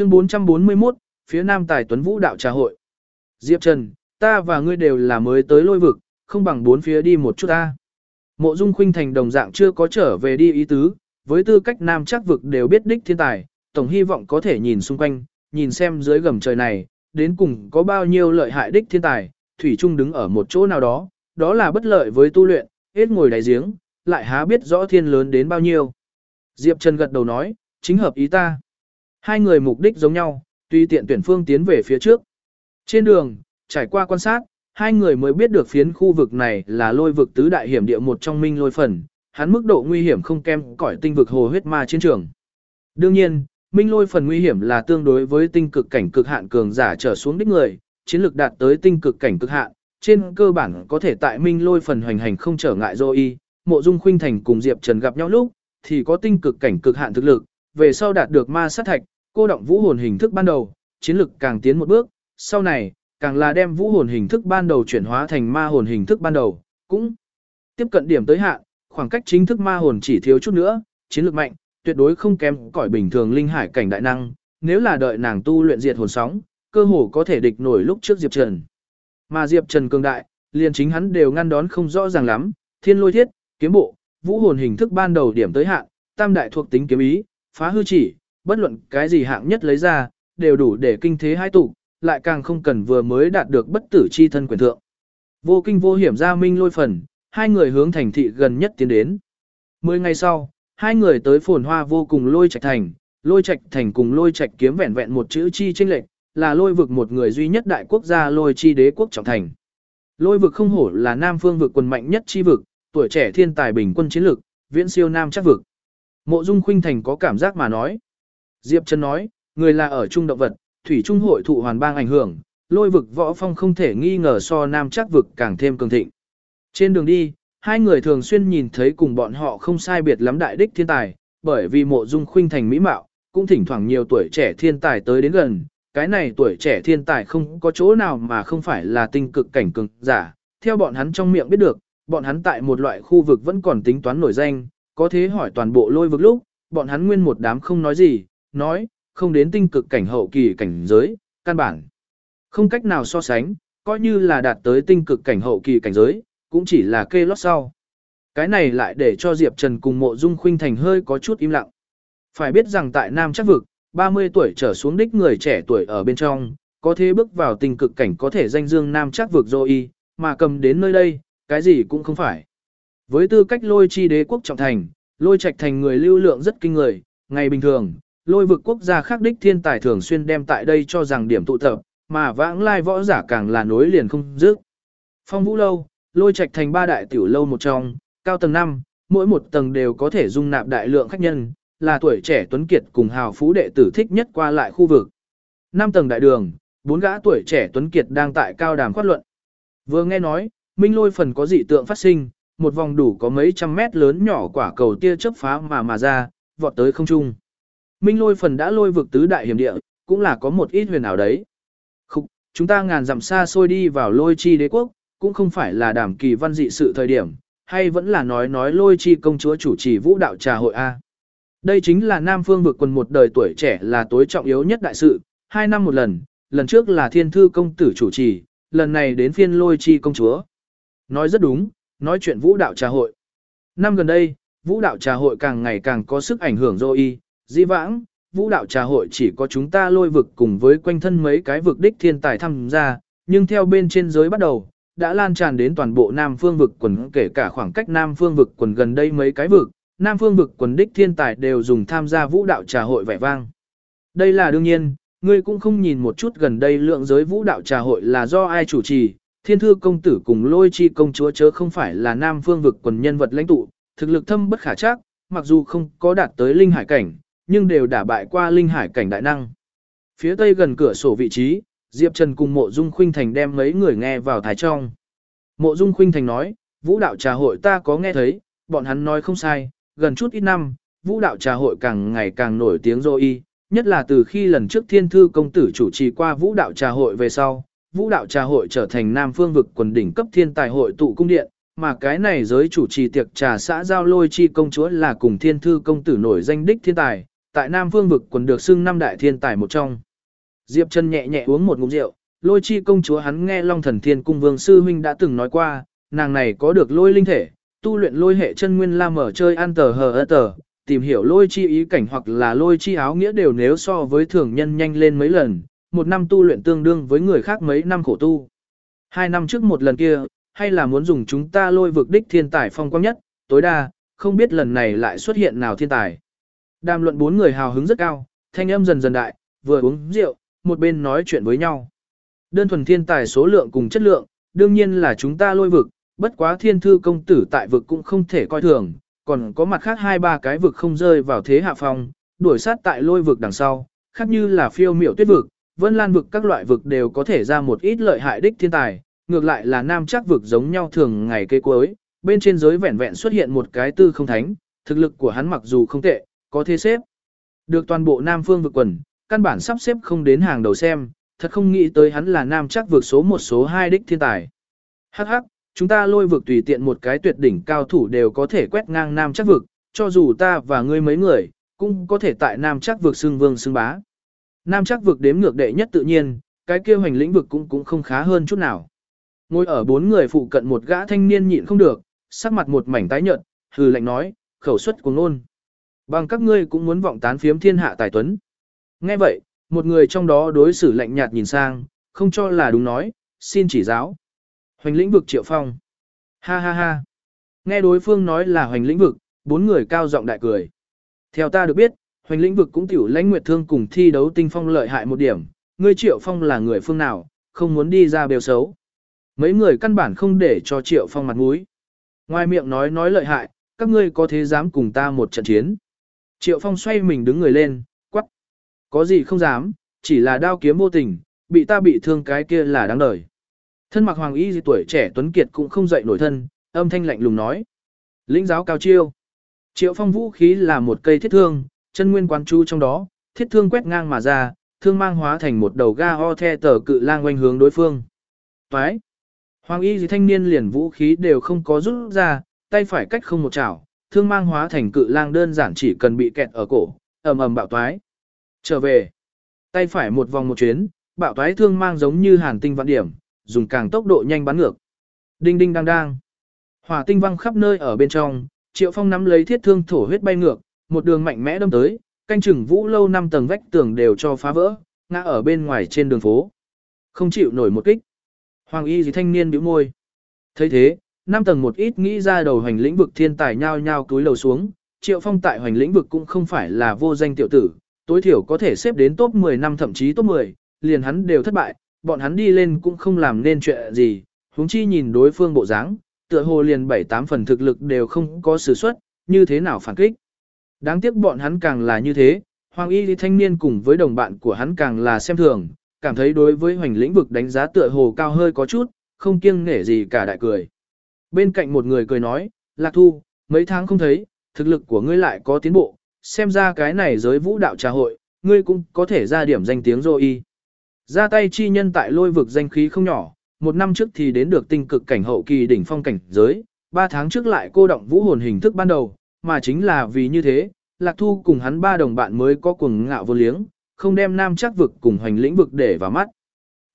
Chương 441, phía Nam Tài Tuấn Vũ Đạo Trà Hội. Diệp Trần, ta và ngươi đều là mới tới lôi vực, không bằng bốn phía đi một chút ta. Mộ Dung Khuynh Thành đồng dạng chưa có trở về đi ý tứ, với tư cách nam chắc vực đều biết đích thiên tài, tổng hy vọng có thể nhìn xung quanh, nhìn xem dưới gầm trời này, đến cùng có bao nhiêu lợi hại đích thiên tài, thủy chung đứng ở một chỗ nào đó, đó là bất lợi với tu luyện, hết ngồi đáy giếng, lại há biết rõ thiên lớn đến bao nhiêu. Diệp Trần gật đầu nói, chính hợp ý ta. Hai người mục đích giống nhau, tuy tiện tuyển phương tiến về phía trước. Trên đường, trải qua quan sát, hai người mới biết được phiến khu vực này là lôi vực tứ đại hiểm địa một trong minh lôi phần, hắn mức độ nguy hiểm không kém cỏi tinh vực hồ huyết ma chiến trường. Đương nhiên, minh lôi phần nguy hiểm là tương đối với tinh cực cảnh cực hạn cường giả trở xuống đích người, chiến lược đạt tới tinh cực cảnh cực hạn, trên cơ bản có thể tại minh lôi phần hoành hành không trở ngại dô y, mộ dung khuynh thành cùng Diệp Trần gặp nhau lúc, thì có tinh cực cảnh cực hạn thực lực, về sau đạt được ma sát thạch, cô động vũ hồn hình thức ban đầu, chiến lực càng tiến một bước, sau này, càng là đem vũ hồn hình thức ban đầu chuyển hóa thành ma hồn hình thức ban đầu, cũng tiếp cận điểm tới hạn, khoảng cách chính thức ma hồn chỉ thiếu chút nữa, chiến lược mạnh, tuyệt đối không kém cỏi bình thường linh hải cảnh đại năng, nếu là đợi nàng tu luyện diệt hồn sóng, cơ hồ có thể địch nổi lúc trước Diệp Trần. Mà Diệp Trần cường đại, liền chính hắn đều ngăn đón không rõ ràng lắm, thiên lôi thiết, kiếm bộ, vũ hồn hình thức ban đầu điểm tới hạn, tam đại thuộc tính kiếm ý, phá hư chỉ, bất luận cái gì hạng nhất lấy ra, đều đủ để kinh thế hai tụ, lại càng không cần vừa mới đạt được bất tử chi thân quyền thượng. Vô kinh vô hiểm ra minh lôi phần, hai người hướng thành thị gần nhất tiến đến. Mười ngày sau, hai người tới phồn hoa vô cùng lôi trạch thành, lôi trạch thành cùng lôi trạch kiếm vẹn vẹn một chữ chi tranh lệch, là lôi vực một người duy nhất đại quốc gia lôi chi đế quốc trọng thành. Lôi vực không hổ là nam phương vực quần mạnh nhất chi vực, tuổi trẻ thiên tài bình quân chiến lực, viễn siêu nam chắc vực. Mộ Dung Khuynh Thành có cảm giác mà nói. Diệp Trần nói, người là ở trung động vật, thủy trung hội thụ hoàn bang ảnh hưởng, lôi vực võ phong không thể nghi ngờ so nam chắc vực càng thêm cường thịnh. Trên đường đi, hai người thường xuyên nhìn thấy cùng bọn họ không sai biệt lắm đại đích thiên tài, bởi vì mộ dung khuynh thành mỹ mạo, cũng thỉnh thoảng nhiều tuổi trẻ thiên tài tới đến gần. Cái này tuổi trẻ thiên tài không có chỗ nào mà không phải là tinh cực cảnh cường giả. Theo bọn hắn trong miệng biết được, bọn hắn tại một loại khu vực vẫn còn tính toán nổi danh, có thế hỏi toàn bộ lôi vực lúc, bọn hắn nguyên một đám không nói gì, nói, không đến tinh cực cảnh hậu kỳ cảnh giới, căn bản. Không cách nào so sánh, coi như là đạt tới tinh cực cảnh hậu kỳ cảnh giới, cũng chỉ là kê lót sau. Cái này lại để cho Diệp Trần cùng mộ dung khuynh thành hơi có chút im lặng. Phải biết rằng tại Nam chắc vực, 30 tuổi trở xuống đích người trẻ tuổi ở bên trong, có thể bước vào tình cực cảnh có thể danh dương Nam chắc vực dô y, mà cầm đến nơi đây, cái gì cũng không phải. Với tư cách lôi chi đế quốc trọng thành, lôi trạch thành người lưu lượng rất kinh người, ngày bình thường, lôi vực quốc gia khác đích thiên tài thường xuyên đem tại đây cho rằng điểm tụ tập, mà vãng lai võ giả càng là nối liền không dứt. Phong vũ lâu, lôi trạch thành ba đại tiểu lâu một trong, cao tầng 5, mỗi một tầng đều có thể dung nạp đại lượng khách nhân, là tuổi trẻ tuấn kiệt cùng hào phú đệ tử thích nhất qua lại khu vực. Năm tầng đại đường, bốn gã tuổi trẻ tuấn kiệt đang tại cao đàm khoát luận. Vừa nghe nói, minh lôi phần có dị tượng phát sinh, một vòng đủ có mấy trăm mét lớn nhỏ quả cầu tia chớp phá mà mà ra, vọt tới không trung. Minh lôi phần đã lôi vực tứ đại hiểm địa, cũng là có một ít huyền ảo đấy. Khúc, chúng ta ngàn dặm xa xôi đi vào lôi chi đế quốc, cũng không phải là đảm kỳ văn dị sự thời điểm, hay vẫn là nói nói lôi chi công chúa chủ trì vũ đạo trà hội A. Đây chính là Nam Phương vực quần một đời tuổi trẻ là tối trọng yếu nhất đại sự, hai năm một lần, lần trước là thiên thư công tử chủ trì, lần này đến phiên lôi chi công chúa. Nói rất đúng, nói chuyện vũ đạo trà hội. Năm gần đây, vũ đạo trà hội càng ngày càng có sức ảnh hưởng dô y, di vãng, vũ đạo trà hội chỉ có chúng ta lôi vực cùng với quanh thân mấy cái vực đích thiên tài tham gia, nhưng theo bên trên giới bắt đầu, đã lan tràn đến toàn bộ Nam phương vực quần kể cả khoảng cách Nam phương vực quần gần đây mấy cái vực, Nam phương vực quần đích thiên tài đều dùng tham gia vũ đạo trà hội vẻ vang. Đây là đương nhiên, ngươi cũng không nhìn một chút gần đây lượng giới vũ đạo trà hội là do ai chủ trì, thiên thư công tử cùng lôi chi công chúa chớ không phải là Nam phương vực quần nhân vật lãnh tụ, thực lực thâm bất khả chắc, mặc dù không có đạt tới linh hải cảnh, nhưng đều đả bại qua linh hải cảnh đại năng. Phía tây gần cửa sổ vị trí, Diệp Trần cùng Mộ Dung Khuynh Thành đem mấy người nghe vào thái trong. Mộ Dung Khuynh Thành nói, vũ đạo trà hội ta có nghe thấy, bọn hắn nói không sai, gần chút ít năm, vũ đạo trà hội càng ngày càng nổi tiếng rồi y, nhất là từ khi lần trước thiên thư công tử chủ trì qua vũ đạo trà hội về sau, vũ đạo trà hội trở thành nam phương vực quần đỉnh cấp thiên tài hội tụ cung điện, mà cái này giới chủ trì tiệc trà xã giao lôi chi công chúa là cùng thiên thư công tử nổi danh đích thiên tài, tại Nam Phương vực quần được xưng năm đại thiên tài một trong. Diệp Trần nhẹ nhẹ uống một ngụm rượu, lôi chi công chúa hắn nghe Long Thần Thiên Cung Vương Sư Huynh đã từng nói qua, nàng này có được lôi linh thể, tu luyện lôi hệ chân nguyên la mở chơi ăn tờ hờ ơ tờ, tìm hiểu lôi chi ý cảnh hoặc là lôi chi áo nghĩa đều nếu so với thường nhân nhanh lên mấy lần, một năm tu luyện tương đương với người khác mấy năm khổ tu. Hai năm trước một lần kia, hay là muốn dùng chúng ta lôi vực đích thiên tài phong quang nhất, tối đa, không biết lần này lại xuất hiện nào thiên tài. Đàm luận bốn người hào hứng rất cao, thanh âm dần dần đại, vừa uống rượu, một bên nói chuyện với nhau. Đơn thuần thiên tài số lượng cùng chất lượng, đương nhiên là chúng ta lôi vực, bất quá thiên thư công tử tại vực cũng không thể coi thường, còn có mặt khác hai ba cái vực không rơi vào thế hạ phong, đuổi sát tại lôi vực đằng sau, khác như là phiêu miểu tuyết vực, vân lan vực các loại vực đều có thể ra một ít lợi hại đích thiên tài, ngược lại là nam chắc vực giống nhau thường ngày cây cuối, bên trên giới vẹn vẹn xuất hiện một cái tư không thánh, thực lực của hắn mặc dù không tệ, có thế xếp. Được toàn bộ nam phương vực quần, căn bản sắp xếp không đến hàng đầu xem, thật không nghĩ tới hắn là nam chắc vực số một số hai đích thiên tài. Hắc hắc, chúng ta lôi vực tùy tiện một cái tuyệt đỉnh cao thủ đều có thể quét ngang nam chắc vực, cho dù ta và ngươi mấy người, cũng có thể tại nam chắc vực xưng vương xưng bá. Nam chắc vực đếm ngược đệ nhất tự nhiên, cái kia hoành lĩnh vực cũng cũng không khá hơn chút nào. Ngồi ở bốn người phụ cận một gã thanh niên nhịn không được, sắc mặt một mảnh tái nhợt, hừ lạnh nói, khẩu suất cùng nôn. Bằng các ngươi cũng muốn vọng tán phiếm thiên hạ tài tuấn. Nghe vậy, một người trong đó đối xử lạnh nhạt nhìn sang, không cho là đúng nói, xin chỉ giáo. Hoành lĩnh vực triệu phong. Ha ha ha. Nghe đối phương nói là hoành lĩnh vực, bốn người cao giọng đại cười. Theo ta được biết, hoành lĩnh vực cũng tiểu lãnh nguyệt thương cùng thi đấu tinh phong lợi hại một điểm, ngươi triệu phong là người phương nào, không muốn đi ra bèo xấu. Mấy người căn bản không để cho triệu phong mặt mũi. Ngoài miệng nói nói lợi hại, các ngươi có thế dám cùng ta một trận chiến. Triệu phong xoay mình đứng người lên, quắc. Có gì không dám, chỉ là đao kiếm vô tình, bị ta bị thương cái kia là đáng đời. Thân mặc hoàng y gì tuổi trẻ tuấn kiệt cũng không dậy nổi thân, âm thanh lạnh lùng nói. Lĩnh giáo cao chiêu. Triệu phong vũ khí là một cây thiết thương, chân nguyên quán chú trong đó, thiết thương quét ngang mà ra, thương mang hóa thành một đầu ga ho the tờ cự lang quanh hướng đối phương. Toái. Hoàng y gì thanh niên liền vũ khí đều không có rút ra, tay phải cách không một chảo, thương mang hóa thành cự lang đơn giản chỉ cần bị kẹt ở cổ, ầm ầm bạo toái. Trở về. Tay phải một vòng một chuyến, bạo toái thương mang giống như hàn tinh vạn điểm, dùng càng tốc độ nhanh bắn ngược. Đinh đinh đang đang. Hỏa tinh văng khắp nơi ở bên trong, Triệu Phong nắm lấy thiết thương thổ huyết bay ngược, một đường mạnh mẽ đâm tới, canh chừng vũ lâu năm tầng vách tường đều cho phá vỡ, ngã ở bên ngoài trên đường phố. Không chịu nổi một kích. Hoàng y gì thanh niên bĩu môi. thấy thế, năm tầng một ít nghĩ ra đầu hoành lĩnh vực thiên tài nhao nhao túi lầu xuống, Triệu Phong tại hoành lĩnh vực cũng không phải là vô danh tiểu tử, tối thiểu có thể xếp đến top 10 năm thậm chí top 10, liền hắn đều thất bại, bọn hắn đi lên cũng không làm nên chuyện gì, huống chi nhìn đối phương bộ dáng, tựa hồ liền 7-8 phần thực lực đều không có sử xuất, như thế nào phản kích. Đáng tiếc bọn hắn càng là như thế, Hoàng Y thanh niên cùng với đồng bạn của hắn càng là xem thường, cảm thấy đối với hoành lĩnh vực đánh giá tựa hồ cao hơi có chút, không kiêng nể gì cả đại cười. Bên cạnh một người cười nói, Lạc Thu, mấy tháng không thấy, thực lực của ngươi lại có tiến bộ, xem ra cái này giới vũ đạo trà hội, ngươi cũng có thể ra điểm danh tiếng rồi y. Ra tay chi nhân tại lôi vực danh khí không nhỏ, một năm trước thì đến được tinh cực cảnh hậu kỳ đỉnh phong cảnh giới, ba tháng trước lại cô động vũ hồn hình thức ban đầu, mà chính là vì như thế, Lạc Thu cùng hắn ba đồng bạn mới có cuồng ngạo vô liếng, không đem nam chắc vực cùng hành lĩnh vực để vào mắt.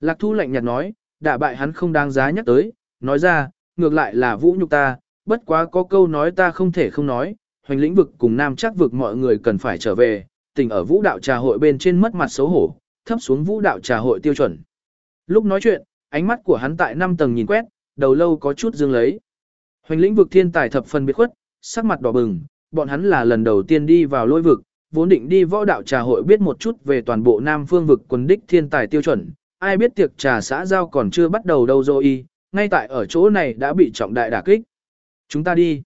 Lạc Thu lạnh nhạt nói, đả bại hắn không đáng giá nhắc tới, nói ra, ngược lại là vũ nhục ta, bất quá có câu nói ta không thể không nói, hoành lĩnh vực cùng nam chắc vực mọi người cần phải trở về, tình ở vũ đạo trà hội bên trên mất mặt xấu hổ, thấp xuống vũ đạo trà hội tiêu chuẩn. Lúc nói chuyện, ánh mắt của hắn tại năm tầng nhìn quét, đầu lâu có chút dương lấy. Hoành lĩnh vực thiên tài thập phần biệt khuất, sắc mặt đỏ bừng, bọn hắn là lần đầu tiên đi vào lôi vực, vốn định đi võ đạo trà hội biết một chút về toàn bộ Nam phương vực quân đích thiên tài tiêu chuẩn, ai biết tiệc trà xã giao còn chưa bắt đầu đâu rồi y, ngay tại ở chỗ này đã bị trọng đại đả kích. Chúng ta đi.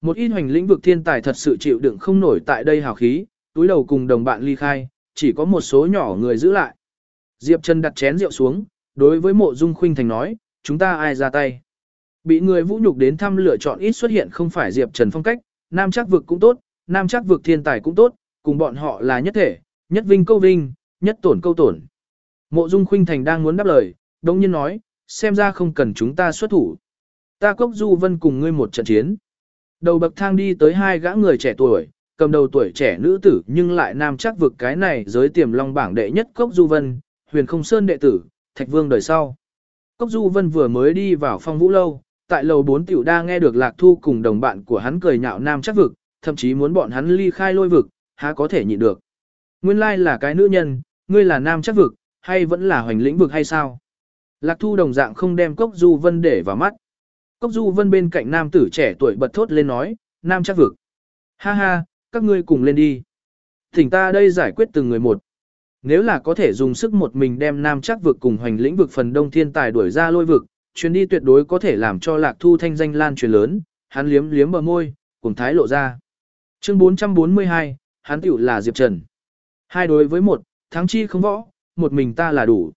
Một ít hoành lĩnh vực thiên tài thật sự chịu đựng không nổi tại đây hào khí, túi đầu cùng đồng bạn ly khai, chỉ có một số nhỏ người giữ lại. Diệp Trần đặt chén rượu xuống, đối với mộ dung khuynh thành nói, chúng ta ai ra tay. Bị người vũ nhục đến thăm lựa chọn ít xuất hiện không phải Diệp Trần phong cách, nam chắc vực cũng tốt, nam chắc vực thiên tài cũng tốt, cùng bọn họ là nhất thể, nhất vinh câu vinh, nhất tổn câu tổn. Mộ dung khuynh thành đang muốn đáp lời, đồng nhiên nói, xem ra không cần chúng ta xuất thủ. Ta cốc du vân cùng ngươi một trận chiến. Đầu bậc thang đi tới hai gã người trẻ tuổi, cầm đầu tuổi trẻ nữ tử nhưng lại nam chắc vực cái này giới tiềm long bảng đệ nhất Cốc Du Vân, huyền không sơn đệ tử, Thạch Vương đời sau. Cốc Du Vân vừa mới đi vào phong vũ lâu, tại lầu 4 tiểu đa nghe được Lạc Thu cùng đồng bạn của hắn cười nhạo nam chắc vực, thậm chí muốn bọn hắn ly khai lôi vực, há có thể nhịn được. Nguyên lai là cái nữ nhân, ngươi là nam chắc vực, hay vẫn là hoành lĩnh vực hay sao? Lạc Thu đồng dạng không đem Cốc Du Vân để vào mắt. Cốc Du Vân bên cạnh nam tử trẻ tuổi bật thốt lên nói, nam chắc vực. Ha ha, các ngươi cùng lên đi. Thỉnh ta đây giải quyết từng người một. Nếu là có thể dùng sức một mình đem nam chắc vực cùng hoành lĩnh vực phần đông thiên tài đuổi ra lôi vực, chuyến đi tuyệt đối có thể làm cho lạc thu thanh danh lan truyền lớn, hắn liếm liếm bờ môi, cùng thái lộ ra. Chương 442, hắn tiểu là Diệp Trần. Hai đối với một, thắng chi không võ, một mình ta là đủ.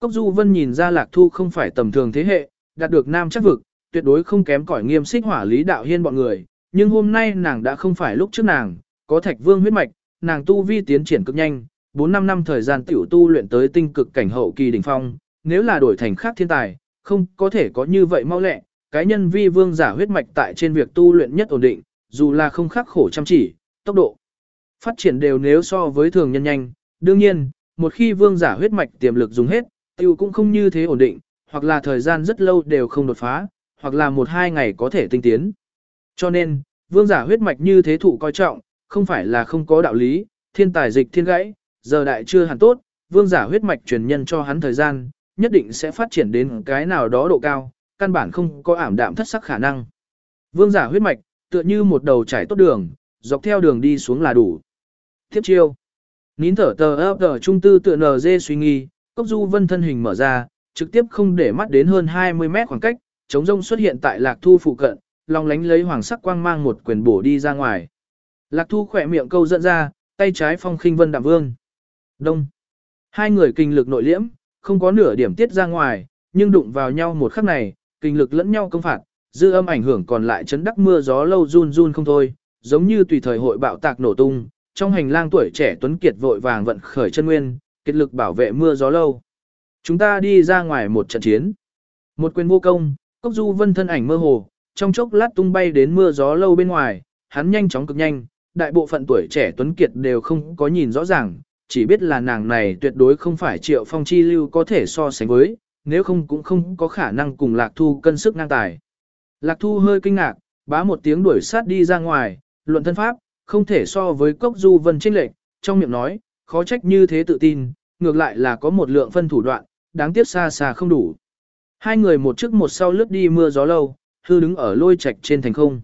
Cốc Du Vân nhìn ra lạc thu không phải tầm thường thế hệ, đạt được nam chắc vực, tuyệt đối không kém cỏi nghiêm xích hỏa lý đạo hiên bọn người, nhưng hôm nay nàng đã không phải lúc trước nàng, có thạch vương huyết mạch, nàng tu vi tiến triển cực nhanh, 4-5 năm thời gian tiểu tu luyện tới tinh cực cảnh hậu kỳ đỉnh phong, nếu là đổi thành khác thiên tài, không có thể có như vậy mau lẹ, cái nhân vi vương giả huyết mạch tại trên việc tu luyện nhất ổn định, dù là không khắc khổ chăm chỉ, tốc độ phát triển đều nếu so với thường nhân nhanh, đương nhiên, một khi vương giả huyết mạch tiềm lực dùng hết, tiêu cũng không như thế ổn định, hoặc là thời gian rất lâu đều không đột phá, hoặc là một hai ngày có thể tinh tiến. Cho nên, vương giả huyết mạch như thế thụ coi trọng, không phải là không có đạo lý, thiên tài dịch thiên gãy, giờ đại chưa hẳn tốt, vương giả huyết mạch truyền nhân cho hắn thời gian, nhất định sẽ phát triển đến cái nào đó độ cao, căn bản không có ảm đạm thất sắc khả năng. Vương giả huyết mạch, tựa như một đầu chảy tốt đường, dọc theo đường đi xuống là đủ. Tiếp chiêu. Nín thở tờ ấp tờ trung tư tựa nờ dê suy nghi, cốc du vân thân hình mở ra, trực tiếp không để mắt đến hơn 20 mét khoảng cách, chống rông xuất hiện tại lạc thu phụ cận, lòng lánh lấy hoàng sắc quang mang một quyền bổ đi ra ngoài. Lạc thu khỏe miệng câu dẫn ra, tay trái phong khinh vân đạm vương. Đông. Hai người kinh lực nội liễm, không có nửa điểm tiết ra ngoài, nhưng đụng vào nhau một khắc này, kinh lực lẫn nhau công phạt, dư âm ảnh hưởng còn lại chấn đắc mưa gió lâu run run không thôi, giống như tùy thời hội bạo tạc nổ tung, trong hành lang tuổi trẻ tuấn kiệt vội vàng vận khởi chân nguyên, kết lực bảo vệ mưa gió lâu. Chúng ta đi ra ngoài một trận chiến. Một quyền vô công, cốc du vân thân ảnh mơ hồ, trong chốc lát tung bay đến mưa gió lâu bên ngoài, hắn nhanh chóng cực nhanh, đại bộ phận tuổi trẻ tuấn kiệt đều không có nhìn rõ ràng, chỉ biết là nàng này tuyệt đối không phải triệu phong chi lưu có thể so sánh với, nếu không cũng không có khả năng cùng lạc thu cân sức ngang tài. Lạc thu hơi kinh ngạc, bá một tiếng đuổi sát đi ra ngoài, luận thân pháp, không thể so với cốc du vân trinh lệch, trong miệng nói, khó trách như thế tự tin, ngược lại là có một lượng phân thủ đoạn, đáng tiếc xa xa không đủ. Hai người một trước một sau lướt đi mưa gió lâu, hư đứng ở lôi trạch trên thành không.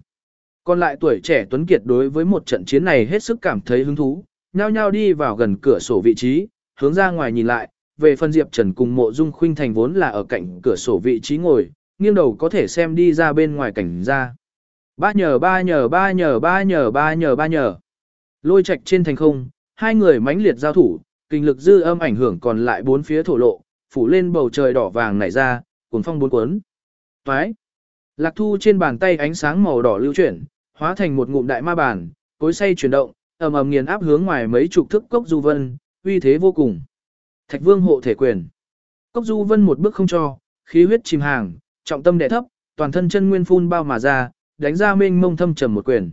Còn lại tuổi trẻ Tuấn Kiệt đối với một trận chiến này hết sức cảm thấy hứng thú, nhao nhao đi vào gần cửa sổ vị trí, hướng ra ngoài nhìn lại, về phần Diệp Trần cùng mộ dung khuynh thành vốn là ở cạnh cửa sổ vị trí ngồi, nghiêng đầu có thể xem đi ra bên ngoài cảnh ra. Ba nhờ ba nhờ ba nhờ ba nhờ ba nhờ ba nhờ. Lôi trạch trên thành không, hai người mãnh liệt giao thủ, kinh lực dư âm ảnh hưởng còn lại bốn phía thổ lộ, phủ lên bầu trời đỏ vàng nảy ra, cuốn phong bốn cuốn. Phái. Lạc thu trên bàn tay ánh sáng màu đỏ lưu chuyển, hóa thành một ngụm đại ma bàn, cối say chuyển động, ầm ầm nghiền áp hướng ngoài mấy chục thước cốc du vân, uy thế vô cùng. Thạch vương hộ thể quyền. Cốc du vân một bước không cho, khí huyết chìm hàng, trọng tâm đè thấp, toàn thân chân nguyên phun bao mà ra, đánh ra mênh mông thâm trầm một quyền.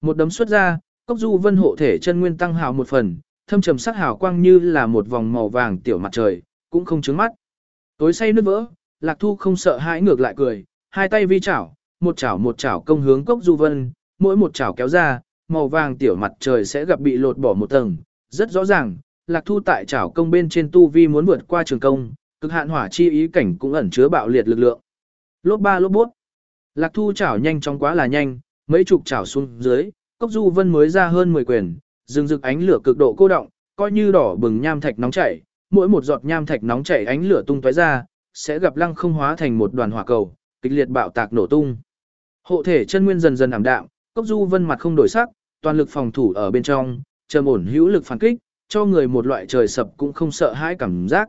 Một đấm xuất ra, cốc du vân hộ thể chân nguyên tăng hào một phần, thâm trầm sắc hào quang như là một vòng màu vàng tiểu mặt trời, cũng không chướng mắt. Tối say nước vỡ, lạc thu không sợ hãi ngược lại cười, hai tay vi chảo, một chảo một chảo công hướng cốc du vân, mỗi một chảo kéo ra, màu vàng tiểu mặt trời sẽ gặp bị lột bỏ một tầng. Rất rõ ràng, lạc thu tại chảo công bên trên tu vi muốn vượt qua trường công, cực hạn hỏa chi ý cảnh cũng ẩn chứa bạo liệt lực lượng. Lốp ba lốp bút. Lạc thu chảo nhanh chóng quá là nhanh, mấy chục chảo xuống dưới, cốc du vân mới ra hơn 10 quyền, rừng rực ánh lửa cực độ cô động, coi như đỏ bừng nham thạch nóng chảy, mỗi một giọt nham thạch nóng chảy ánh lửa tung tóe ra, sẽ gặp lăng không hóa thành một đoàn hỏa cầu, kịch liệt bạo tạc nổ tung. Hộ thể chân nguyên dần dần ảm đạm, Cốc Du Vân mặt không đổi sắc, toàn lực phòng thủ ở bên trong, trầm ổn hữu lực phản kích, cho người một loại trời sập cũng không sợ hãi cảm giác.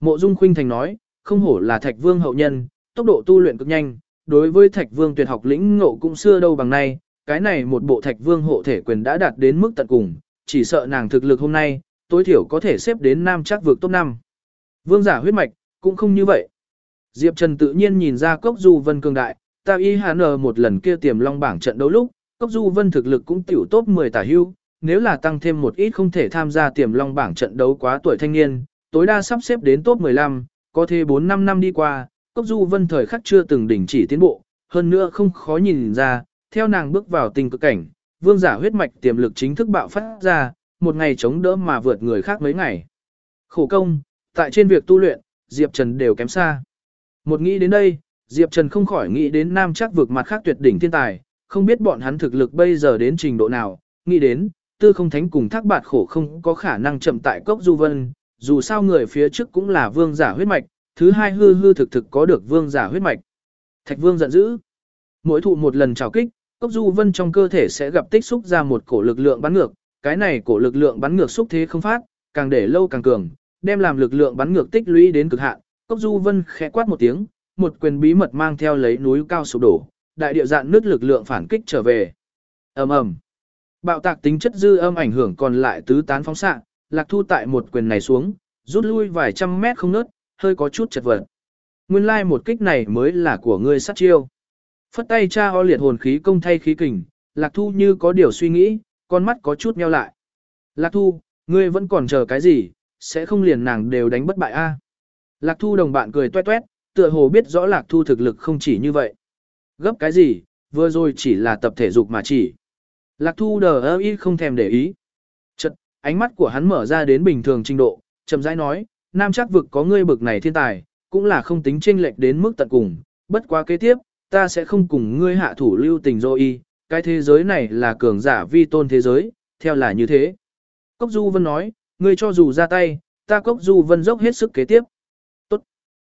Mộ Dung Khuynh Thành nói, không hổ là Thạch Vương hậu nhân, tốc độ tu luyện cực nhanh, đối với Thạch Vương tuyệt học lĩnh ngộ cũng xưa đâu bằng nay, cái này một bộ Thạch Vương hộ thể quyền đã đạt đến mức tận cùng, chỉ sợ nàng thực lực hôm nay, tối thiểu có thể xếp đến nam chắc vực top 5. Vương giả huyết mạch, cũng không như vậy. Diệp Trần tự nhiên nhìn ra cốc du vân cường đại, ta y hàn một lần kia tiềm long bảng trận đấu lúc, Cốc Du Vân thực lực cũng tiểu tốt 10 tả hưu, nếu là tăng thêm một ít không thể tham gia tiềm long bảng trận đấu quá tuổi thanh niên, tối đa sắp xếp đến top 15, có thể 4-5 năm đi qua, Cốc Du Vân thời khắc chưa từng đỉnh chỉ tiến bộ, hơn nữa không khó nhìn ra, theo nàng bước vào tình cực cảnh, vương giả huyết mạch tiềm lực chính thức bạo phát ra, một ngày chống đỡ mà vượt người khác mấy ngày. Khổ công, tại trên việc tu luyện, Diệp Trần đều kém xa. Một nghĩ đến đây, Diệp Trần không khỏi nghĩ đến nam chắc vực mặt khác tuyệt đỉnh thiên tài, không biết bọn hắn thực lực bây giờ đến trình độ nào, nghĩ đến, tư không thánh cùng thác bạt khổ không có khả năng chậm tại cốc du vân, dù sao người phía trước cũng là vương giả huyết mạch, thứ hai hư hư thực thực có được vương giả huyết mạch. Thạch vương giận dữ. Mỗi thụ một lần trào kích, cốc du vân trong cơ thể sẽ gặp tích xúc ra một cổ lực lượng bắn ngược, cái này cổ lực lượng bắn ngược xúc thế không phát, càng để lâu càng cường, đem làm lực lượng bắn ngược tích lũy đến cực hạn. Cốc du vân khẽ quát một tiếng, một quyền bí mật mang theo lấy núi cao sụp đổ, đại địa dạn nứt lực lượng phản kích trở về. ầm ầm, bạo tạc tính chất dư âm ảnh hưởng còn lại tứ tán phóng xạ, lạc thu tại một quyền này xuống, rút lui vài trăm mét không nớt, hơi có chút chật vật. Nguyên lai like một kích này mới là của ngươi sát chiêu. Phất tay cha ho liệt hồn khí công thay khí kình, lạc thu như có điều suy nghĩ, con mắt có chút nheo lại. Lạc thu, ngươi vẫn còn chờ cái gì, sẽ không liền nàng đều đánh bất bại a? Lạc thu đồng bạn cười toe toét, tựa hồ biết rõ lạc thu thực lực không chỉ như vậy. Gấp cái gì, vừa rồi chỉ là tập thể dục mà chỉ. Lạc thu đờ ơ y không thèm để ý. Chật, ánh mắt của hắn mở ra đến bình thường trình độ, chậm rãi nói, nam chắc vực có ngươi bực này thiên tài, cũng là không tính chênh lệch đến mức tận cùng, bất quá kế tiếp, ta sẽ không cùng ngươi hạ thủ lưu tình dô y, cái thế giới này là cường giả vi tôn thế giới, theo là như thế. Cốc Du Vân nói, ngươi cho dù ra tay, ta Cốc Du Vân dốc hết sức kế tiếp.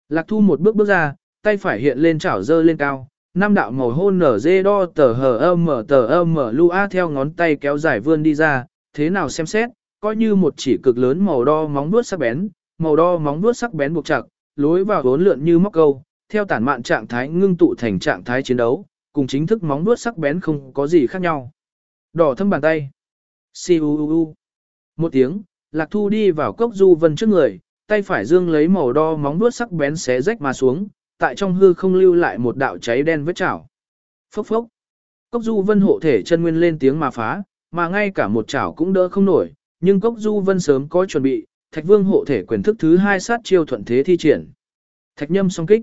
Lạc Thu một bước bước ra, tay phải hiện lên chảo dơ lên cao, năm đạo màu hôn nở dê đo tờ hờ âm mở tờ âm mở lu a theo ngón tay kéo dài vươn đi ra, thế nào xem xét, coi như một chỉ cực lớn màu đo móng vuốt sắc bén, màu đo móng vuốt sắc bén buộc chặt, lối vào vốn lượn như móc câu, theo tản mạn trạng thái ngưng tụ thành trạng thái chiến đấu, cùng chính thức móng vuốt sắc bén không có gì khác nhau. Đỏ thâm bàn tay. Siu Một tiếng, Lạc Thu đi vào cốc du vân trước người, tay phải dương lấy màu đo móng vuốt sắc bén xé rách mà xuống, tại trong hư không lưu lại một đạo cháy đen vết chảo. Phốc phốc. Cốc du vân hộ thể chân nguyên lên tiếng mà phá, mà ngay cả một chảo cũng đỡ không nổi, nhưng cốc du vân sớm có chuẩn bị, thạch vương hộ thể quyền thức thứ hai sát chiêu thuận thế thi triển. Thạch nhâm song kích.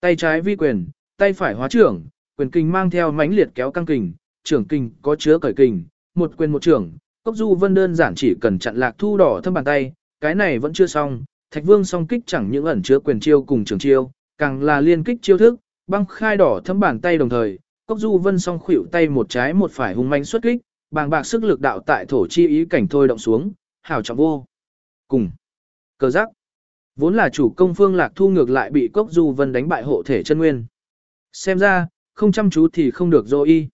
Tay trái vi quyền, tay phải hóa trưởng, quyền kinh mang theo mãnh liệt kéo căng kình, trưởng kình có chứa cởi kình, một quyền một trưởng, cốc du vân đơn giản chỉ cần chặn lạc thu đỏ thâm bàn tay, cái này vẫn chưa xong, thạch vương song kích chẳng những ẩn chứa quyền chiêu cùng trường chiêu, càng là liên kích chiêu thức, băng khai đỏ thấm bàn tay đồng thời, cốc du vân song khuỷu tay một trái một phải hung manh xuất kích, bàng bạc sức lực đạo tại thổ chi ý cảnh thôi động xuống, hảo trọng vô. Cùng. Cờ giác. Vốn là chủ công phương lạc thu ngược lại bị cốc du vân đánh bại hộ thể chân nguyên. Xem ra, không chăm chú thì không được dô y.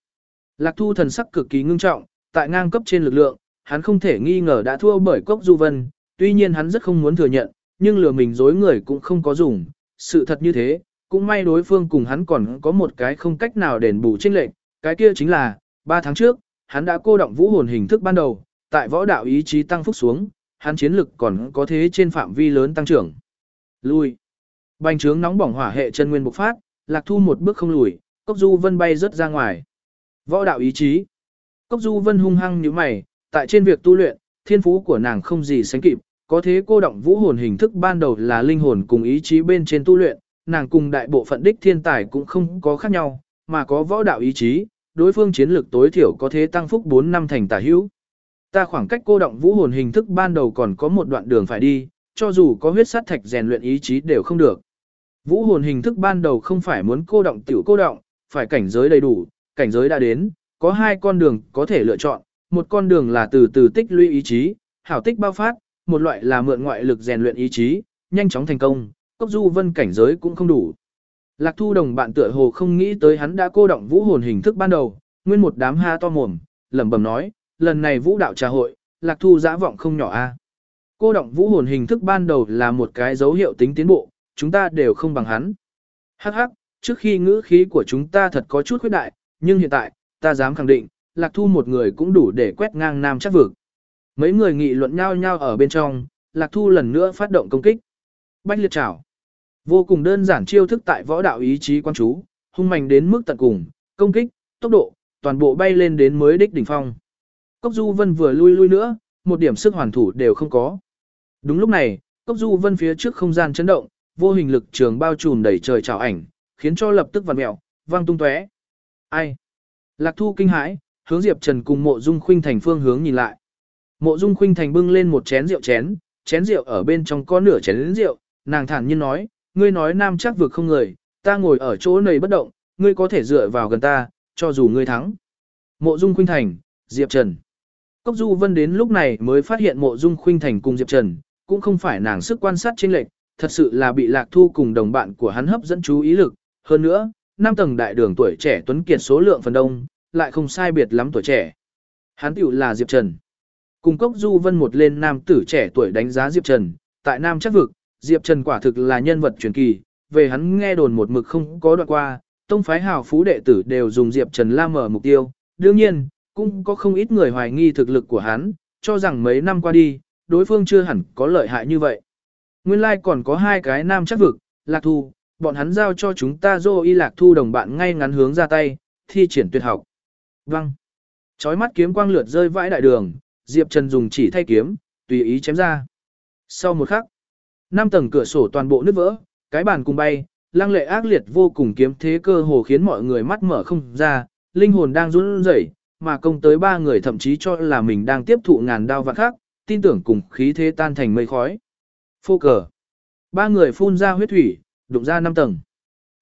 Lạc thu thần sắc cực kỳ ngưng trọng, tại ngang cấp trên lực lượng, hắn không thể nghi ngờ đã thua bởi cốc du vân, tuy nhiên hắn rất không muốn thừa nhận, nhưng lừa mình dối người cũng không có dùng, sự thật như thế, cũng may đối phương cùng hắn còn có một cái không cách nào đền bù chênh lệnh, cái kia chính là, 3 tháng trước, hắn đã cô động vũ hồn hình thức ban đầu, tại võ đạo ý chí tăng phúc xuống, hắn chiến lực còn có thế trên phạm vi lớn tăng trưởng. Lui. Bành trướng nóng bỏng hỏa hệ chân nguyên bộc phát, Lạc Thu một bước không lùi, Cốc Du Vân bay rất ra ngoài. Võ đạo ý chí. Cốc Du Vân hung hăng như mày, tại trên việc tu luyện, thiên phú của nàng không gì sánh kịp, có thế cô động vũ hồn hình thức ban đầu là linh hồn cùng ý chí bên trên tu luyện, nàng cùng đại bộ phận đích thiên tài cũng không có khác nhau, mà có võ đạo ý chí, đối phương chiến lược tối thiểu có thế tăng phúc 4 năm thành tả hữu. Ta khoảng cách cô động vũ hồn hình thức ban đầu còn có một đoạn đường phải đi, cho dù có huyết sát thạch rèn luyện ý chí đều không được. Vũ hồn hình thức ban đầu không phải muốn cô động tiểu cô động, phải cảnh giới đầy đủ, cảnh giới đã đến, có hai con đường có thể lựa chọn, một con đường là từ từ tích lũy ý chí, hảo tích bao phát, một loại là mượn ngoại lực rèn luyện ý chí, nhanh chóng thành công, cốc du vân cảnh giới cũng không đủ. Lạc thu đồng bạn tựa hồ không nghĩ tới hắn đã cô động vũ hồn hình thức ban đầu, nguyên một đám ha to mồm, lẩm bẩm nói, lần này vũ đạo trà hội, lạc thu giã vọng không nhỏ a. À. Cô động vũ hồn hình thức ban đầu là một cái dấu hiệu tính tiến bộ, chúng ta đều không bằng hắn. Hắc hắc, trước khi ngữ khí của chúng ta thật có chút khuyết đại, nhưng hiện tại, ta dám khẳng định, lạc thu một người cũng đủ để quét ngang nam chắc vực. Mấy người nghị luận nhau nhau ở bên trong, lạc thu lần nữa phát động công kích. Bách liệt trảo. Vô cùng đơn giản chiêu thức tại võ đạo ý chí quan chú, hung mạnh đến mức tận cùng, công kích, tốc độ, toàn bộ bay lên đến mới đích đỉnh phong. Cốc Du Vân vừa lui lui nữa, một điểm sức hoàn thủ đều không có. Đúng lúc này, Cốc Du Vân phía trước không gian chấn động, vô hình lực trường bao trùm đầy trời trào ảnh, khiến cho lập tức vặn mèo, vang tung tóe. Ai? Lạc Thu kinh hãi, hướng Diệp Trần cùng Mộ Dung Khuynh Thành phương hướng nhìn lại. Mộ Dung Khuynh Thành bưng lên một chén rượu chén, chén rượu ở bên trong có nửa chén rượu, nàng thản nhiên nói, ngươi nói nam chắc vực không người, ta ngồi ở chỗ này bất động, ngươi có thể dựa vào gần ta, cho dù ngươi thắng. Mộ Dung Khuynh Thành, Diệp Trần. Cốc Du Vân đến lúc này mới phát hiện Mộ Dung Khuynh Thành cùng Diệp Trần, cũng không phải nàng sức quan sát chênh lệch, thật sự là bị Lạc Thu cùng đồng bạn của hắn hấp dẫn chú ý lực, hơn nữa, năm tầng đại đường tuổi trẻ tuấn kiệt số lượng phần đông, lại không sai biệt lắm tuổi trẻ. Hắn tiểu là Diệp Trần. Cùng Cốc Du Vân một lên nam tử trẻ tuổi đánh giá Diệp Trần, tại Nam chắc vực, Diệp Trần quả thực là nhân vật truyền kỳ, về hắn nghe đồn một mực không có đoạn qua, tông phái hào phú đệ tử đều dùng Diệp Trần la mở mục tiêu. Đương nhiên, cũng có không ít người hoài nghi thực lực của hắn, cho rằng mấy năm qua đi, đối phương chưa hẳn có lợi hại như vậy. Nguyên lai like còn có hai cái nam chắc vực, lạc thu, bọn hắn giao cho chúng ta dô y lạc thu đồng bạn ngay ngắn hướng ra tay, thi triển tuyệt học. Văng. Chói mắt kiếm quang lượt rơi vãi đại đường, Diệp Trần dùng chỉ thay kiếm, tùy ý chém ra. Sau một khắc, năm tầng cửa sổ toàn bộ nứt vỡ, cái bàn cùng bay, lăng lệ ác liệt vô cùng kiếm thế cơ hồ khiến mọi người mắt mở không ra, linh hồn đang run rẩy, mà công tới ba người thậm chí cho là mình đang tiếp thụ ngàn đao vạn khác, tin tưởng cùng khí thế tan thành mây khói. Phô cờ. Ba người phun ra huyết thủy, đụng ra năm tầng.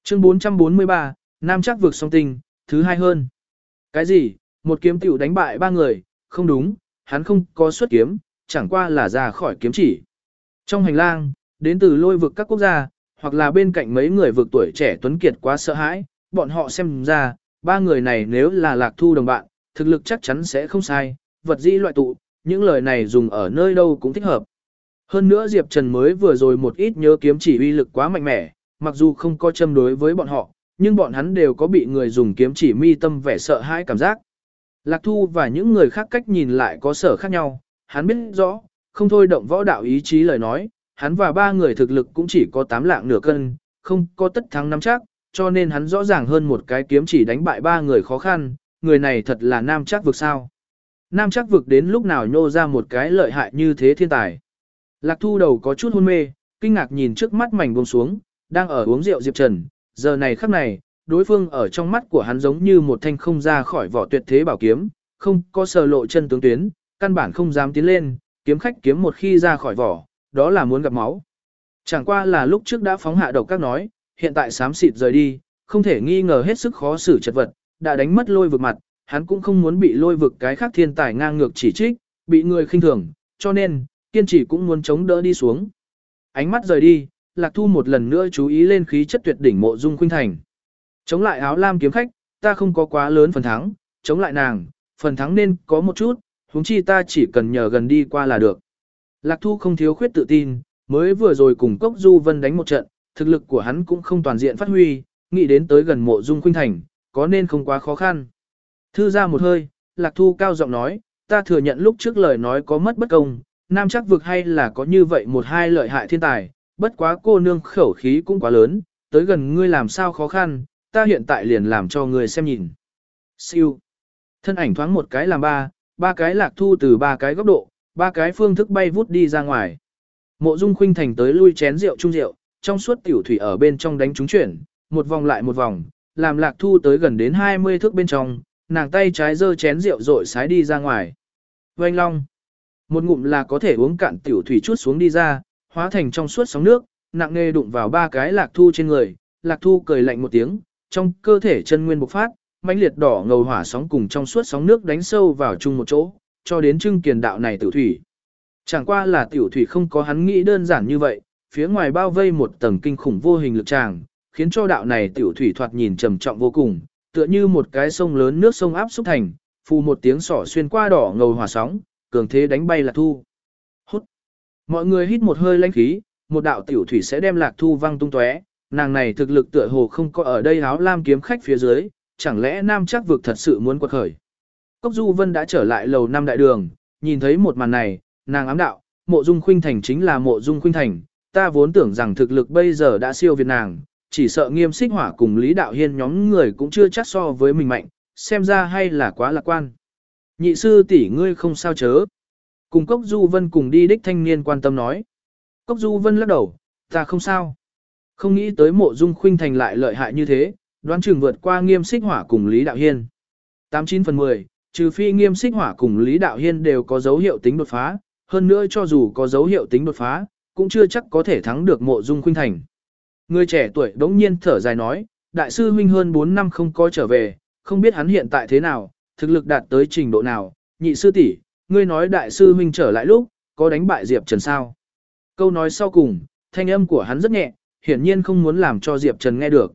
Chương 443, Nam chắc vượt song tinh, thứ hai hơn. Cái gì? Một kiếm tiểu đánh bại ba người, không đúng, hắn không có xuất kiếm, chẳng qua là ra khỏi kiếm chỉ. Trong hành lang, đến từ lôi vực các quốc gia, hoặc là bên cạnh mấy người vực tuổi trẻ tuấn kiệt quá sợ hãi, bọn họ xem ra, ba người này nếu là lạc thu đồng bạn, thực lực chắc chắn sẽ không sai, vật dĩ loại tụ, những lời này dùng ở nơi đâu cũng thích hợp. Hơn nữa Diệp Trần mới vừa rồi một ít nhớ kiếm chỉ uy lực quá mạnh mẽ, mặc dù không có châm đối với bọn họ, nhưng bọn hắn đều có bị người dùng kiếm chỉ mi tâm vẻ sợ hãi cảm giác. Lạc Thu và những người khác cách nhìn lại có sở khác nhau, hắn biết rõ, không thôi động võ đạo ý chí lời nói, hắn và ba người thực lực cũng chỉ có tám lạng nửa cân, không có tất thắng nắm chắc, cho nên hắn rõ ràng hơn một cái kiếm chỉ đánh bại ba người khó khăn, người này thật là nam chắc vực sao. Nam chắc vực đến lúc nào nhô ra một cái lợi hại như thế thiên tài. Lạc thu đầu có chút hôn mê, kinh ngạc nhìn trước mắt mảnh buông xuống, đang ở uống rượu Diệp Trần, giờ này khắc này, đối phương ở trong mắt của hắn giống như một thanh không ra khỏi vỏ tuyệt thế bảo kiếm, không có sờ lộ chân tướng tuyến, căn bản không dám tiến lên, kiếm khách kiếm một khi ra khỏi vỏ, đó là muốn gặp máu. Chẳng qua là lúc trước đã phóng hạ độc các nói, hiện tại sám xịt rời đi, không thể nghi ngờ hết sức khó xử chật vật, đã đánh mất lôi vực mặt, hắn cũng không muốn bị lôi vực cái khác thiên tài ngang ngược chỉ trích, bị người khinh thường, cho nên, kiên trì cũng muốn chống đỡ đi xuống. Ánh mắt rời đi, Lạc Thu một lần nữa chú ý lên khí chất tuyệt đỉnh mộ dung khuynh thành. Chống lại áo lam kiếm khách, ta không có quá lớn phần thắng, chống lại nàng, phần thắng nên có một chút, huống chi ta chỉ cần nhờ gần đi qua là được. Lạc Thu không thiếu khuyết tự tin, mới vừa rồi cùng Cốc Du Vân đánh một trận, thực lực của hắn cũng không toàn diện phát huy, nghĩ đến tới gần mộ dung khuynh thành, có nên không quá khó khăn. Thư ra một hơi, Lạc Thu cao giọng nói, ta thừa nhận lúc trước lời nói có mất bất công, nam chắc vực hay là có như vậy một hai lợi hại thiên tài, bất quá cô nương khẩu khí cũng quá lớn, tới gần ngươi làm sao khó khăn, ta hiện tại liền làm cho ngươi xem nhìn. Siêu. Thân ảnh thoáng một cái làm ba, ba cái lạc thu từ ba cái góc độ, ba cái phương thức bay vút đi ra ngoài. Mộ Dung Khuynh Thành tới lui chén rượu chung rượu, trong suốt tiểu thủy ở bên trong đánh trúng chuyển, một vòng lại một vòng, làm Lạc Thu tới gần đến 20 thước bên trong, nàng tay trái giơ chén rượu rội sái đi ra ngoài. Oanh long. Một ngụm là có thể uống cạn tiểu thủy chút xuống đi ra, hóa thành trong suốt sóng nước, nặng nề đụng vào ba cái Lạc Thu trên người, Lạc Thu cười lạnh một tiếng, trong cơ thể chân nguyên bộc phát, mãnh liệt đỏ ngầu hỏa sóng cùng trong suốt sóng nước đánh sâu vào chung một chỗ, cho đến trưng kiền đạo này tiểu thủy. Chẳng qua là tiểu thủy không có hắn nghĩ đơn giản như vậy, phía ngoài bao vây một tầng kinh khủng vô hình lực tràng, khiến cho đạo này tiểu thủy thoạt nhìn trầm trọng vô cùng, tựa như một cái sông lớn nước sông áp xúc thành, phù một tiếng sỏ xuyên qua đỏ ngầu hỏa sóng, cường thế đánh bay lạc thu. Hút. Mọi người hít một hơi lãnh khí, một đạo tiểu thủy sẽ đem lạc thu văng tung tóe, nàng này thực lực tựa hồ không có ở đây áo lam kiếm khách phía dưới, chẳng lẽ nam chắc vực thật sự muốn quật khởi. Cốc Du Vân đã trở lại lầu năm đại đường, nhìn thấy một màn này, nàng ám đạo, mộ dung khuynh thành chính là mộ dung khuynh thành, ta vốn tưởng rằng thực lực bây giờ đã siêu việt nàng, chỉ sợ nghiêm xích hỏa cùng Lý Đạo Hiên nhóm người cũng chưa chắc so với mình mạnh, xem ra hay là quá lạc quan. Nhị sư tỷ ngươi không sao chớ. Cùng Cốc Du Vân cùng đi đích thanh niên quan tâm nói. Cốc Du Vân lắc đầu, ta không sao. Không nghĩ tới mộ dung khuynh thành lại lợi hại như thế, đoán chừng vượt qua nghiêm xích hỏa cùng Lý Đạo Hiên. 89 phần 10, trừ phi nghiêm xích hỏa cùng Lý Đạo Hiên đều có dấu hiệu tính đột phá, hơn nữa cho dù có dấu hiệu tính đột phá, cũng chưa chắc có thể thắng được mộ dung khuynh thành. Người trẻ tuổi đống nhiên thở dài nói, đại sư huynh hơn 4 năm không có trở về, không biết hắn hiện tại thế nào, thực lực đạt tới trình độ nào, nhị sư tỷ, ngươi nói đại sư huynh trở lại lúc, có đánh bại Diệp Trần sao? Câu nói sau cùng, thanh âm của hắn rất nhẹ, hiển nhiên không muốn làm cho Diệp Trần nghe được.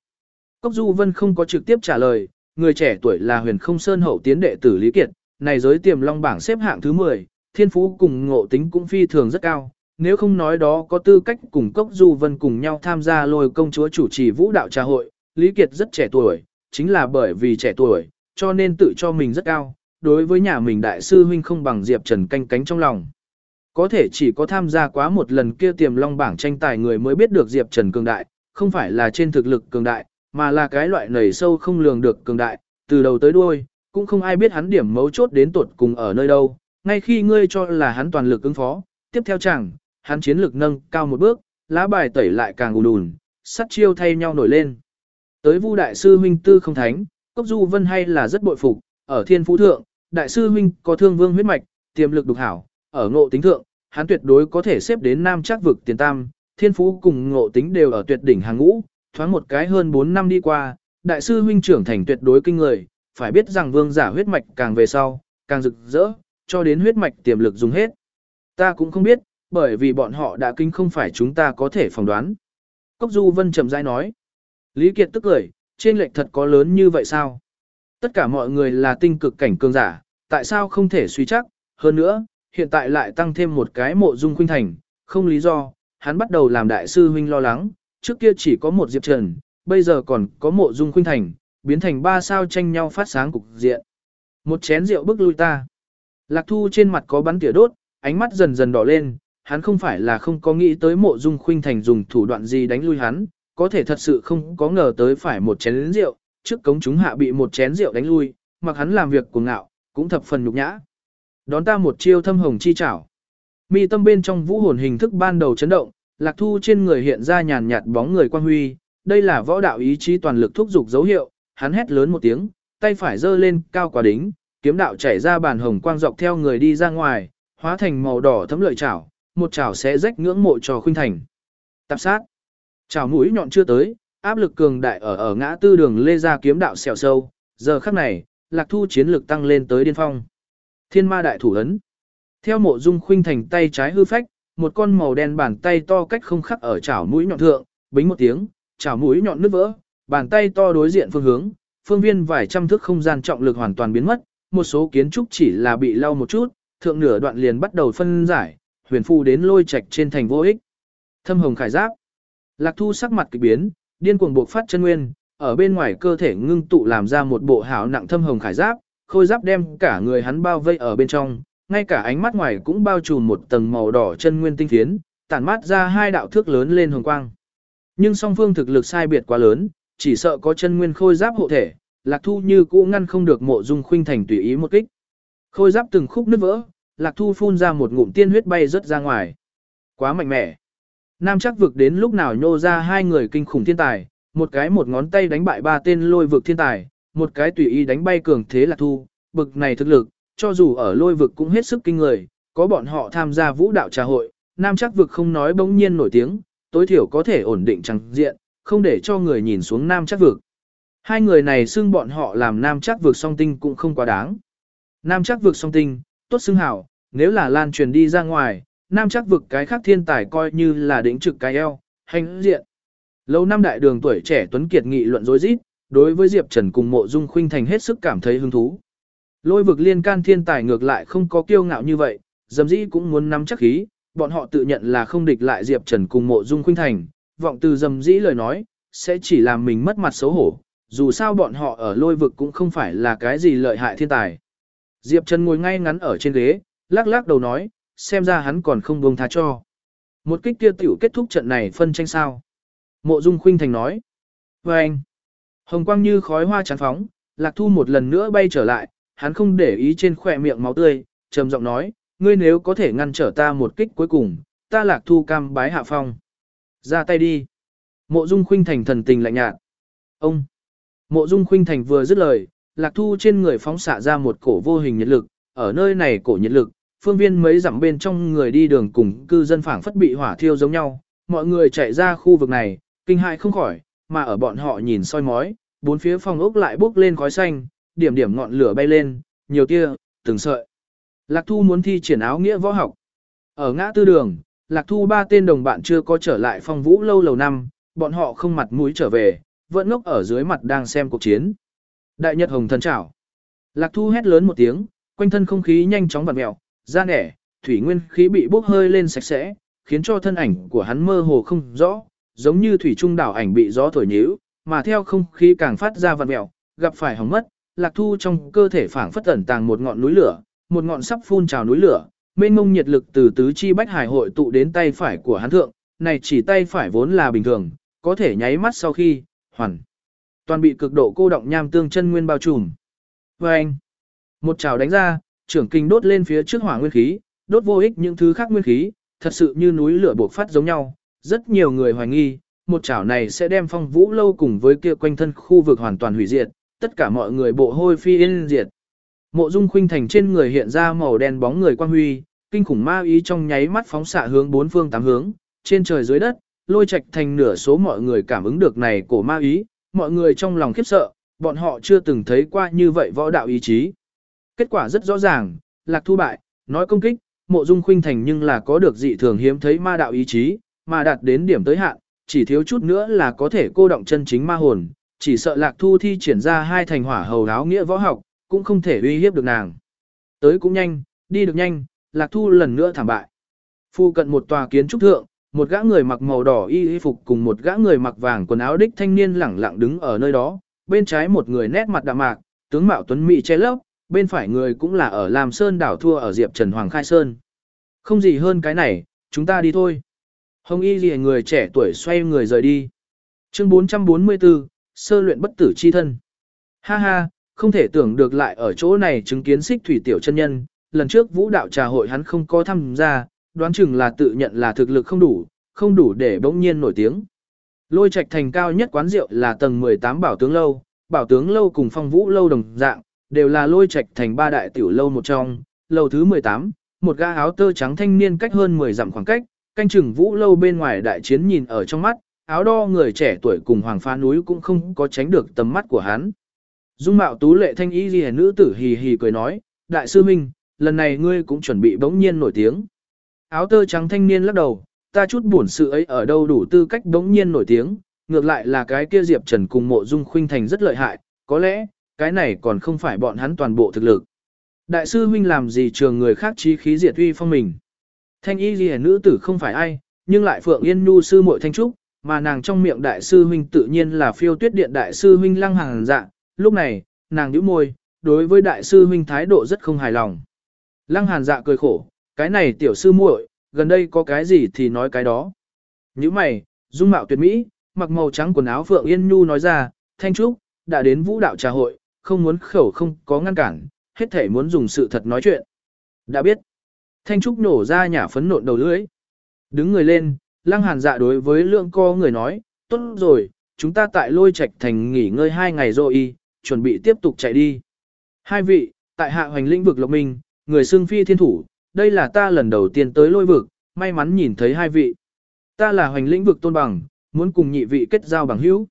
Cốc Du Vân không có trực tiếp trả lời, người trẻ tuổi là huyền không sơn hậu tiến đệ tử Lý Kiệt, này giới tiềm long bảng xếp hạng thứ 10, thiên phú cùng ngộ tính cũng phi thường rất cao. Nếu không nói đó có tư cách cùng Cốc Du Vân cùng nhau tham gia lôi công chúa chủ trì vũ đạo trà hội, Lý Kiệt rất trẻ tuổi, chính là bởi vì trẻ tuổi, cho nên tự cho mình rất cao, đối với nhà mình đại sư huynh không bằng Diệp Trần canh cánh trong lòng. Có thể chỉ có tham gia quá một lần kia tiềm long bảng tranh tài người mới biết được Diệp Trần cường đại, không phải là trên thực lực cường đại, mà là cái loại nảy sâu không lường được cường đại, từ đầu tới đuôi, cũng không ai biết hắn điểm mấu chốt đến tuột cùng ở nơi đâu, ngay khi ngươi cho là hắn toàn lực ứng phó, tiếp theo chẳng, hắn chiến lực nâng cao một bước, lá bài tẩy lại càng ùn ùn, sắt chiêu thay nhau nổi lên. Tới Vu đại sư huynh tư không thánh, Cốc Du Vân hay là rất bội phục, ở Thiên Phú thượng, đại sư huynh có thương vương huyết mạch, tiềm lực đục hảo, ở ngộ tính thượng, hắn tuyệt đối có thể xếp đến nam chắc vực tiền tam, Thiên Phú cùng ngộ tính đều ở tuyệt đỉnh hàng ngũ, thoáng một cái hơn 4 năm đi qua, đại sư huynh trưởng thành tuyệt đối kinh người, phải biết rằng vương giả huyết mạch càng về sau, càng rực rỡ, cho đến huyết mạch tiềm lực dùng hết. Ta cũng không biết, bởi vì bọn họ đã kinh không phải chúng ta có thể phỏng đoán. Cốc Du Vân chậm rãi nói. Lý Kiệt tức cười, trên lệch thật có lớn như vậy sao? Tất cả mọi người là tinh cực cảnh cường giả, tại sao không thể suy chắc? Hơn nữa, hiện tại lại tăng thêm một cái mộ dung khuynh thành, không lý do, hắn bắt đầu làm đại sư huynh lo lắng, trước kia chỉ có một Diệp Trần, bây giờ còn có mộ dung khuynh thành, biến thành ba sao tranh nhau phát sáng cục diện. Một chén rượu bức lui ta. Lạc thu trên mặt có bắn tỉa đốt, ánh mắt dần dần đỏ lên, hắn không phải là không có nghĩ tới mộ dung khuynh thành dùng thủ đoạn gì đánh lui hắn, có thể thật sự không có ngờ tới phải một chén rượu, trước cống chúng hạ bị một chén rượu đánh lui, mặc hắn làm việc cuồng ngạo, cũng thập phần nhục nhã. Đón ta một chiêu thâm hồng chi chảo. Mi tâm bên trong vũ hồn hình thức ban đầu chấn động, lạc thu trên người hiện ra nhàn nhạt bóng người quan huy, đây là võ đạo ý chí toàn lực thúc dục dấu hiệu, hắn hét lớn một tiếng, tay phải giơ lên cao quả đính, kiếm đạo chảy ra bàn hồng quang dọc theo người đi ra ngoài, hóa thành màu đỏ thấm lợi chảo, một chảo sẽ rách ngưỡng mộ trò khuynh thành. Tạp sát. Chảo mũi nhọn chưa tới, áp lực cường đại ở ở ngã tư đường lê ra kiếm đạo xèo sâu, giờ khắc này, lạc thu chiến lực tăng lên tới điên phong. Thiên ma đại thủ ấn. Theo mộ dung khuynh thành tay trái hư phách, một con màu đen bàn tay to cách không khắc ở chảo mũi nhọn thượng, bính một tiếng, chảo mũi nhọn nứt vỡ, bàn tay to đối diện phương hướng, phương viên vài trăm thước không gian trọng lực hoàn toàn biến mất, một số kiến trúc chỉ là bị lau một chút, thượng nửa đoạn liền bắt đầu phân giải, huyền phu đến lôi trạch trên thành vô ích. Thâm hồng khải giáp. Lạc Thu sắc mặt kỳ biến, điên cuồng buộc phát chân nguyên, ở bên ngoài cơ thể ngưng tụ làm ra một bộ hảo nặng thâm hồng khải giáp, khôi giáp đem cả người hắn bao vây ở bên trong, ngay cả ánh mắt ngoài cũng bao trùm một tầng màu đỏ chân nguyên tinh phiến, tản mát ra hai đạo thước lớn lên hồng quang. Nhưng song phương thực lực sai biệt quá lớn, chỉ sợ có chân nguyên khôi giáp hộ thể, Lạc Thu như cũ ngăn không được mộ dung khuynh thành tùy ý một kích. Khôi giáp từng khúc nứt vỡ, Lạc Thu phun ra một ngụm tiên huyết bay rất ra ngoài. Quá mạnh mẽ. Nam chắc vực đến lúc nào nhô ra hai người kinh khủng thiên tài, một cái một ngón tay đánh bại ba tên lôi vực thiên tài, một cái tùy ý đánh bay cường thế Lạc Thu, bực này thực lực, cho dù ở lôi vực cũng hết sức kinh người, có bọn họ tham gia vũ đạo trà hội, Nam chắc vực không nói bỗng nhiên nổi tiếng, tối thiểu có thể ổn định chẳng diện, không để cho người nhìn xuống Nam chắc vực. Hai người này xưng bọn họ làm Nam chắc vực song tinh cũng không quá đáng. Nam chắc vực song tinh, tốt xưng hảo, nếu là lan truyền đi ra ngoài, Nam chắc vực cái khác thiên tài coi như là đỉnh trực cái eo, hành diện. Lâu năm đại đường tuổi trẻ Tuấn Kiệt nghị luận dối rít đối với Diệp Trần cùng mộ dung khuynh thành hết sức cảm thấy hứng thú. Lôi vực liên can thiên tài ngược lại không có kiêu ngạo như vậy, dầm dĩ cũng muốn nắm chắc khí, bọn họ tự nhận là không địch lại Diệp Trần cùng mộ dung khuynh thành, vọng từ dầm dĩ lời nói, sẽ chỉ làm mình mất mặt xấu hổ, dù sao bọn họ ở lôi vực cũng không phải là cái gì lợi hại thiên tài. Diệp Trần ngồi ngay ngắn ở trên ghế, lắc lắc đầu nói, xem ra hắn còn không buông tha cho. Một kích kia tiểu kết thúc trận này phân tranh sao. Mộ Dung Khuynh Thành nói. Và anh, hồng quang như khói hoa tràn phóng, Lạc Thu một lần nữa bay trở lại, hắn không để ý trên khỏe miệng máu tươi, trầm giọng nói, ngươi nếu có thể ngăn trở ta một kích cuối cùng, ta Lạc Thu cam bái hạ phong. Ra tay đi. Mộ Dung Khuynh Thành thần tình lạnh nhạt. Ông. Mộ Dung Khuynh Thành vừa dứt lời, Lạc Thu trên người phóng xạ ra một cổ vô hình nhiệt lực, ở nơi này cổ nhiệt lực, phương viên mấy dặm bên trong người đi đường cùng cư dân phảng phất bị hỏa thiêu giống nhau, mọi người chạy ra khu vực này, kinh hại không khỏi, mà ở bọn họ nhìn soi mói, bốn phía phòng ốc lại bốc lên khói xanh, điểm điểm ngọn lửa bay lên, nhiều tia, từng sợi. Lạc Thu muốn thi triển áo nghĩa võ học. Ở ngã tư đường, Lạc Thu ba tên đồng bạn chưa có trở lại phong vũ lâu lầu năm, bọn họ không mặt mũi trở về, vẫn ngốc ở dưới mặt đang xem cuộc chiến. Đại Nhật Hồng thần chảo. Lạc Thu hét lớn một tiếng, quanh thân không khí nhanh chóng vặn mèo, ra nẻ, thủy nguyên khí bị bốc hơi lên sạch sẽ, khiến cho thân ảnh của hắn mơ hồ không rõ, giống như thủy trung đảo ảnh bị gió thổi nhíu, mà theo không khí càng phát ra vặn mẹo, gặp phải hỏng mất, Lạc Thu trong cơ thể phảng phất ẩn tàng một ngọn núi lửa, một ngọn sắp phun trào núi lửa, mênh mông nhiệt lực từ tứ chi bách hải hội tụ đến tay phải của hắn thượng, này chỉ tay phải vốn là bình thường, có thể nháy mắt sau khi, hoàn toàn bị cực độ cô động nham tương chân nguyên bao trùm. Và anh, một trào đánh ra, trưởng kinh đốt lên phía trước hỏa nguyên khí, đốt vô ích những thứ khác nguyên khí, thật sự như núi lửa buộc phát giống nhau. Rất nhiều người hoài nghi, một chảo này sẽ đem phong vũ lâu cùng với kia quanh thân khu vực hoàn toàn hủy diệt, tất cả mọi người bộ hôi phi yên diệt. Mộ Dung Khuynh Thành trên người hiện ra màu đen bóng người quang huy, kinh khủng ma ý trong nháy mắt phóng xạ hướng bốn phương tám hướng, trên trời dưới đất, lôi trạch thành nửa số mọi người cảm ứng được này cổ ma ý, mọi người trong lòng khiếp sợ, bọn họ chưa từng thấy qua như vậy võ đạo ý chí. Kết quả rất rõ ràng, Lạc Thu bại, nói công kích, Mộ Dung Khuynh Thành nhưng là có được dị thường hiếm thấy ma đạo ý chí, mà đạt đến điểm tới hạn, chỉ thiếu chút nữa là có thể cô động chân chính ma hồn, chỉ sợ Lạc Thu thi triển ra hai thành hỏa hầu áo nghĩa võ học, cũng không thể uy hiếp được nàng. Tới cũng nhanh, đi được nhanh, Lạc Thu lần nữa thảm bại. Phu cận một tòa kiến trúc thượng, một gã người mặc màu đỏ y y phục cùng một gã người mặc vàng quần áo đích thanh niên lẳng lặng đứng ở nơi đó, bên trái một người nét mặt đạm mạc, tướng mạo tuấn mỹ che lấp, bên phải người cũng là ở Lam Sơn đảo thua ở Diệp Trần Hoàng Khai Sơn. Không gì hơn cái này, chúng ta đi thôi. Hồng y gì người trẻ tuổi xoay người rời đi. Chương 444, sơ luyện bất tử chi thân. Ha ha, không thể tưởng được lại ở chỗ này chứng kiến xích thủy tiểu chân nhân, lần trước vũ đạo trà hội hắn không có tham gia, đoán chừng là tự nhận là thực lực không đủ, không đủ để bỗng nhiên nổi tiếng. Lôi trạch thành cao nhất quán rượu là tầng 18 bảo tướng lâu, bảo tướng lâu cùng phong vũ lâu đồng dạng, đều là lôi trạch thành ba đại tiểu lâu một trong, lâu thứ 18, một gã áo tơ trắng thanh niên cách hơn 10 dặm khoảng cách, canh chừng vũ lâu bên ngoài đại chiến nhìn ở trong mắt, áo đo người trẻ tuổi cùng hoàng phá núi cũng không có tránh được tầm mắt của hắn. Dung mạo tú lệ thanh y ghi nữ tử hì hì cười nói, đại sư minh, lần này ngươi cũng chuẩn bị bỗng nhiên nổi tiếng. Áo tơ trắng thanh niên lắc đầu, ta chút buồn sự ấy ở đâu đủ tư cách bỗng nhiên nổi tiếng, ngược lại là cái kia Diệp Trần cùng mộ dung khuynh thành rất lợi hại, có lẽ, cái này còn không phải bọn hắn toàn bộ thực lực. Đại sư huynh làm gì trường người khác trí khí diệt uy phong mình. Thanh y ghi nữ tử không phải ai, nhưng lại Phượng Yên Nhu sư muội thanh trúc, mà nàng trong miệng đại sư huynh tự nhiên là phiêu tuyết điện đại sư huynh lăng hàng dạ. Lúc này, nàng nhíu môi, đối với đại sư huynh thái độ rất không hài lòng. Lăng hàn dạ cười khổ, cái này tiểu sư muội, gần đây có cái gì thì nói cái đó. Như mày, dung mạo tuyệt mỹ, mặc màu trắng quần áo Phượng Yên Nhu nói ra, Thanh Trúc, đã đến vũ đạo trà hội, không muốn khẩu không có ngăn cản, hết thể muốn dùng sự thật nói chuyện. Đã biết. Thanh Trúc nổ ra nhả phấn nộn đầu lưỡi. Đứng người lên, lăng hàn dạ đối với lượng co người nói, tốt rồi, chúng ta tại lôi Trạch thành nghỉ ngơi hai ngày rồi y, chuẩn bị tiếp tục chạy đi. Hai vị, tại hạ hoành lĩnh vực lộc minh, người xương phi thiên thủ, đây là ta lần đầu tiên tới lôi vực, may mắn nhìn thấy hai vị. Ta là hoành lĩnh vực tôn bằng, muốn cùng nhị vị kết giao bằng hữu.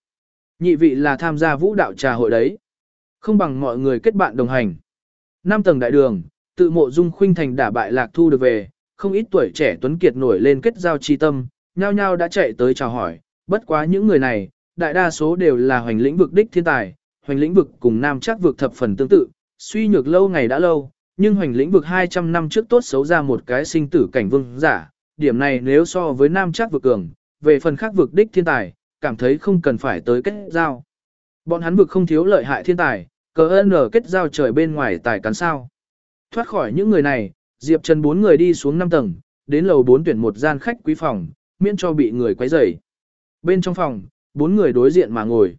Nhị vị là tham gia vũ đạo trà hội đấy. Không bằng mọi người kết bạn đồng hành. Năm tầng đại đường, tự mộ dung khuynh thành đả bại lạc thu được về, không ít tuổi trẻ tuấn kiệt nổi lên kết giao chi tâm, nhao nhao đã chạy tới chào hỏi, bất quá những người này, đại đa số đều là hoành lĩnh vực đích thiên tài, hoành lĩnh vực cùng nam chắc vực thập phần tương tự, suy nhược lâu ngày đã lâu, nhưng hoành lĩnh vực 200 năm trước tốt xấu ra một cái sinh tử cảnh vương giả, điểm này nếu so với nam chắc vực cường, về phần khác vực đích thiên tài, cảm thấy không cần phải tới kết giao. Bọn hắn vực không thiếu lợi hại thiên tài, cờ ơn ở kết giao trời bên ngoài tài cắn sao. Thoát khỏi những người này, Diệp Trần bốn người đi xuống 5 tầng, đến lầu 4 tuyển một gian khách quý phòng, miễn cho bị người quấy rầy. Bên trong phòng, bốn người đối diện mà ngồi.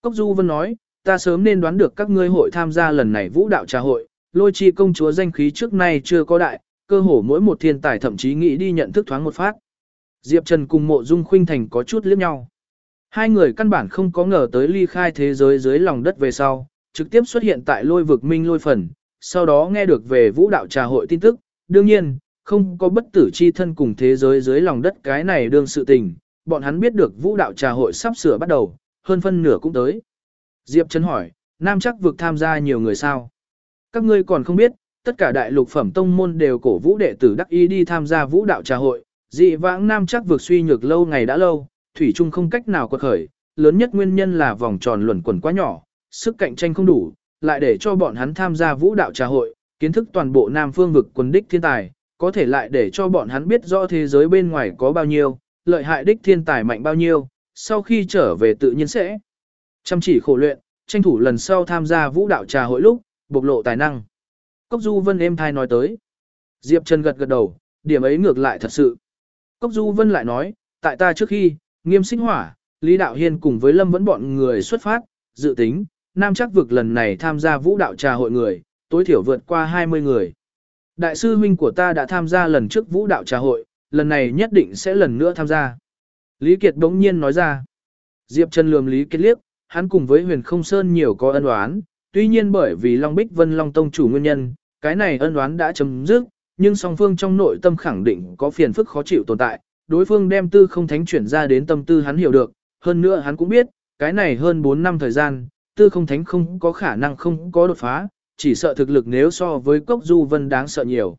Cốc Du Vân nói, ta sớm nên đoán được các ngươi hội tham gia lần này vũ đạo trà hội, lôi chi công chúa danh khí trước nay chưa có đại, cơ hồ mỗi một thiên tài thậm chí nghĩ đi nhận thức thoáng một phát. Diệp Trần cùng mộ dung khuynh thành có chút liếc nhau. Hai người căn bản không có ngờ tới ly khai thế giới dưới lòng đất về sau, trực tiếp xuất hiện tại lôi vực minh lôi phần, sau đó nghe được về vũ đạo trà hội tin tức, đương nhiên, không có bất tử chi thân cùng thế giới dưới lòng đất cái này đương sự tình, bọn hắn biết được vũ đạo trà hội sắp sửa bắt đầu, hơn phân nửa cũng tới. Diệp Trấn hỏi, Nam chắc vực tham gia nhiều người sao? Các ngươi còn không biết, tất cả đại lục phẩm tông môn đều cổ vũ đệ tử đắc y đi tham gia vũ đạo trà hội, dị vãng Nam chắc vực suy nhược lâu ngày đã lâu, thủy chung không cách nào quật khởi, lớn nhất nguyên nhân là vòng tròn luẩn quẩn quá nhỏ, sức cạnh tranh không đủ, lại để cho bọn hắn tham gia vũ đạo trà hội, kiến thức toàn bộ Nam phương vực quân đích thiên tài, có thể lại để cho bọn hắn biết rõ thế giới bên ngoài có bao nhiêu, lợi hại đích thiên tài mạnh bao nhiêu, sau khi trở về tự nhiên sẽ chăm chỉ khổ luyện, tranh thủ lần sau tham gia vũ đạo trà hội lúc, bộc lộ tài năng. Cốc Du Vân êm thai nói tới. Diệp Trần gật gật đầu, điểm ấy ngược lại thật sự. Cốc Du Vân lại nói, tại ta trước khi, nghiêm sinh hỏa, Lý Đạo Hiên cùng với Lâm vẫn bọn người xuất phát, dự tính, Nam chắc vực lần này tham gia vũ đạo trà hội người, tối thiểu vượt qua 20 người. Đại sư huynh của ta đã tham gia lần trước vũ đạo trà hội, lần này nhất định sẽ lần nữa tham gia. Lý Kiệt đống nhiên nói ra. Diệp Trần lườm Lý Kiệt liếc, hắn cùng với huyền không sơn nhiều có ân oán, tuy nhiên bởi vì Long Bích Vân Long Tông chủ nguyên nhân, cái này ân oán đã chấm dứt, nhưng song phương trong nội tâm khẳng định có phiền phức khó chịu tồn tại, đối phương đem tư không thánh chuyển ra đến tâm tư hắn hiểu được, hơn nữa hắn cũng biết, cái này hơn 4 năm thời gian, tư không thánh không có khả năng không có đột phá, chỉ sợ thực lực nếu so với Cốc Du Vân đáng sợ nhiều.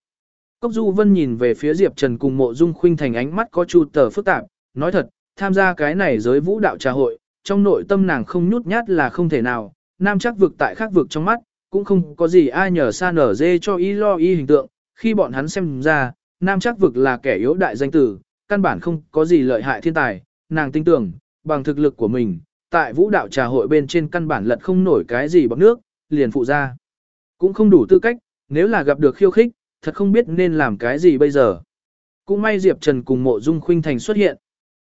Cốc Du Vân nhìn về phía Diệp Trần cùng mộ dung khuynh thành ánh mắt có chu tờ phức tạp, nói thật, tham gia cái này giới vũ đạo trà hội, trong nội tâm nàng không nhút nhát là không thể nào, nam chắc vực tại khác vực trong mắt, cũng không có gì ai nhờ xa nở dê cho y lo y hình tượng, khi bọn hắn xem ra, nam chắc vực là kẻ yếu đại danh tử, căn bản không có gì lợi hại thiên tài, nàng tin tưởng, bằng thực lực của mình, tại vũ đạo trà hội bên trên căn bản lật không nổi cái gì bọc nước, liền phụ ra. Cũng không đủ tư cách, nếu là gặp được khiêu khích, thật không biết nên làm cái gì bây giờ. Cũng may Diệp Trần cùng mộ dung khuynh thành xuất hiện.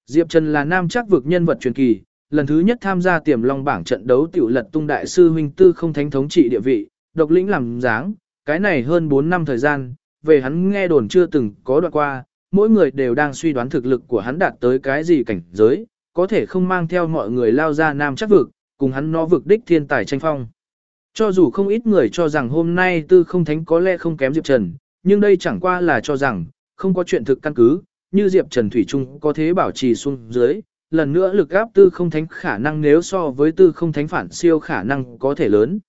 Diệp Trần là nam chắc vực nhân vật truyền kỳ, lần thứ nhất tham gia tiềm long bảng trận đấu tiểu lật tung đại sư huynh tư không thánh thống trị địa vị, độc lĩnh làm dáng, cái này hơn 4 năm thời gian, về hắn nghe đồn chưa từng có đoạn qua, mỗi người đều đang suy đoán thực lực của hắn đạt tới cái gì cảnh giới, có thể không mang theo mọi người lao ra nam chắc vực, cùng hắn nó vực đích thiên tài tranh phong. Cho dù không ít người cho rằng hôm nay tư không thánh có lẽ không kém Diệp Trần, nhưng đây chẳng qua là cho rằng, không có chuyện thực căn cứ, như Diệp Trần Thủy Trung có thế bảo trì xuống dưới, lần nữa lực áp tư không thánh khả năng nếu so với tư không thánh phản siêu khả năng có thể lớn.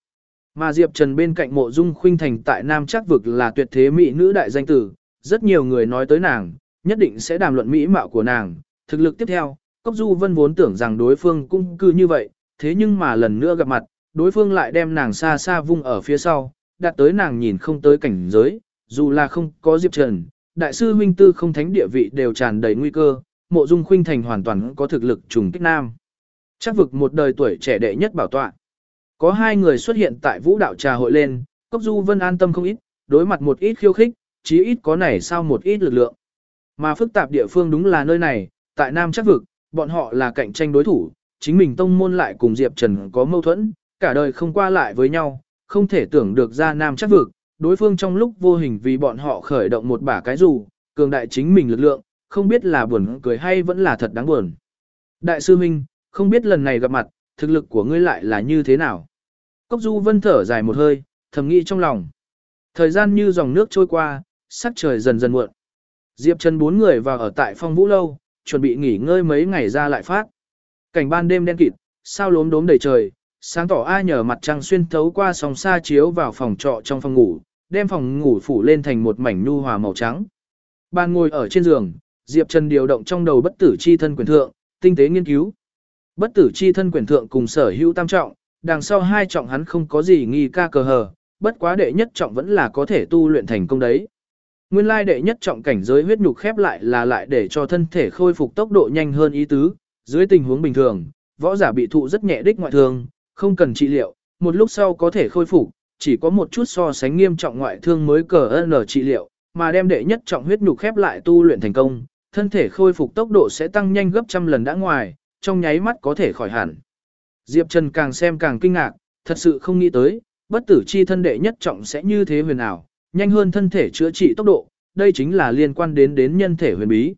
Mà Diệp Trần bên cạnh mộ dung khuynh thành tại Nam chắc vực là tuyệt thế mỹ nữ đại danh tử, rất nhiều người nói tới nàng, nhất định sẽ đàm luận mỹ mạo của nàng. Thực lực tiếp theo, Cốc Du Vân vốn tưởng rằng đối phương cũng cư như vậy, thế nhưng mà lần nữa gặp mặt, đối phương lại đem nàng xa xa vung ở phía sau, đạt tới nàng nhìn không tới cảnh giới, dù là không có Diệp Trần, đại sư huynh tư không thánh địa vị đều tràn đầy nguy cơ, mộ dung khuynh thành hoàn toàn có thực lực trùng kích nam. Chắc vực một đời tuổi trẻ đệ nhất bảo tọa. Có hai người xuất hiện tại vũ đạo trà hội lên, Cốc Du Vân an tâm không ít, đối mặt một ít khiêu khích, chí ít có này sao một ít lực lượng. Mà phức tạp địa phương đúng là nơi này, tại Nam chắc vực, bọn họ là cạnh tranh đối thủ, chính mình tông môn lại cùng Diệp Trần có mâu thuẫn, cả đời không qua lại với nhau, không thể tưởng được ra Nam chắc vực, đối phương trong lúc vô hình vì bọn họ khởi động một bả cái dù, cường đại chính mình lực lượng, không biết là buồn cười hay vẫn là thật đáng buồn. Đại sư Minh, không biết lần này gặp mặt, thực lực của ngươi lại là như thế nào? Cốc Du Vân thở dài một hơi, thầm nghĩ trong lòng. Thời gian như dòng nước trôi qua, sắc trời dần dần muộn. Diệp Trần bốn người vào ở tại phong vũ lâu, chuẩn bị nghỉ ngơi mấy ngày ra lại phát. Cảnh ban đêm đen kịt, sao lốm đốm đầy trời, sáng tỏ ai nhờ mặt trăng xuyên thấu qua sóng xa chiếu vào phòng trọ trong phòng ngủ, đem phòng ngủ phủ lên thành một mảnh nhu hòa màu trắng. Ban ngồi ở trên giường, Diệp Trần điều động trong đầu bất tử chi thân quyền thượng, tinh tế nghiên cứu. Bất tử chi thân quyền thượng cùng sở hữu tam trọng, đằng sau hai trọng hắn không có gì nghi ca cờ hờ, bất quá đệ nhất trọng vẫn là có thể tu luyện thành công đấy. Nguyên lai đệ nhất trọng cảnh giới huyết nhục khép lại là lại để cho thân thể khôi phục tốc độ nhanh hơn ý tứ, dưới tình huống bình thường, võ giả bị thụ rất nhẹ đích ngoại thương, không cần trị liệu, một lúc sau có thể khôi phục, chỉ có một chút so sánh nghiêm trọng ngoại thương mới cờ ơn trị liệu, mà đem đệ nhất trọng huyết nhục khép lại tu luyện thành công, thân thể khôi phục tốc độ sẽ tăng nhanh gấp trăm lần đã ngoài, trong nháy mắt có thể khỏi hẳn. Diệp Trần càng xem càng kinh ngạc, thật sự không nghĩ tới, bất tử chi thân đệ nhất trọng sẽ như thế huyền ảo, nhanh hơn thân thể chữa trị tốc độ, đây chính là liên quan đến đến nhân thể huyền bí.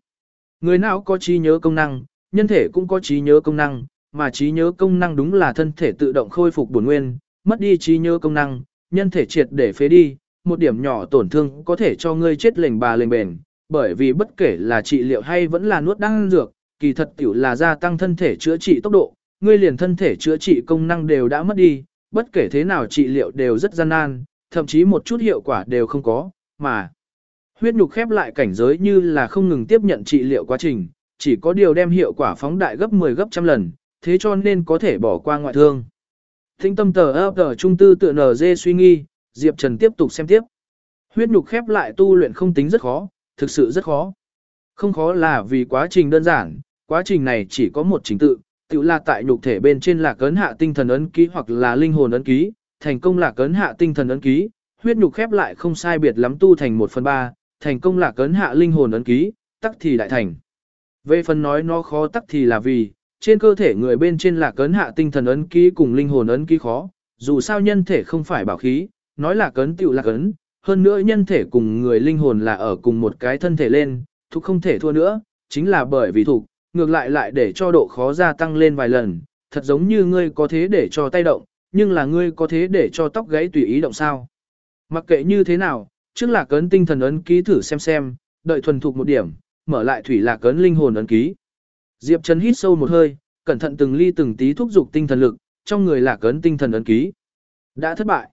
Người nào có trí nhớ công năng, nhân thể cũng có trí nhớ công năng, mà trí nhớ công năng đúng là thân thể tự động khôi phục bổn nguyên, mất đi trí nhớ công năng, nhân thể triệt để phế đi, một điểm nhỏ tổn thương có thể cho ngươi chết lệnh bà lệnh bền, bởi vì bất kể là trị liệu hay vẫn là nuốt đan dược, kỳ thật tiểu là gia tăng thân thể chữa trị tốc độ, ngươi liền thân thể chữa trị công năng đều đã mất đi, bất kể thế nào trị liệu đều rất gian nan, thậm chí một chút hiệu quả đều không có, mà huyết nhục khép lại cảnh giới như là không ngừng tiếp nhận trị liệu quá trình, chỉ có điều đem hiệu quả phóng đại gấp 10 gấp trăm lần, thế cho nên có thể bỏ qua ngoại thương. Thinh tâm tờ ấp tờ trung tư tựa nở dê suy nghi, Diệp Trần tiếp tục xem tiếp. Huyết nhục khép lại tu luyện không tính rất khó, thực sự rất khó. Không khó là vì quá trình đơn giản, quá trình này chỉ có một trình tự, tự là tại nhục thể bên trên là cấn hạ tinh thần ấn ký hoặc là linh hồn ấn ký, thành công là cấn hạ tinh thần ấn ký, huyết nhục khép lại không sai biệt lắm tu thành 1 phần 3, thành công là cấn hạ linh hồn ấn ký, tắc thì đại thành. Về phần nói nó khó tắc thì là vì, trên cơ thể người bên trên là cấn hạ tinh thần ấn ký cùng linh hồn ấn ký khó, dù sao nhân thể không phải bảo khí, nói là cấn tựu là cấn, hơn nữa nhân thể cùng người linh hồn là ở cùng một cái thân thể lên, thuộc không thể thua nữa, chính là bởi vì thuộc, ngược lại lại để cho độ khó gia tăng lên vài lần, thật giống như ngươi có thế để cho tay động, nhưng là ngươi có thế để cho tóc gãy tùy ý động sao. Mặc kệ như thế nào, trước là cấn tinh thần ấn ký thử xem xem, đợi thuần thục một điểm, mở lại thủy lạc cấn linh hồn ấn ký. Diệp Trần hít sâu một hơi, cẩn thận từng ly từng tí thúc dục tinh thần lực, trong người lạc cấn tinh thần ấn ký. Đã thất bại.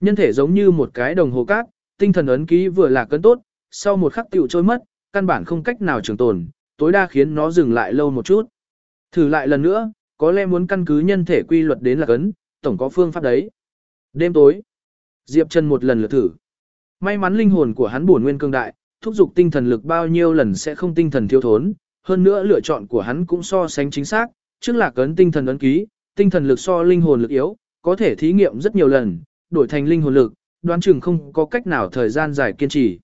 Nhân thể giống như một cái đồng hồ cát, tinh thần ấn ký vừa là cấn tốt, sau một khắc tiểu trôi mất, căn bản không cách nào trường tồn, tối đa khiến nó dừng lại lâu một chút. Thử lại lần nữa, có lẽ muốn căn cứ nhân thể quy luật đến là cấn, tổng có phương pháp đấy. Đêm tối, Diệp Trần một lần lượt thử. May mắn linh hồn của hắn bổn nguyên cương đại, thúc giục tinh thần lực bao nhiêu lần sẽ không tinh thần thiếu thốn, hơn nữa lựa chọn của hắn cũng so sánh chính xác, trước là cấn tinh thần ấn ký, tinh thần lực so linh hồn lực yếu, có thể thí nghiệm rất nhiều lần, đổi thành linh hồn lực, đoán chừng không có cách nào thời gian dài kiên trì.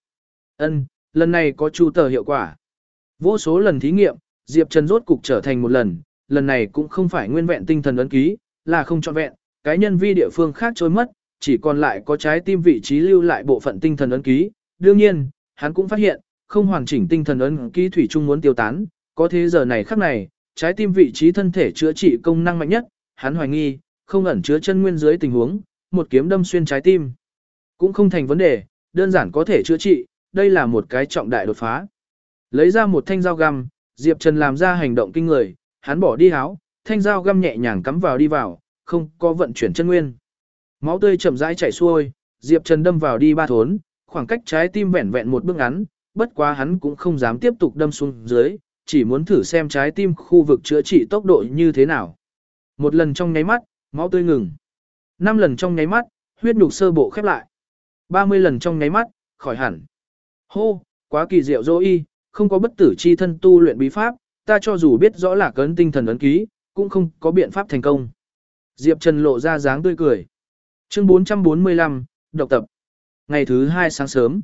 Ân, lần này có chu tờ hiệu quả. Vô số lần thí nghiệm, Diệp Trần rốt cục trở thành một lần, lần này cũng không phải nguyên vẹn tinh thần ấn ký, là không trọn vẹn, cái nhân vi địa phương khác trôi mất, chỉ còn lại có trái tim vị trí lưu lại bộ phận tinh thần ấn ký. Đương nhiên, hắn cũng phát hiện, không hoàn chỉnh tinh thần ấn ký thủy chung muốn tiêu tán, có thế giờ này khắc này, trái tim vị trí thân thể chữa trị công năng mạnh nhất, hắn hoài nghi, không ẩn chứa chân nguyên dưới tình huống, một kiếm đâm xuyên trái tim. Cũng không thành vấn đề, đơn giản có thể chữa trị, đây là một cái trọng đại đột phá. Lấy ra một thanh dao găm, Diệp Trần làm ra hành động kinh người, hắn bỏ đi áo, thanh dao găm nhẹ nhàng cắm vào đi vào, không có vận chuyển chân nguyên. Máu tươi chậm rãi chảy xuôi, Diệp Trần đâm vào đi ba thốn, khoảng cách trái tim vẹn vẹn một bước ngắn, bất quá hắn cũng không dám tiếp tục đâm xuống dưới, chỉ muốn thử xem trái tim khu vực chữa trị tốc độ như thế nào. Một lần trong nháy mắt, máu tươi ngừng. Năm lần trong nháy mắt, huyết nhục sơ bộ khép lại. 30 lần trong nháy mắt, khỏi hẳn. Hô, quá kỳ diệu dô y, không có bất tử chi thân tu luyện bí pháp, ta cho dù biết rõ là cấn tinh thần ấn ký, cũng không có biện pháp thành công. Diệp Trần lộ ra dáng tươi cười. Chương 445, độc tập. Ngày thứ hai sáng sớm.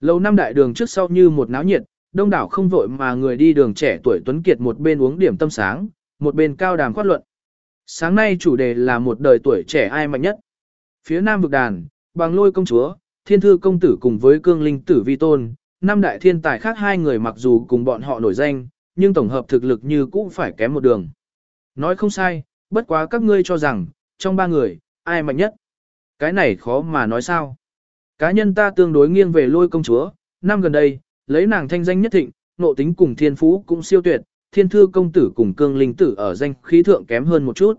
Lầu năm đại đường trước sau như một náo nhiệt, đông đảo không vội mà người đi đường trẻ tuổi tuấn kiệt một bên uống điểm tâm sáng, một bên cao đàm khoát luận. Sáng nay chủ đề là một đời tuổi trẻ ai mạnh nhất. Phía nam vực đàn, bằng lôi công chúa, thiên thư công tử cùng với cương linh tử vi tôn, năm đại thiên tài khác hai người mặc dù cùng bọn họ nổi danh, nhưng tổng hợp thực lực như cũ phải kém một đường. Nói không sai, bất quá các ngươi cho rằng, trong ba người, ai mạnh nhất? Cái này khó mà nói sao. Cá nhân ta tương đối nghiêng về lôi công chúa, năm gần đây, lấy nàng thanh danh nhất thịnh, nộ tính cùng thiên phú cũng siêu tuyệt, thiên thư công tử cùng cương linh tử ở danh khí thượng kém hơn một chút.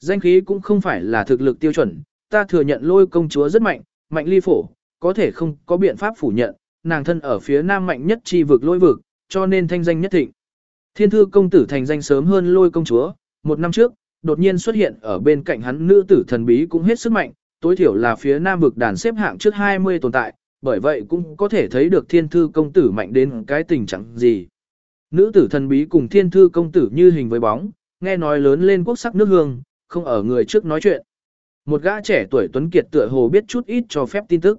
Danh khí cũng không phải là thực lực tiêu chuẩn, ta thừa nhận lôi công chúa rất mạnh, mạnh ly phổ, có thể không có biện pháp phủ nhận, nàng thân ở phía nam mạnh nhất chi vực lôi vực, cho nên thanh danh nhất thịnh. Thiên thư công tử thành danh sớm hơn lôi công chúa, một năm trước, đột nhiên xuất hiện ở bên cạnh hắn nữ tử thần bí cũng hết sức mạnh, tối thiểu là phía nam vực đàn xếp hạng trước 20 tồn tại, bởi vậy cũng có thể thấy được thiên thư công tử mạnh đến cái tình trạng gì. Nữ tử thần bí cùng thiên thư công tử như hình với bóng, nghe nói lớn lên quốc sắc nước hương, không ở người trước nói chuyện. Một gã trẻ tuổi tuấn kiệt tựa hồ biết chút ít cho phép tin tức.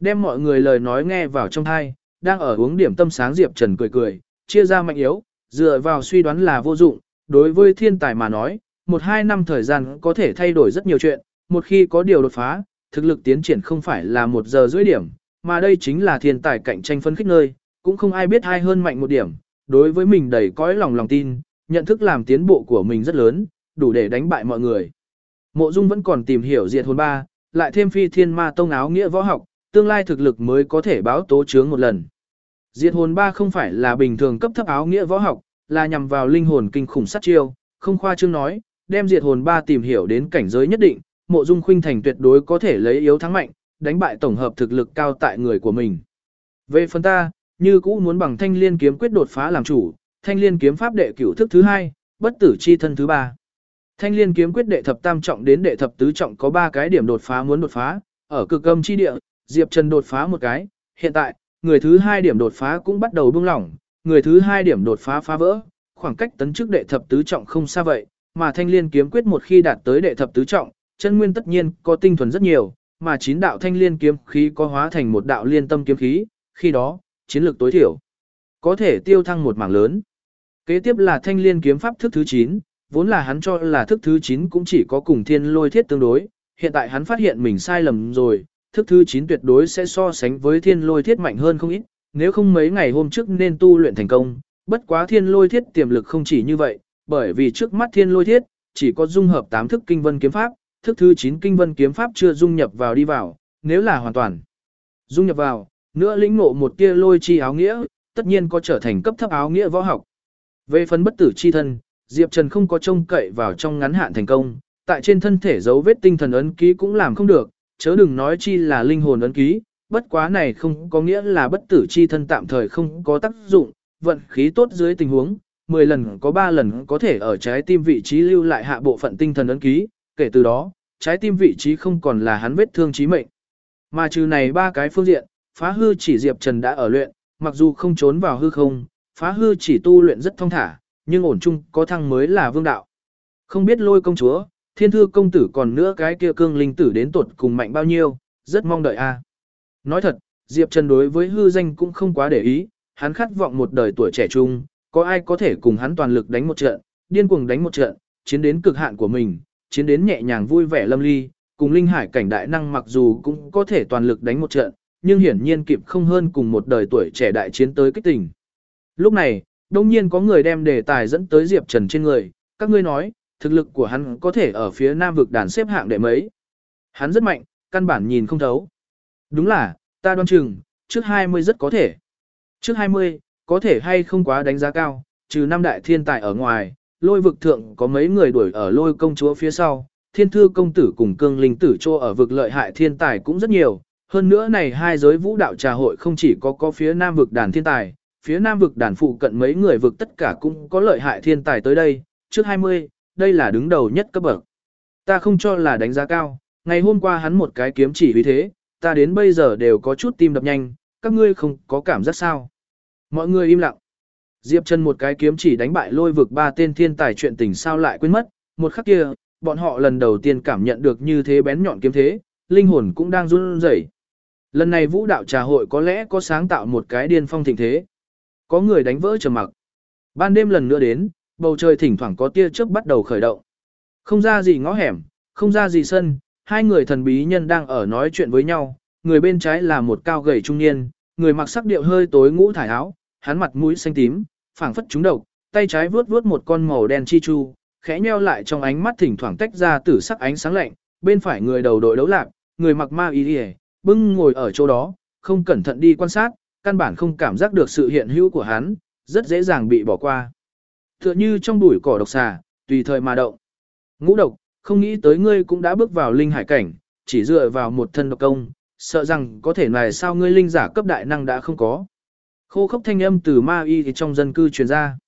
Đem mọi người lời nói nghe vào trong thai, đang ở uống điểm tâm sáng Diệp Trần cười cười, chia ra mạnh yếu, dựa vào suy đoán là vô dụng, đối với thiên tài mà nói, một hai năm thời gian có thể thay đổi rất nhiều chuyện, một khi có điều đột phá, thực lực tiến triển không phải là một giờ rưỡi điểm, mà đây chính là thiên tài cạnh tranh phân khích nơi, cũng không ai biết ai hơn mạnh một điểm, đối với mình đầy cõi lòng lòng tin, nhận thức làm tiến bộ của mình rất lớn, đủ để đánh bại mọi người. Mộ Dung vẫn còn tìm hiểu diệt hồn ba, lại thêm phi thiên ma tông áo nghĩa võ học, tương lai thực lực mới có thể báo tố chướng một lần. Diệt hồn ba không phải là bình thường cấp thấp áo nghĩa võ học, là nhằm vào linh hồn kinh khủng sát chiêu, không khoa trương nói, đem diệt hồn ba tìm hiểu đến cảnh giới nhất định, mộ dung khuynh thành tuyệt đối có thể lấy yếu thắng mạnh, đánh bại tổng hợp thực lực cao tại người của mình. Về phần ta, như cũ muốn bằng thanh liên kiếm quyết đột phá làm chủ, thanh liên kiếm pháp đệ cửu thức thứ hai, bất tử chi thân thứ ba. Thanh liên kiếm quyết đệ thập tam trọng đến đệ thập tứ trọng có ba cái điểm đột phá muốn đột phá, ở cực âm chi địa, Diệp Trần đột phá một cái, hiện tại, người thứ hai điểm đột phá cũng bắt đầu buông lỏng, người thứ hai điểm đột phá phá vỡ, khoảng cách tấn trước đệ thập tứ trọng không xa vậy, mà thanh liên kiếm quyết một khi đạt tới đệ thập tứ trọng, chân nguyên tất nhiên có tinh thuần rất nhiều, mà chín đạo thanh liên kiếm khí có hóa thành một đạo liên tâm kiếm khí, khi đó, chiến lược tối thiểu có thể tiêu thăng một mảng lớn. Kế tiếp là thanh liên kiếm pháp thức thứ 9, vốn là hắn cho là thức thứ 9 cũng chỉ có cùng thiên lôi thiết tương đối, hiện tại hắn phát hiện mình sai lầm rồi, thức thứ 9 tuyệt đối sẽ so sánh với thiên lôi thiết mạnh hơn không ít, nếu không mấy ngày hôm trước nên tu luyện thành công, bất quá thiên lôi thiết tiềm lực không chỉ như vậy, bởi vì trước mắt thiên lôi thiết, chỉ có dung hợp 8 thức kinh vân kiếm pháp, thức thứ 9 kinh vân kiếm pháp chưa dung nhập vào đi vào, nếu là hoàn toàn dung nhập vào, nữa lĩnh ngộ một tia lôi chi áo nghĩa, tất nhiên có trở thành cấp thấp áo nghĩa võ học. Về phần bất tử chi thân, Diệp Trần không có trông cậy vào trong ngắn hạn thành công, tại trên thân thể dấu vết tinh thần ấn ký cũng làm không được, chớ đừng nói chi là linh hồn ấn ký, bất quá này không có nghĩa là bất tử chi thân tạm thời không có tác dụng, vận khí tốt dưới tình huống, 10 lần có 3 lần có thể ở trái tim vị trí lưu lại hạ bộ phận tinh thần ấn ký, kể từ đó, trái tim vị trí không còn là hắn vết thương chí mệnh. Mà trừ này ba cái phương diện, phá hư chỉ Diệp Trần đã ở luyện, mặc dù không trốn vào hư không, phá hư chỉ tu luyện rất thông thả, nhưng ổn chung có thăng mới là vương đạo. Không biết lôi công chúa, thiên thư công tử còn nữa cái kia cương linh tử đến tuột cùng mạnh bao nhiêu, rất mong đợi a. Nói thật, Diệp Trần đối với hư danh cũng không quá để ý, hắn khát vọng một đời tuổi trẻ trung, có ai có thể cùng hắn toàn lực đánh một trận, điên cuồng đánh một trận, chiến đến cực hạn của mình, chiến đến nhẹ nhàng vui vẻ lâm ly, cùng linh hải cảnh đại năng mặc dù cũng có thể toàn lực đánh một trận, nhưng hiển nhiên kịp không hơn cùng một đời tuổi trẻ đại chiến tới kích tình. Lúc này, đông nhiên có người đem đề tài dẫn tới Diệp Trần trên người, các ngươi nói, thực lực của hắn có thể ở phía nam vực đàn xếp hạng đệ mấy. Hắn rất mạnh, căn bản nhìn không thấu. Đúng là, ta đoan chừng, trước 20 rất có thể. Trước 20, có thể hay không quá đánh giá cao, trừ năm đại thiên tài ở ngoài, lôi vực thượng có mấy người đuổi ở lôi công chúa phía sau, thiên thư công tử cùng cương linh tử trô ở vực lợi hại thiên tài cũng rất nhiều. Hơn nữa này hai giới vũ đạo trà hội không chỉ có có phía nam vực đàn thiên tài, phía nam vực đàn phụ cận mấy người vực tất cả cũng có lợi hại thiên tài tới đây, trước 20, đây là đứng đầu nhất cấp bậc. Ta không cho là đánh giá cao, ngày hôm qua hắn một cái kiếm chỉ vì thế, ta đến bây giờ đều có chút tim đập nhanh, các ngươi không có cảm giác sao. Mọi người im lặng. Diệp Trần một cái kiếm chỉ đánh bại lôi vực ba tên thiên tài chuyện tình sao lại quên mất, một khắc kia, bọn họ lần đầu tiên cảm nhận được như thế bén nhọn kiếm thế, linh hồn cũng đang run rẩy. Lần này vũ đạo trà hội có lẽ có sáng tạo một cái điên phong thịnh thế. Có người đánh vỡ trầm mặc. Ban đêm lần nữa đến, bầu trời thỉnh thoảng có tia chớp bắt đầu khởi động. Không ra gì ngõ hẻm, không ra gì sân, hai người thần bí nhân đang ở nói chuyện với nhau, người bên trái là một cao gầy trung niên, người mặc sắc điệu hơi tối ngũ thải áo, hắn mặt mũi xanh tím, phảng phất trúng độc, tay trái vuốt vuốt một con màu đen chi chu, khẽ nheo lại trong ánh mắt thỉnh thoảng tách ra tử sắc ánh sáng lạnh, bên phải người đầu đội đấu lạc, người mặc ma y y, bưng ngồi ở chỗ đó, không cẩn thận đi quan sát, căn bản không cảm giác được sự hiện hữu của hắn, rất dễ dàng bị bỏ qua. Tựa như trong bụi cỏ độc xà, tùy thời mà động. Ngũ độc, không nghĩ tới ngươi cũng đã bước vào linh hải cảnh, chỉ dựa vào một thân độc công, sợ rằng có thể này sao ngươi linh giả cấp đại năng đã không có. Khô khốc thanh âm từ ma y thì trong dân cư truyền ra.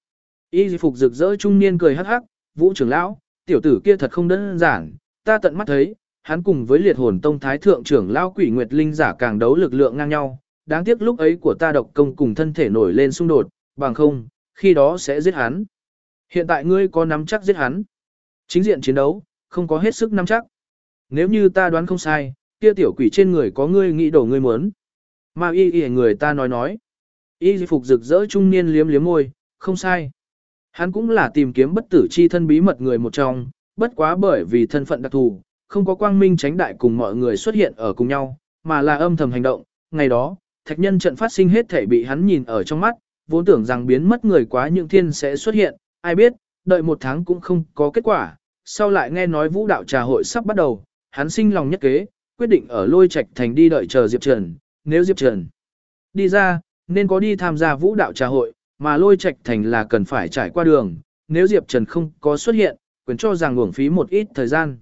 Y phục rực rỡ trung niên cười hắc hắc, vũ trưởng lão, tiểu tử kia thật không đơn giản, ta tận mắt thấy, hắn cùng với liệt hồn tông thái thượng trưởng lão quỷ nguyệt linh giả càng đấu lực lượng ngang nhau, đáng tiếc lúc ấy của ta độc công cùng thân thể nổi lên xung đột, bằng không, khi đó sẽ giết hắn. Hiện tại ngươi có nắm chắc giết hắn. Chính diện chiến đấu, không có hết sức nắm chắc. Nếu như ta đoán không sai, kia tiểu quỷ trên người có ngươi nghĩ đổ ngươi muốn. Ma y y người ta nói nói. Y phục rực rỡ trung niên liếm liếm môi, không sai. Hắn cũng là tìm kiếm bất tử chi thân bí mật người một trong, bất quá bởi vì thân phận đặc thù, không có quang minh tránh đại cùng mọi người xuất hiện ở cùng nhau, mà là âm thầm hành động. Ngày đó, thạch nhân trận phát sinh hết thể bị hắn nhìn ở trong mắt, vốn tưởng rằng biến mất người quá những thiên sẽ xuất hiện, ai biết, đợi một tháng cũng không có kết quả, sau lại nghe nói vũ đạo trà hội sắp bắt đầu, hắn sinh lòng nhất kế, quyết định ở lôi trạch thành đi đợi chờ Diệp Trần, nếu Diệp Trần đi ra, nên có đi tham gia vũ đạo trà hội, mà lôi trạch thành là cần phải trải qua đường, nếu Diệp Trần không có xuất hiện, quyền cho rằng uổng phí một ít thời gian.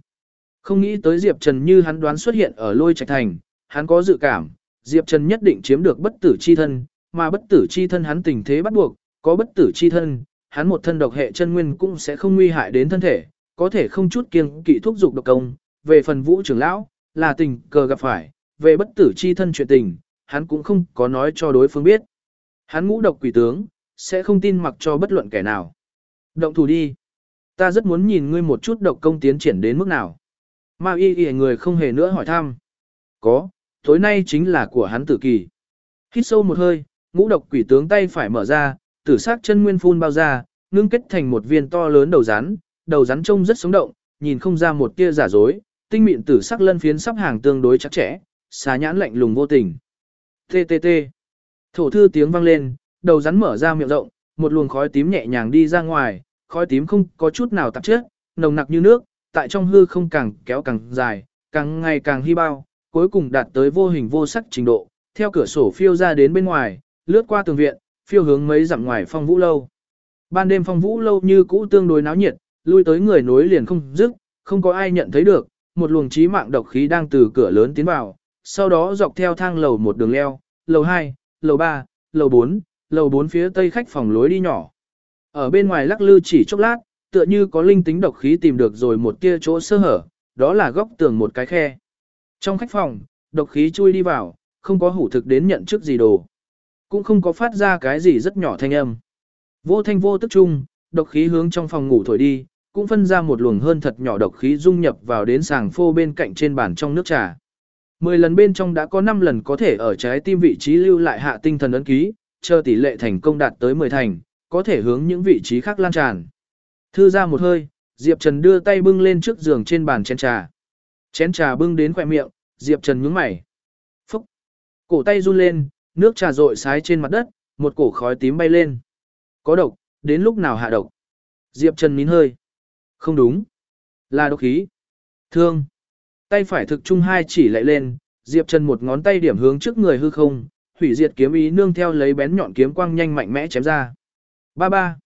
Không nghĩ tới Diệp Trần như hắn đoán xuất hiện ở lôi trạch thành, hắn có dự cảm, Diệp Trần nhất định chiếm được bất tử chi thân, mà bất tử chi thân hắn tình thế bắt buộc, có bất tử chi thân, hắn một thân độc hệ chân nguyên cũng sẽ không nguy hại đến thân thể, có thể không chút kiêng kỵ thúc dục độc công. Về phần vũ trưởng lão, là tình cờ gặp phải, về bất tử chi thân chuyện tình, hắn cũng không có nói cho đối phương biết. Hắn ngũ độc quỷ tướng, sẽ không tin mặc cho bất luận kẻ nào. Động thủ đi. Ta rất muốn nhìn ngươi một chút độc công tiến triển đến mức nào. Ma y y người không hề nữa hỏi thăm. Có, tối nay chính là của hắn tử kỳ. Hít sâu một hơi, ngũ độc quỷ tướng tay phải mở ra, tử sắc chân nguyên phun bao ra, ngưng kết thành một viên to lớn đầu rắn, đầu rắn trông rất sống động, nhìn không ra một tia giả dối, tinh mịn tử sắc lân phiến sắp hàng tương đối chắc chẽ, xà nhãn lạnh lùng vô tình. TTT. Thổ thư tiếng vang lên, đầu rắn mở ra miệng rộng, một luồng khói tím nhẹ nhàng đi ra ngoài, khói tím không có chút nào tạp chất, nồng nặc như nước, tại trong hư không càng kéo càng dài, càng ngày càng hy bao, cuối cùng đạt tới vô hình vô sắc trình độ, theo cửa sổ phiêu ra đến bên ngoài, lướt qua tường viện, phiêu hướng mấy dặm ngoài phong vũ lâu. Ban đêm phong vũ lâu như cũ tương đối náo nhiệt, lui tới người nối liền không dứt, không có ai nhận thấy được, một luồng trí mạng độc khí đang từ cửa lớn tiến vào, sau đó dọc theo thang lầu một đường leo, lầu 2, lầu 3, lầu 4, lầu 4 phía tây khách phòng lối đi nhỏ. Ở bên ngoài lắc lư chỉ chốc lát, tựa như có linh tính độc khí tìm được rồi một tia chỗ sơ hở, đó là góc tường một cái khe. Trong khách phòng, độc khí chui đi vào, không có hủ thực đến nhận trước gì đồ. Cũng không có phát ra cái gì rất nhỏ thanh âm. Vô thanh vô tức chung, độc khí hướng trong phòng ngủ thổi đi, cũng phân ra một luồng hơn thật nhỏ độc khí dung nhập vào đến sàng phô bên cạnh trên bàn trong nước trà. Mười lần bên trong đã có 5 lần có thể ở trái tim vị trí lưu lại hạ tinh thần ấn ký, chờ tỷ lệ thành công đạt tới 10 thành, có thể hướng những vị trí khác lan tràn. Thư ra một hơi, Diệp Trần đưa tay bưng lên trước giường trên bàn chén trà. Chén trà bưng đến khỏe miệng, Diệp Trần nhướng mày. Phúc! Cổ tay run lên, nước trà rội sái trên mặt đất, một cổ khói tím bay lên. Có độc, đến lúc nào hạ độc? Diệp Trần nín hơi. Không đúng. Là độc khí. Thương. Tay phải thực trung hai chỉ lại lên, Diệp Trần một ngón tay điểm hướng trước người hư không, hủy diệt kiếm ý nương theo lấy bén nhọn kiếm quang nhanh mạnh mẽ chém ra. Ba ba.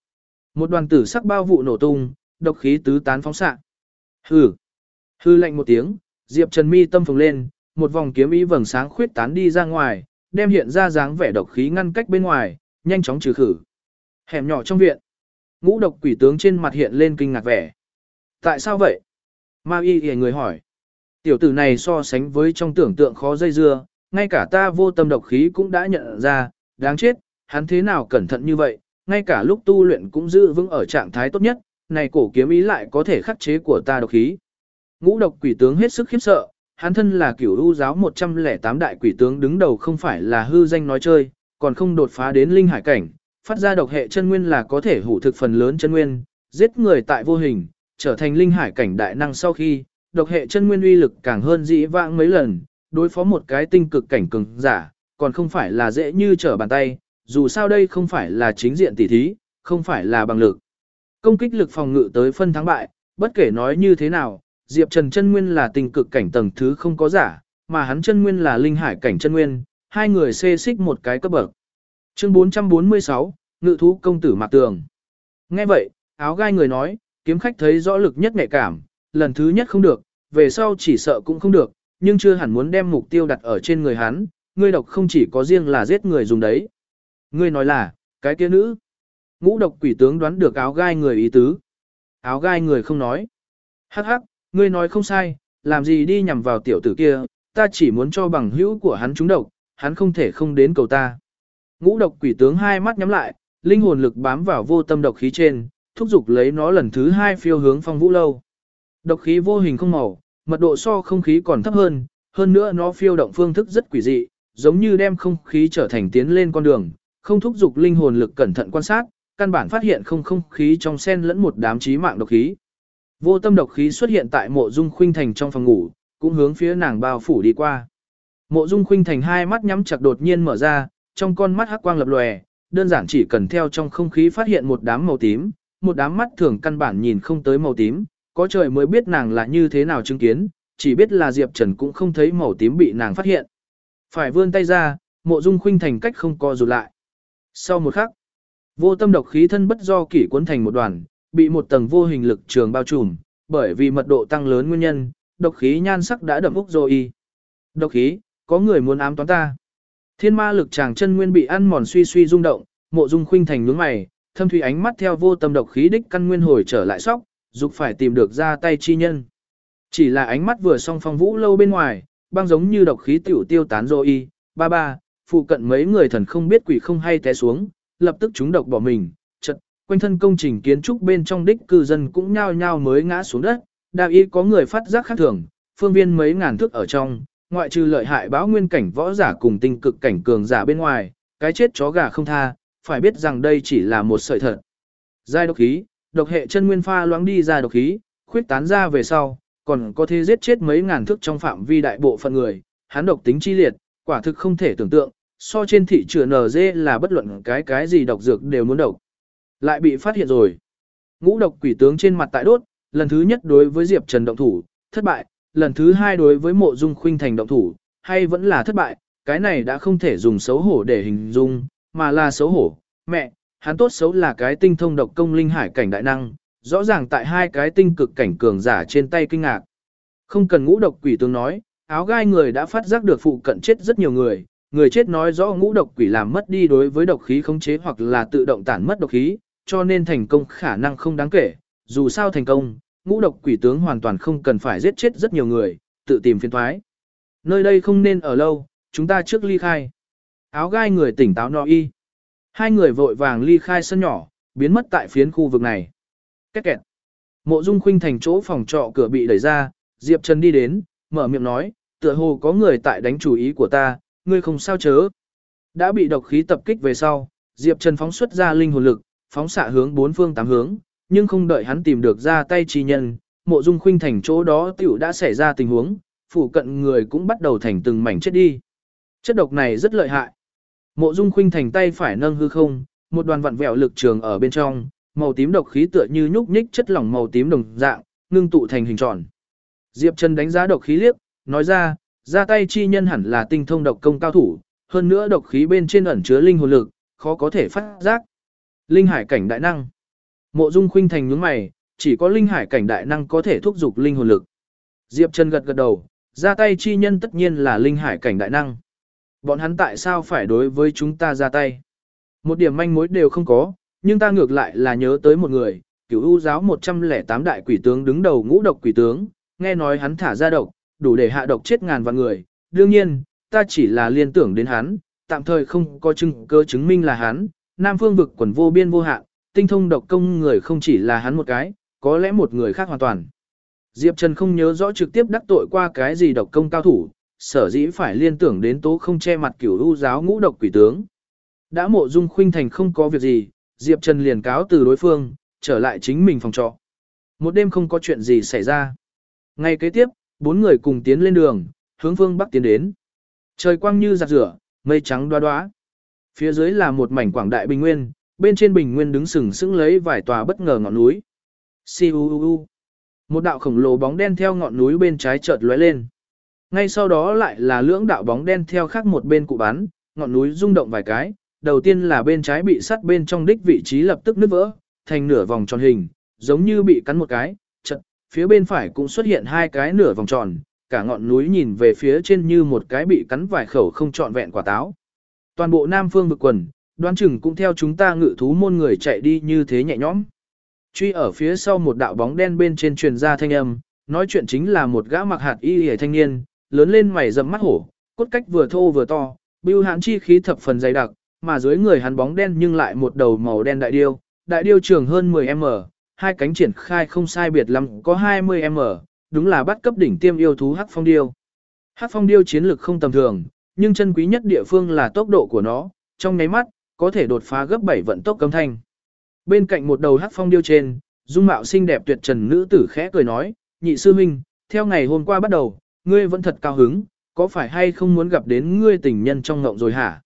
Một đoàn tử sắc bao vụ nổ tung, độc khí tứ tán phóng xạ. Hừ. Hư lạnh một tiếng, Diệp Trần mi tâm phồng lên, một vòng kiếm ý vầng sáng khuyết tán đi ra ngoài, đem hiện ra dáng vẻ độc khí ngăn cách bên ngoài, nhanh chóng trừ khử. Hẻm nhỏ trong viện. Ngũ độc quỷ tướng trên mặt hiện lên kinh ngạc vẻ. Tại sao vậy? Ma y hề người hỏi. Tiểu tử này so sánh với trong tưởng tượng khó dây dưa, ngay cả ta vô tâm độc khí cũng đã nhận ra, đáng chết, hắn thế nào cẩn thận như vậy, ngay cả lúc tu luyện cũng giữ vững ở trạng thái tốt nhất, này cổ kiếm ý lại có thể khắc chế của ta độc khí. Ngũ độc quỷ tướng hết sức khiếp sợ, hắn thân là cửu u giáo 108 đại quỷ tướng đứng đầu không phải là hư danh nói chơi, còn không đột phá đến linh hải cảnh, phát ra độc hệ chân nguyên là có thể hủ thực phần lớn chân nguyên, giết người tại vô hình, trở thành linh hải cảnh đại năng sau khi, độc hệ chân nguyên uy lực càng hơn dĩ vãng mấy lần, đối phó một cái tinh cực cảnh cường giả, còn không phải là dễ như trở bàn tay, dù sao đây không phải là chính diện tỉ thí, không phải là bằng lực. Công kích lực phòng ngự tới phân thắng bại, bất kể nói như thế nào, Diệp Trần chân nguyên là tinh cực cảnh tầng thứ không có giả, mà hắn chân nguyên là linh hải cảnh chân nguyên, hai người xê xích một cái cấp bậc. Chương 446, Ngự thú công tử Mạc Tường. Nghe vậy, áo gai người nói, kiếm khách thấy rõ lực nhất nhạy cảm, lần thứ nhất không được, về sau chỉ sợ cũng không được, nhưng chưa hẳn muốn đem mục tiêu đặt ở trên người hắn, ngươi độc không chỉ có riêng là giết người dùng đấy. Ngươi nói là, cái kia nữ. Ngũ độc quỷ tướng đoán được áo gai người ý tứ. Áo gai người không nói. Hắc hắc, ngươi nói không sai, làm gì đi nhằm vào tiểu tử kia, ta chỉ muốn cho bằng hữu của hắn trúng độc, hắn không thể không đến cầu ta. Ngũ độc quỷ tướng hai mắt nhắm lại, linh hồn lực bám vào vô tâm độc khí trên, thúc giục lấy nó lần thứ hai phiêu hướng phong vũ lâu. Độc khí vô hình không màu, mật độ so không khí còn thấp hơn, hơn nữa nó phiêu động phương thức rất quỷ dị, giống như đem không khí trở thành tiến lên con đường, không thúc giục linh hồn lực cẩn thận quan sát, căn bản phát hiện không không khí trong sen lẫn một đám chí mạng độc khí. Vô tâm độc khí xuất hiện tại mộ dung khuynh thành trong phòng ngủ, cũng hướng phía nàng bao phủ đi qua. Mộ dung khuynh thành hai mắt nhắm chặt đột nhiên mở ra, trong con mắt hắc quang lập lòe, đơn giản chỉ cần theo trong không khí phát hiện một đám màu tím, một đám mắt thường căn bản nhìn không tới màu tím, có trời mới biết nàng là như thế nào chứng kiến, chỉ biết là Diệp Trần cũng không thấy màu tím bị nàng phát hiện. Phải vươn tay ra, mộ dung khuynh thành cách không co rụt lại. Sau một khắc, vô tâm độc khí thân bất do kỷ cuốn thành một đoàn, bị một tầng vô hình lực trường bao trùm, bởi vì mật độ tăng lớn nguyên nhân, độc khí nhan sắc đã đậm úc rồi. Độc khí, có người muốn ám toán ta. Thiên ma lực chàng chân nguyên bị ăn mòn suy suy rung động, mộ dung khuynh thành nhướng mày, thâm thủy ánh mắt theo vô tâm độc khí đích căn nguyên hồi trở lại sóc, dục phải tìm được ra tay chi nhân. Chỉ là ánh mắt vừa song phong vũ lâu bên ngoài, băng giống như độc khí tiểu tiêu tán rồi ba ba, phụ cận mấy người thần không biết quỷ không hay té xuống, lập tức chúng độc bỏ mình, chật, quanh thân công trình kiến trúc bên trong đích cư dân cũng nhao nhao mới ngã xuống đất, đạo y có người phát giác khác thường, phương viên mấy ngàn thước ở trong, ngoại trừ lợi hại báo nguyên cảnh võ giả cùng tinh cực cảnh cường giả bên ngoài, cái chết chó gà không tha, phải biết rằng đây chỉ là một sợi thật. Giai độc khí, độc hệ chân nguyên pha loãng đi ra độc khí, khuyết tán ra về sau, còn có thể giết chết mấy ngàn thước trong phạm vi đại bộ phận người, hắn độc tính chi liệt, quả thực không thể tưởng tượng, so trên thị trường NG là bất luận cái cái gì độc dược đều muốn độc. Lại bị phát hiện rồi. Ngũ độc quỷ tướng trên mặt tại đốt, lần thứ nhất đối với Diệp Trần động thủ, thất bại, lần thứ hai đối với mộ dung khuynh thành động thủ, hay vẫn là thất bại, cái này đã không thể dùng xấu hổ để hình dung, mà là xấu hổ. Mẹ, hắn tốt xấu là cái tinh thông độc công linh hải cảnh đại năng, rõ ràng tại hai cái tinh cực cảnh cường giả trên tay kinh ngạc. Không cần ngũ độc quỷ tướng nói, áo gai người đã phát giác được phụ cận chết rất nhiều người, người chết nói rõ ngũ độc quỷ làm mất đi đối với độc khí khống chế hoặc là tự động tản mất độc khí, cho nên thành công khả năng không đáng kể, dù sao thành công, ngũ độc quỷ tướng hoàn toàn không cần phải giết chết rất nhiều người, tự tìm phiên thoái. Nơi đây không nên ở lâu, chúng ta trước ly khai. Áo gai người tỉnh táo nói y. Hai người vội vàng ly khai sân nhỏ, biến mất tại phiến khu vực này. Kết kẹt. Mộ Dung Khuynh thành chỗ phòng trọ cửa bị đẩy ra, Diệp Trần đi đến, mở miệng nói, tựa hồ có người tại đánh chủ ý của ta, ngươi không sao chớ. Đã bị độc khí tập kích về sau, Diệp Trần phóng xuất ra linh hồn lực, phóng xạ hướng bốn phương tám hướng, nhưng không đợi hắn tìm được ra tay chi nhân, mộ dung khuynh thành chỗ đó tiểu đã xảy ra tình huống, phủ cận người cũng bắt đầu thành từng mảnh chết đi. Chất độc này rất lợi hại. Mộ dung khuynh thành tay phải nâng hư không, một đoàn vặn vẹo lực trường ở bên trong, màu tím độc khí tựa như nhúc nhích chất lỏng màu tím đồng dạng, ngưng tụ thành hình tròn. Diệp Trần đánh giá độc khí liếc, nói ra, ra tay chi nhân hẳn là tinh thông độc công cao thủ, hơn nữa độc khí bên trên ẩn chứa linh hồn lực, khó có thể phát giác. Linh hải cảnh đại năng. Mộ Dung Khuynh Thành nhướng mày, chỉ có linh hải cảnh đại năng có thể thúc giục linh hồn lực. Diệp Trần gật gật đầu, ra tay chi nhân tất nhiên là linh hải cảnh đại năng. Bọn hắn tại sao phải đối với chúng ta ra tay? Một điểm manh mối đều không có, nhưng ta ngược lại là nhớ tới một người, cửu u giáo 108 đại quỷ tướng đứng đầu ngũ độc quỷ tướng, nghe nói hắn thả ra độc, đủ để hạ độc chết ngàn vạn người. Đương nhiên, ta chỉ là liên tưởng đến hắn, tạm thời không có chứng cơ chứng minh là hắn, Nam Phương vực quần vô biên vô hạn, tinh thông độc công người không chỉ là hắn một cái, có lẽ một người khác hoàn toàn. Diệp Trần không nhớ rõ trực tiếp đắc tội qua cái gì độc công cao thủ, sở dĩ phải liên tưởng đến tố không che mặt cửu u giáo ngũ độc quỷ tướng. Đã mộ dung khuynh thành không có việc gì, Diệp Trần liền cáo từ đối phương, trở lại chính mình phòng trọ. Một đêm không có chuyện gì xảy ra. Ngay kế tiếp, bốn người cùng tiến lên đường, hướng phương bắc tiến đến. Trời quang như giặt rửa, mây trắng đoá đoá. Phía dưới là một mảnh quảng đại bình nguyên, bên trên bình nguyên đứng sừng sững lấy vài tòa bất ngờ ngọn núi. Siu Một đạo khổng lồ bóng đen theo ngọn núi bên trái chợt lóe lên. Ngay sau đó lại là lưỡng đạo bóng đen theo khác một bên cụ bắn, ngọn núi rung động vài cái, đầu tiên là bên trái bị sắt bên trong đích vị trí lập tức nứt vỡ, thành nửa vòng tròn hình, giống như bị cắn một cái, chật, phía bên phải cũng xuất hiện hai cái nửa vòng tròn, cả ngọn núi nhìn về phía trên như một cái bị cắn vài khẩu không trọn vẹn quả táo. Toàn bộ Nam Phương vực quần, đoán chừng cũng theo chúng ta ngự thú môn người chạy đi như thế nhẹ nhõm. Truy ở phía sau một đạo bóng đen bên trên truyền ra thanh âm, nói chuyện chính là một gã mặc hạt y hề thanh niên, lớn lên mày rậm mắt hổ, cốt cách vừa thô vừa to, bưu hãn chi khí thập phần dày đặc, mà dưới người hắn bóng đen nhưng lại một đầu màu đen đại điêu, đại điêu trường hơn 10m, hai cánh triển khai không sai biệt lắm có 20m, đúng là bắt cấp đỉnh tiêm yêu thú hắc phong điêu. Hắc phong điêu chiến lực không tầm thường, nhưng chân quý nhất địa phương là tốc độ của nó, trong nháy mắt, có thể đột phá gấp 7 vận tốc cấm thanh. Bên cạnh một đầu hắc phong điêu trên, Dung mạo xinh đẹp tuyệt trần nữ tử khẽ cười nói, nhị sư huynh, theo ngày hôm qua bắt đầu, ngươi vẫn thật cao hứng, có phải hay không muốn gặp đến ngươi tình nhân trong ngộng rồi hả?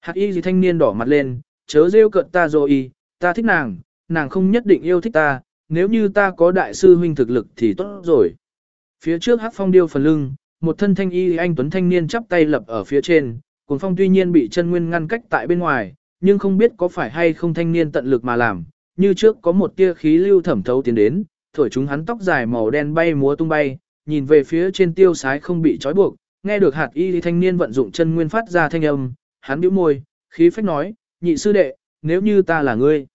Hạc y gì thanh niên đỏ mặt lên, chớ rêu cận ta rồi ta thích nàng, nàng không nhất định yêu thích ta, nếu như ta có đại sư huynh thực lực thì tốt rồi. Phía trước hắc phong điêu phần lưng, một thân thanh y anh tuấn thanh niên chắp tay lập ở phía trên, cuồng phong tuy nhiên bị chân nguyên ngăn cách tại bên ngoài, nhưng không biết có phải hay không thanh niên tận lực mà làm, như trước có một tia khí lưu thẩm thấu tiến đến, thổi chúng hắn tóc dài màu đen bay múa tung bay, nhìn về phía trên tiêu sái không bị trói buộc, nghe được hạt y thanh niên vận dụng chân nguyên phát ra thanh âm, hắn bĩu môi, khí phách nói, nhị sư đệ, nếu như ta là ngươi,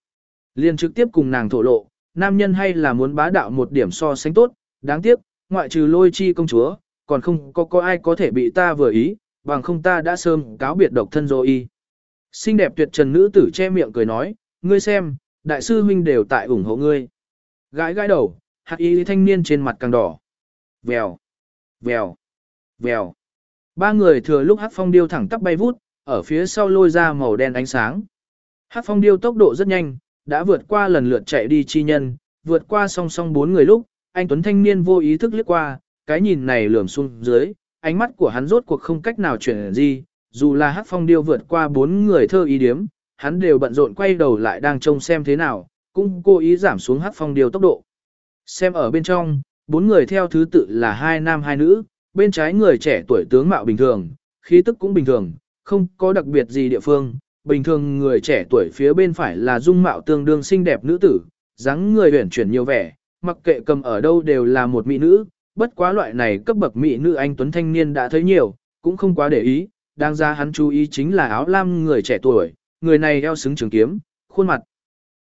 liền trực tiếp cùng nàng thổ lộ, nam nhân hay là muốn bá đạo một điểm so sánh tốt, đáng tiếc, ngoại trừ lôi chi công chúa, còn không có có ai có thể bị ta vừa ý, bằng không ta đã sớm cáo biệt độc thân rồi y. Xinh đẹp tuyệt trần nữ tử che miệng cười nói, ngươi xem, đại sư huynh đều tại ủng hộ ngươi. Gãi gãi đầu, hạt y thanh niên trên mặt càng đỏ. Vèo, vèo, vèo. Ba người thừa lúc hát phong điêu thẳng tắp bay vút, ở phía sau lôi ra màu đen ánh sáng. Hát phong điêu tốc độ rất nhanh, đã vượt qua lần lượt chạy đi chi nhân, vượt qua song song bốn người lúc, anh Tuấn thanh niên vô ý thức liếc qua, cái nhìn này lườm xuống dưới, ánh mắt của hắn rốt cuộc không cách nào chuyển gì, dù là hát phong điêu vượt qua bốn người thơ ý điếm, hắn đều bận rộn quay đầu lại đang trông xem thế nào, cũng cố ý giảm xuống hát phong điêu tốc độ. Xem ở bên trong, bốn người theo thứ tự là hai nam hai nữ, bên trái người trẻ tuổi tướng mạo bình thường, khí tức cũng bình thường, không có đặc biệt gì địa phương. Bình thường người trẻ tuổi phía bên phải là dung mạo tương đương xinh đẹp nữ tử, dáng người uyển chuyển nhiều vẻ, mặc kệ cầm ở đâu đều là một mỹ nữ, bất quá loại này cấp bậc mỹ nữ anh tuấn thanh niên đã thấy nhiều, cũng không quá để ý, đang ra hắn chú ý chính là áo lam người trẻ tuổi, người này eo xứng trường kiếm, khuôn mặt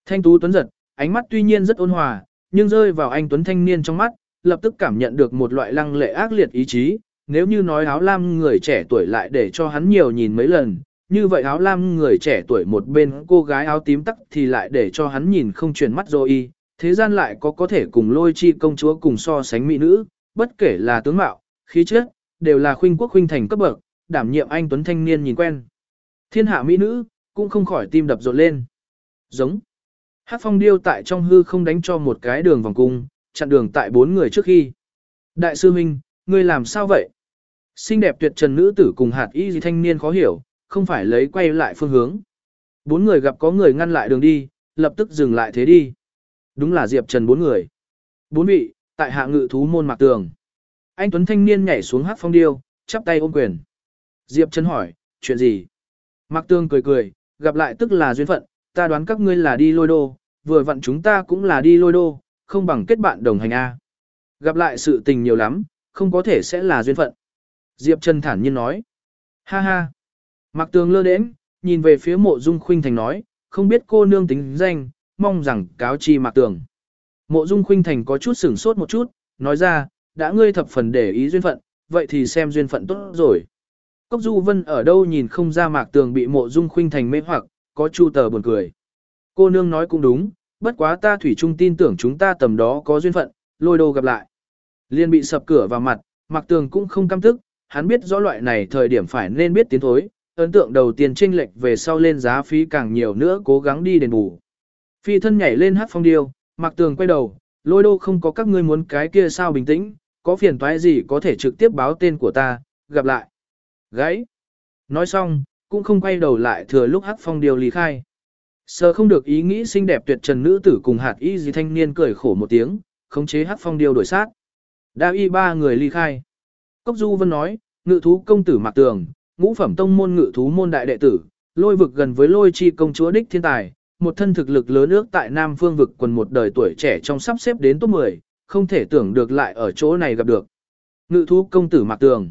thanh tú tuấn giật, ánh mắt tuy nhiên rất ôn hòa, nhưng rơi vào anh tuấn thanh niên trong mắt, lập tức cảm nhận được một loại lăng lệ ác liệt ý chí, nếu như nói áo lam người trẻ tuổi lại để cho hắn nhiều nhìn mấy lần, như vậy áo lam người trẻ tuổi một bên cô gái áo tím tắc thì lại để cho hắn nhìn không chuyển mắt rồi y, thế gian lại có có thể cùng lôi chi công chúa cùng so sánh mỹ nữ, bất kể là tướng mạo, khí chất, đều là khuynh quốc khuynh thành cấp bậc, đảm nhiệm anh tuấn thanh niên nhìn quen. Thiên hạ mỹ nữ, cũng không khỏi tim đập rộn lên. Giống. Hát phong điêu tại trong hư không đánh cho một cái đường vòng cung, chặn đường tại bốn người trước khi. Đại sư Minh, ngươi làm sao vậy? Xinh đẹp tuyệt trần nữ tử cùng hạt y gì thanh niên khó hiểu, không phải lấy quay lại phương hướng. Bốn người gặp có người ngăn lại đường đi, lập tức dừng lại thế đi. Đúng là Diệp Trần bốn người. Bốn vị, tại hạ ngự thú môn mạc tường. Anh Tuấn thanh niên nhảy xuống hát phong điêu, chắp tay ôm quyền. Diệp Trần hỏi, chuyện gì? Mạc tường cười cười, gặp lại tức là duyên phận, ta đoán các ngươi là đi lôi đô, vừa vặn chúng ta cũng là đi lôi đô, không bằng kết bạn đồng hành A. Gặp lại sự tình nhiều lắm, không có thể sẽ là duyên phận. Diệp Trần thản nhiên nói. Ha ha. Mạc Tường lơ đến nhìn về phía mộ dung khuynh thành nói, không biết cô nương tính danh, mong rằng cáo chi Mạc Tường. Mộ dung khuynh thành có chút sửng sốt một chút, nói ra, đã ngươi thập phần để ý duyên phận, vậy thì xem duyên phận tốt rồi. Cốc Du Vân ở đâu nhìn không ra Mạc Tường bị mộ dung khuynh thành mê hoặc, có chu tờ buồn cười. Cô nương nói cũng đúng, bất quá ta thủy chung tin tưởng chúng ta tầm đó có duyên phận, lôi đồ gặp lại. Liên bị sập cửa vào mặt, Mạc Tường cũng không cam tức, hắn biết rõ loại này thời điểm phải nên biết tiến thối, ấn tượng đầu tiên chênh lệch về sau lên giá phí càng nhiều nữa cố gắng đi đền bù. Phi thân nhảy lên hát phong điêu, Mạc Tường quay đầu, lôi đô không có các ngươi muốn cái kia sao bình tĩnh, có phiền toái gì có thể trực tiếp báo tên của ta, gặp lại. Gãy. Nói xong, cũng không quay đầu lại thừa lúc hát phong điêu lý khai. Sờ không được ý nghĩ xinh đẹp tuyệt trần nữ tử cùng hạt y gì thanh niên cười khổ một tiếng, khống chế hát phong điêu đổi sát. Đa y ba người ly khai. Cốc Du Vân nói, ngự thú công tử Mạc Tường, ngũ phẩm tông môn ngự thú môn đại đệ tử, lôi vực gần với lôi chi công chúa đích thiên tài, một thân thực lực lớn ước tại Nam Phương vực quần một đời tuổi trẻ trong sắp xếp đến top 10, không thể tưởng được lại ở chỗ này gặp được. Ngự thú công tử Mạc Tường.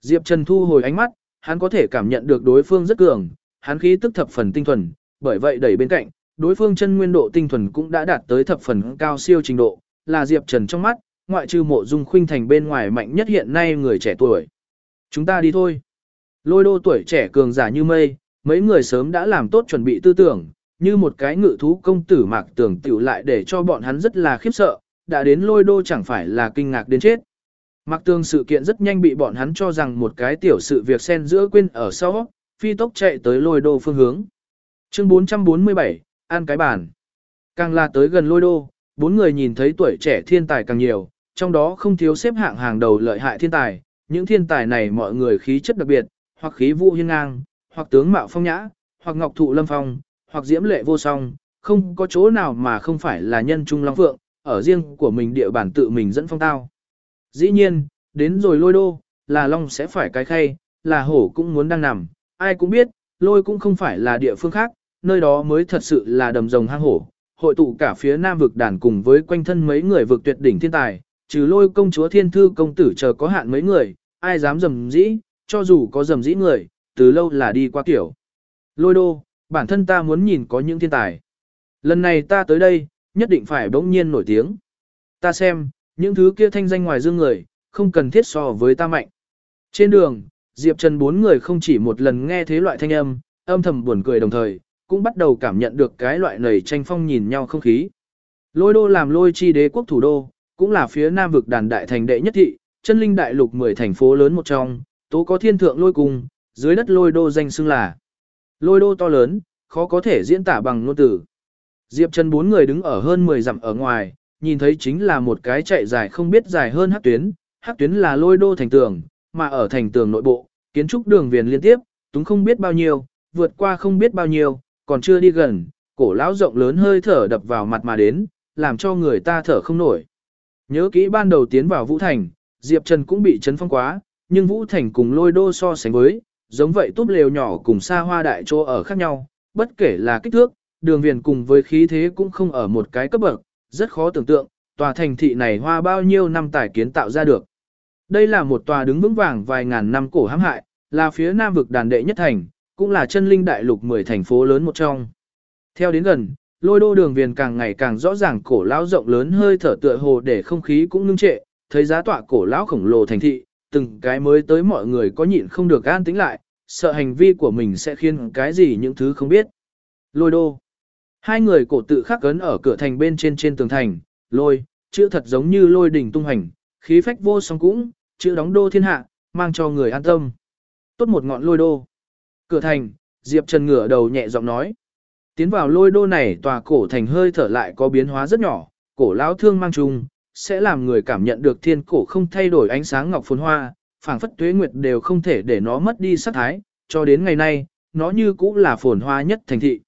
Diệp Trần thu hồi ánh mắt, hắn có thể cảm nhận được đối phương rất cường, hắn khí tức thập phần tinh thuần, bởi vậy đẩy bên cạnh, đối phương chân nguyên độ tinh thuần cũng đã đạt tới thập phần cao siêu trình độ, là Diệp Trần trong mắt, ngoại trừ mộ dung khuynh thành bên ngoài mạnh nhất hiện nay người trẻ tuổi. Chúng ta đi thôi. Lôi đô tuổi trẻ cường giả như mây, mấy người sớm đã làm tốt chuẩn bị tư tưởng, như một cái ngự thú công tử mạc tưởng tiểu lại để cho bọn hắn rất là khiếp sợ, đã đến lôi đô chẳng phải là kinh ngạc đến chết. Mạc tường sự kiện rất nhanh bị bọn hắn cho rằng một cái tiểu sự việc xen giữa quên ở sau, phi tốc chạy tới lôi đô phương hướng. Chương 447, An cái bản Càng là tới gần lôi đô, bốn người nhìn thấy tuổi trẻ thiên tài càng nhiều, trong đó không thiếu xếp hạng hàng đầu lợi hại thiên tài, những thiên tài này mọi người khí chất đặc biệt, hoặc khí vũ hiên ngang, hoặc tướng mạo phong nhã, hoặc ngọc thụ lâm phong, hoặc diễm lệ vô song, không có chỗ nào mà không phải là nhân trung long phượng, ở riêng của mình địa bản tự mình dẫn phong tao. Dĩ nhiên, đến rồi lôi đô, là long sẽ phải cái khay, là hổ cũng muốn đang nằm, ai cũng biết, lôi cũng không phải là địa phương khác, nơi đó mới thật sự là đầm rồng hang hổ, hội tụ cả phía nam vực đàn cùng với quanh thân mấy người vực tuyệt đỉnh thiên tài, trừ lôi công chúa thiên thư công tử chờ có hạn mấy người, ai dám dầm dĩ, cho dù có dầm dĩ người, từ lâu là đi qua kiểu. Lôi đô, bản thân ta muốn nhìn có những thiên tài. Lần này ta tới đây, nhất định phải bỗng nhiên nổi tiếng. Ta xem, những thứ kia thanh danh ngoài dương người, không cần thiết so với ta mạnh. Trên đường, Diệp Trần bốn người không chỉ một lần nghe thế loại thanh âm, âm thầm buồn cười đồng thời, cũng bắt đầu cảm nhận được cái loại nầy tranh phong nhìn nhau không khí. Lôi đô làm lôi chi đế quốc thủ đô, cũng là phía nam vực đàn đại thành đệ nhất thị, chân linh đại lục 10 thành phố lớn một trong, tố có thiên thượng lôi cung, dưới đất lôi đô danh xưng là. Lôi đô to lớn, khó có thể diễn tả bằng ngôn từ. Diệp Trần bốn người đứng ở hơn 10 dặm ở ngoài, nhìn thấy chính là một cái chạy dài không biết dài hơn hắc tuyến, hắc tuyến là lôi đô thành tường, mà ở thành tường nội bộ, kiến trúc đường viền liên tiếp, túng không biết bao nhiêu, vượt qua không biết bao nhiêu, còn chưa đi gần, cổ lão rộng lớn hơi thở đập vào mặt mà đến, làm cho người ta thở không nổi. Nhớ kỹ ban đầu tiến vào Vũ Thành, Diệp Trần cũng bị chấn phong quá, nhưng Vũ Thành cùng lôi đô so sánh với, giống vậy túp lều nhỏ cùng xa hoa đại chỗ ở khác nhau, bất kể là kích thước, đường viền cùng với khí thế cũng không ở một cái cấp bậc, rất khó tưởng tượng, tòa thành thị này hoa bao nhiêu năm tài kiến tạo ra được. Đây là một tòa đứng vững vàng vài ngàn năm cổ hãm hại, là phía nam vực đàn đệ nhất thành, cũng là chân linh đại lục 10 thành phố lớn một trong. Theo đến gần, lôi đô đường viền càng ngày càng rõ ràng cổ lão rộng lớn hơi thở tựa hồ để không khí cũng ngưng trệ, thấy giá tọa cổ lão khổng lồ thành thị, từng cái mới tới mọi người có nhịn không được an tĩnh lại, sợ hành vi của mình sẽ khiến cái gì những thứ không biết. Lôi đô. Hai người cổ tự khắc cấn ở cửa thành bên trên trên tường thành, lôi, chữ thật giống như lôi đỉnh tung hành, khí phách vô song cũng, chữ đóng đô thiên hạ, mang cho người an tâm. Tốt một ngọn lôi đô. Cửa thành, Diệp Trần ngửa đầu nhẹ giọng nói. Tiến vào lôi đô này tòa cổ thành hơi thở lại có biến hóa rất nhỏ, cổ lão thương mang chung, sẽ làm người cảm nhận được thiên cổ không thay đổi ánh sáng ngọc phồn hoa, phảng phất tuế nguyệt đều không thể để nó mất đi sắc thái, cho đến ngày nay, nó như cũ là phồn hoa nhất thành thị.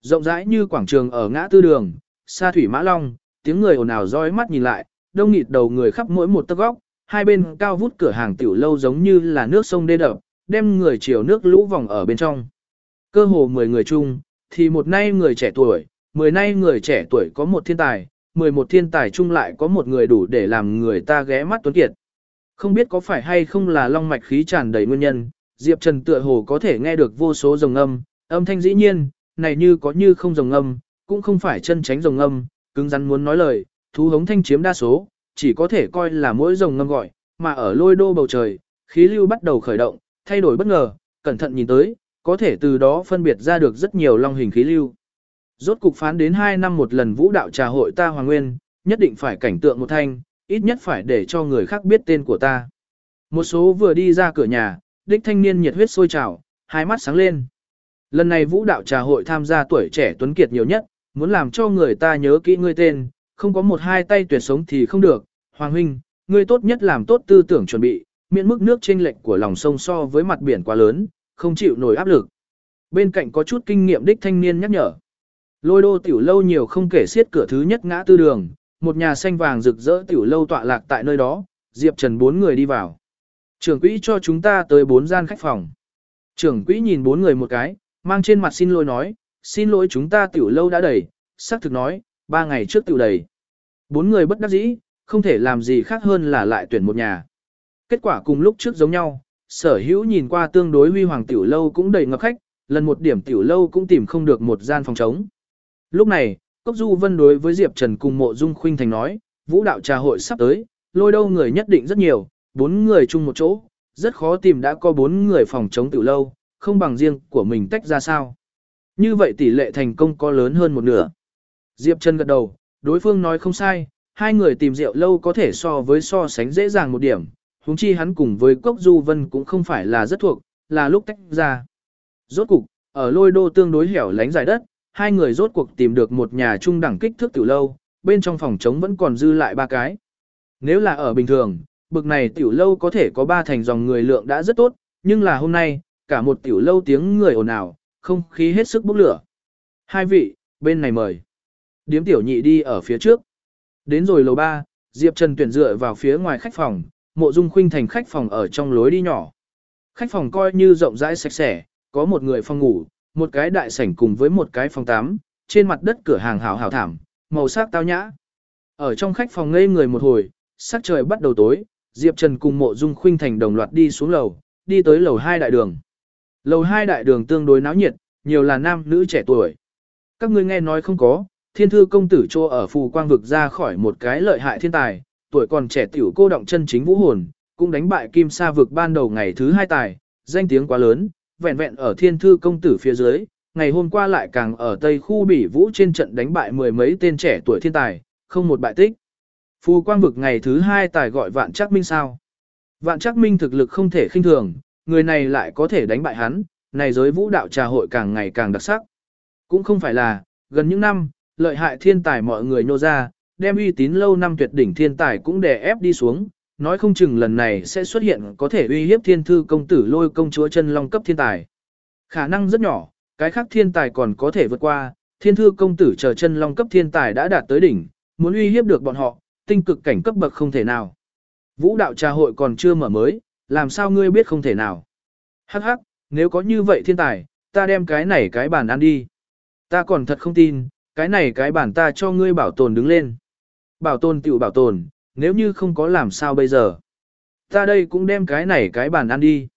Rộng rãi như quảng trường ở ngã tư đường, xa thủy mã long, tiếng người ồn ào dõi mắt nhìn lại, đông nghịt đầu người khắp mỗi một tấc góc, hai bên cao vút cửa hàng tiểu lâu giống như là nước sông đê đập, đem người chiều nước lũ vòng ở bên trong. Cơ hồ 10 người chung, thì một nay người trẻ tuổi, 10 nay người trẻ tuổi có một thiên tài, 11 thiên tài chung lại có một người đủ để làm người ta ghé mắt tuấn kiệt. Không biết có phải hay không là long mạch khí tràn đầy nguyên nhân, Diệp Trần tựa hồ có thể nghe được vô số rồng âm, âm thanh dĩ nhiên, này như có như không rồng âm, cũng không phải chân tránh rồng âm, cứng rắn muốn nói lời, thú hống thanh chiếm đa số, chỉ có thể coi là mỗi rồng ngâm gọi, mà ở lôi đô bầu trời, khí lưu bắt đầu khởi động, thay đổi bất ngờ, cẩn thận nhìn tới, có thể từ đó phân biệt ra được rất nhiều long hình khí lưu. Rốt cục phán đến 2 năm một lần vũ đạo trà hội ta Hoàng Nguyên, nhất định phải cảnh tượng một thanh, ít nhất phải để cho người khác biết tên của ta. Một số vừa đi ra cửa nhà, đích thanh niên nhiệt huyết sôi trào, hai mắt sáng lên. Lần này vũ đạo trà hội tham gia tuổi trẻ tuấn kiệt nhiều nhất, muốn làm cho người ta nhớ kỹ ngươi tên, không có một hai tay tuyệt sống thì không được. Hoàng huynh, ngươi tốt nhất làm tốt tư tưởng chuẩn bị, miễn mức nước chênh lệch của lòng sông so với mặt biển quá lớn, không chịu nổi áp lực. Bên cạnh có chút kinh nghiệm đích thanh niên nhắc nhở. Lôi đô tiểu lâu nhiều không kể xiết cửa thứ nhất ngã tư đường, một nhà xanh vàng rực rỡ tiểu lâu tọa lạc tại nơi đó, Diệp Trần bốn người đi vào. Trưởng quỹ cho chúng ta tới bốn gian khách phòng. Trưởng quỹ nhìn bốn người một cái, mang trên mặt xin lỗi nói, xin lỗi chúng ta tiểu lâu đã đầy, xác thực nói, ba ngày trước tiểu đầy. Bốn người bất đắc dĩ, không thể làm gì khác hơn là lại tuyển một nhà. Kết quả cùng lúc trước giống nhau, sở hữu nhìn qua tương đối huy hoàng tiểu lâu cũng đầy ngập khách, lần một điểm tiểu lâu cũng tìm không được một gian phòng trống. Lúc này, Cốc Du Vân đối với Diệp Trần cùng mộ dung khuynh thành nói, vũ đạo trà hội sắp tới, lôi đâu người nhất định rất nhiều, bốn người chung một chỗ, rất khó tìm đã có bốn người phòng trống tiểu lâu, không bằng riêng của mình tách ra sao. Như vậy tỷ lệ thành công có lớn hơn một nửa. Diệp Trần gật đầu, đối phương nói không sai, hai người tìm rượu lâu có thể so với so sánh dễ dàng một điểm, huống chi hắn cùng với Cốc Du Vân cũng không phải là rất thuộc, là lúc tách ra. Rốt cục, ở lôi đô tương đối hẻo lánh dài đất, hai người rốt cuộc tìm được một nhà trung đẳng kích thước tiểu lâu, bên trong phòng trống vẫn còn dư lại ba cái. Nếu là ở bình thường, bực này tiểu lâu có thể có ba thành dòng người lượng đã rất tốt, nhưng là hôm nay, cả một tiểu lâu tiếng người ồn ào, không khí hết sức bốc lửa. Hai vị, bên này mời. Điếm tiểu nhị đi ở phía trước. Đến rồi lầu ba, Diệp Trần tuyển dựa vào phía ngoài khách phòng, mộ dung khuynh thành khách phòng ở trong lối đi nhỏ. Khách phòng coi như rộng rãi sạch sẽ, có một người phòng ngủ, một cái đại sảnh cùng với một cái phòng tắm, trên mặt đất cửa hàng hảo hảo thảm, màu sắc tao nhã. Ở trong khách phòng ngây người một hồi, sắc trời bắt đầu tối, Diệp Trần cùng mộ dung khuynh thành đồng loạt đi xuống lầu, đi tới lầu 2 đại đường. Lầu 2 đại đường tương đối náo nhiệt, nhiều là nam nữ trẻ tuổi. Các ngươi nghe nói không có, thiên thư công tử trô ở phù quang vực ra khỏi một cái lợi hại thiên tài, tuổi còn trẻ tiểu cô động chân chính vũ hồn, cũng đánh bại kim sa vực ban đầu ngày thứ hai tài, danh tiếng quá lớn, vẹn vẹn ở thiên thư công tử phía dưới, ngày hôm qua lại càng ở tây khu bỉ vũ trên trận đánh bại mười mấy tên trẻ tuổi thiên tài, không một bại tích. Phù quang vực ngày thứ hai tài gọi vạn chắc minh sao. Vạn chắc minh thực lực không thể khinh thường, người này lại có thể đánh bại hắn, này giới vũ đạo trà hội càng ngày càng đặc sắc. Cũng không phải là, gần những năm, lợi hại thiên tài mọi người nô ra, đem uy tín lâu năm tuyệt đỉnh thiên tài cũng đè ép đi xuống, nói không chừng lần này sẽ xuất hiện có thể uy hiếp thiên thư công tử lôi công chúa chân long cấp thiên tài. Khả năng rất nhỏ, cái khác thiên tài còn có thể vượt qua, thiên thư công tử chờ chân long cấp thiên tài đã đạt tới đỉnh, muốn uy hiếp được bọn họ, tinh cực cảnh cấp bậc không thể nào. Vũ đạo trà hội còn chưa mở mới, làm sao ngươi biết không thể nào. Hắc hắc, nếu có như vậy thiên tài, ta đem cái này cái bàn ăn đi. Ta còn thật không tin, cái này cái bàn ta cho ngươi bảo tồn đứng lên. Bảo tồn tiểu bảo tồn, nếu như không có làm sao bây giờ. Ta đây cũng đem cái này cái bàn ăn đi.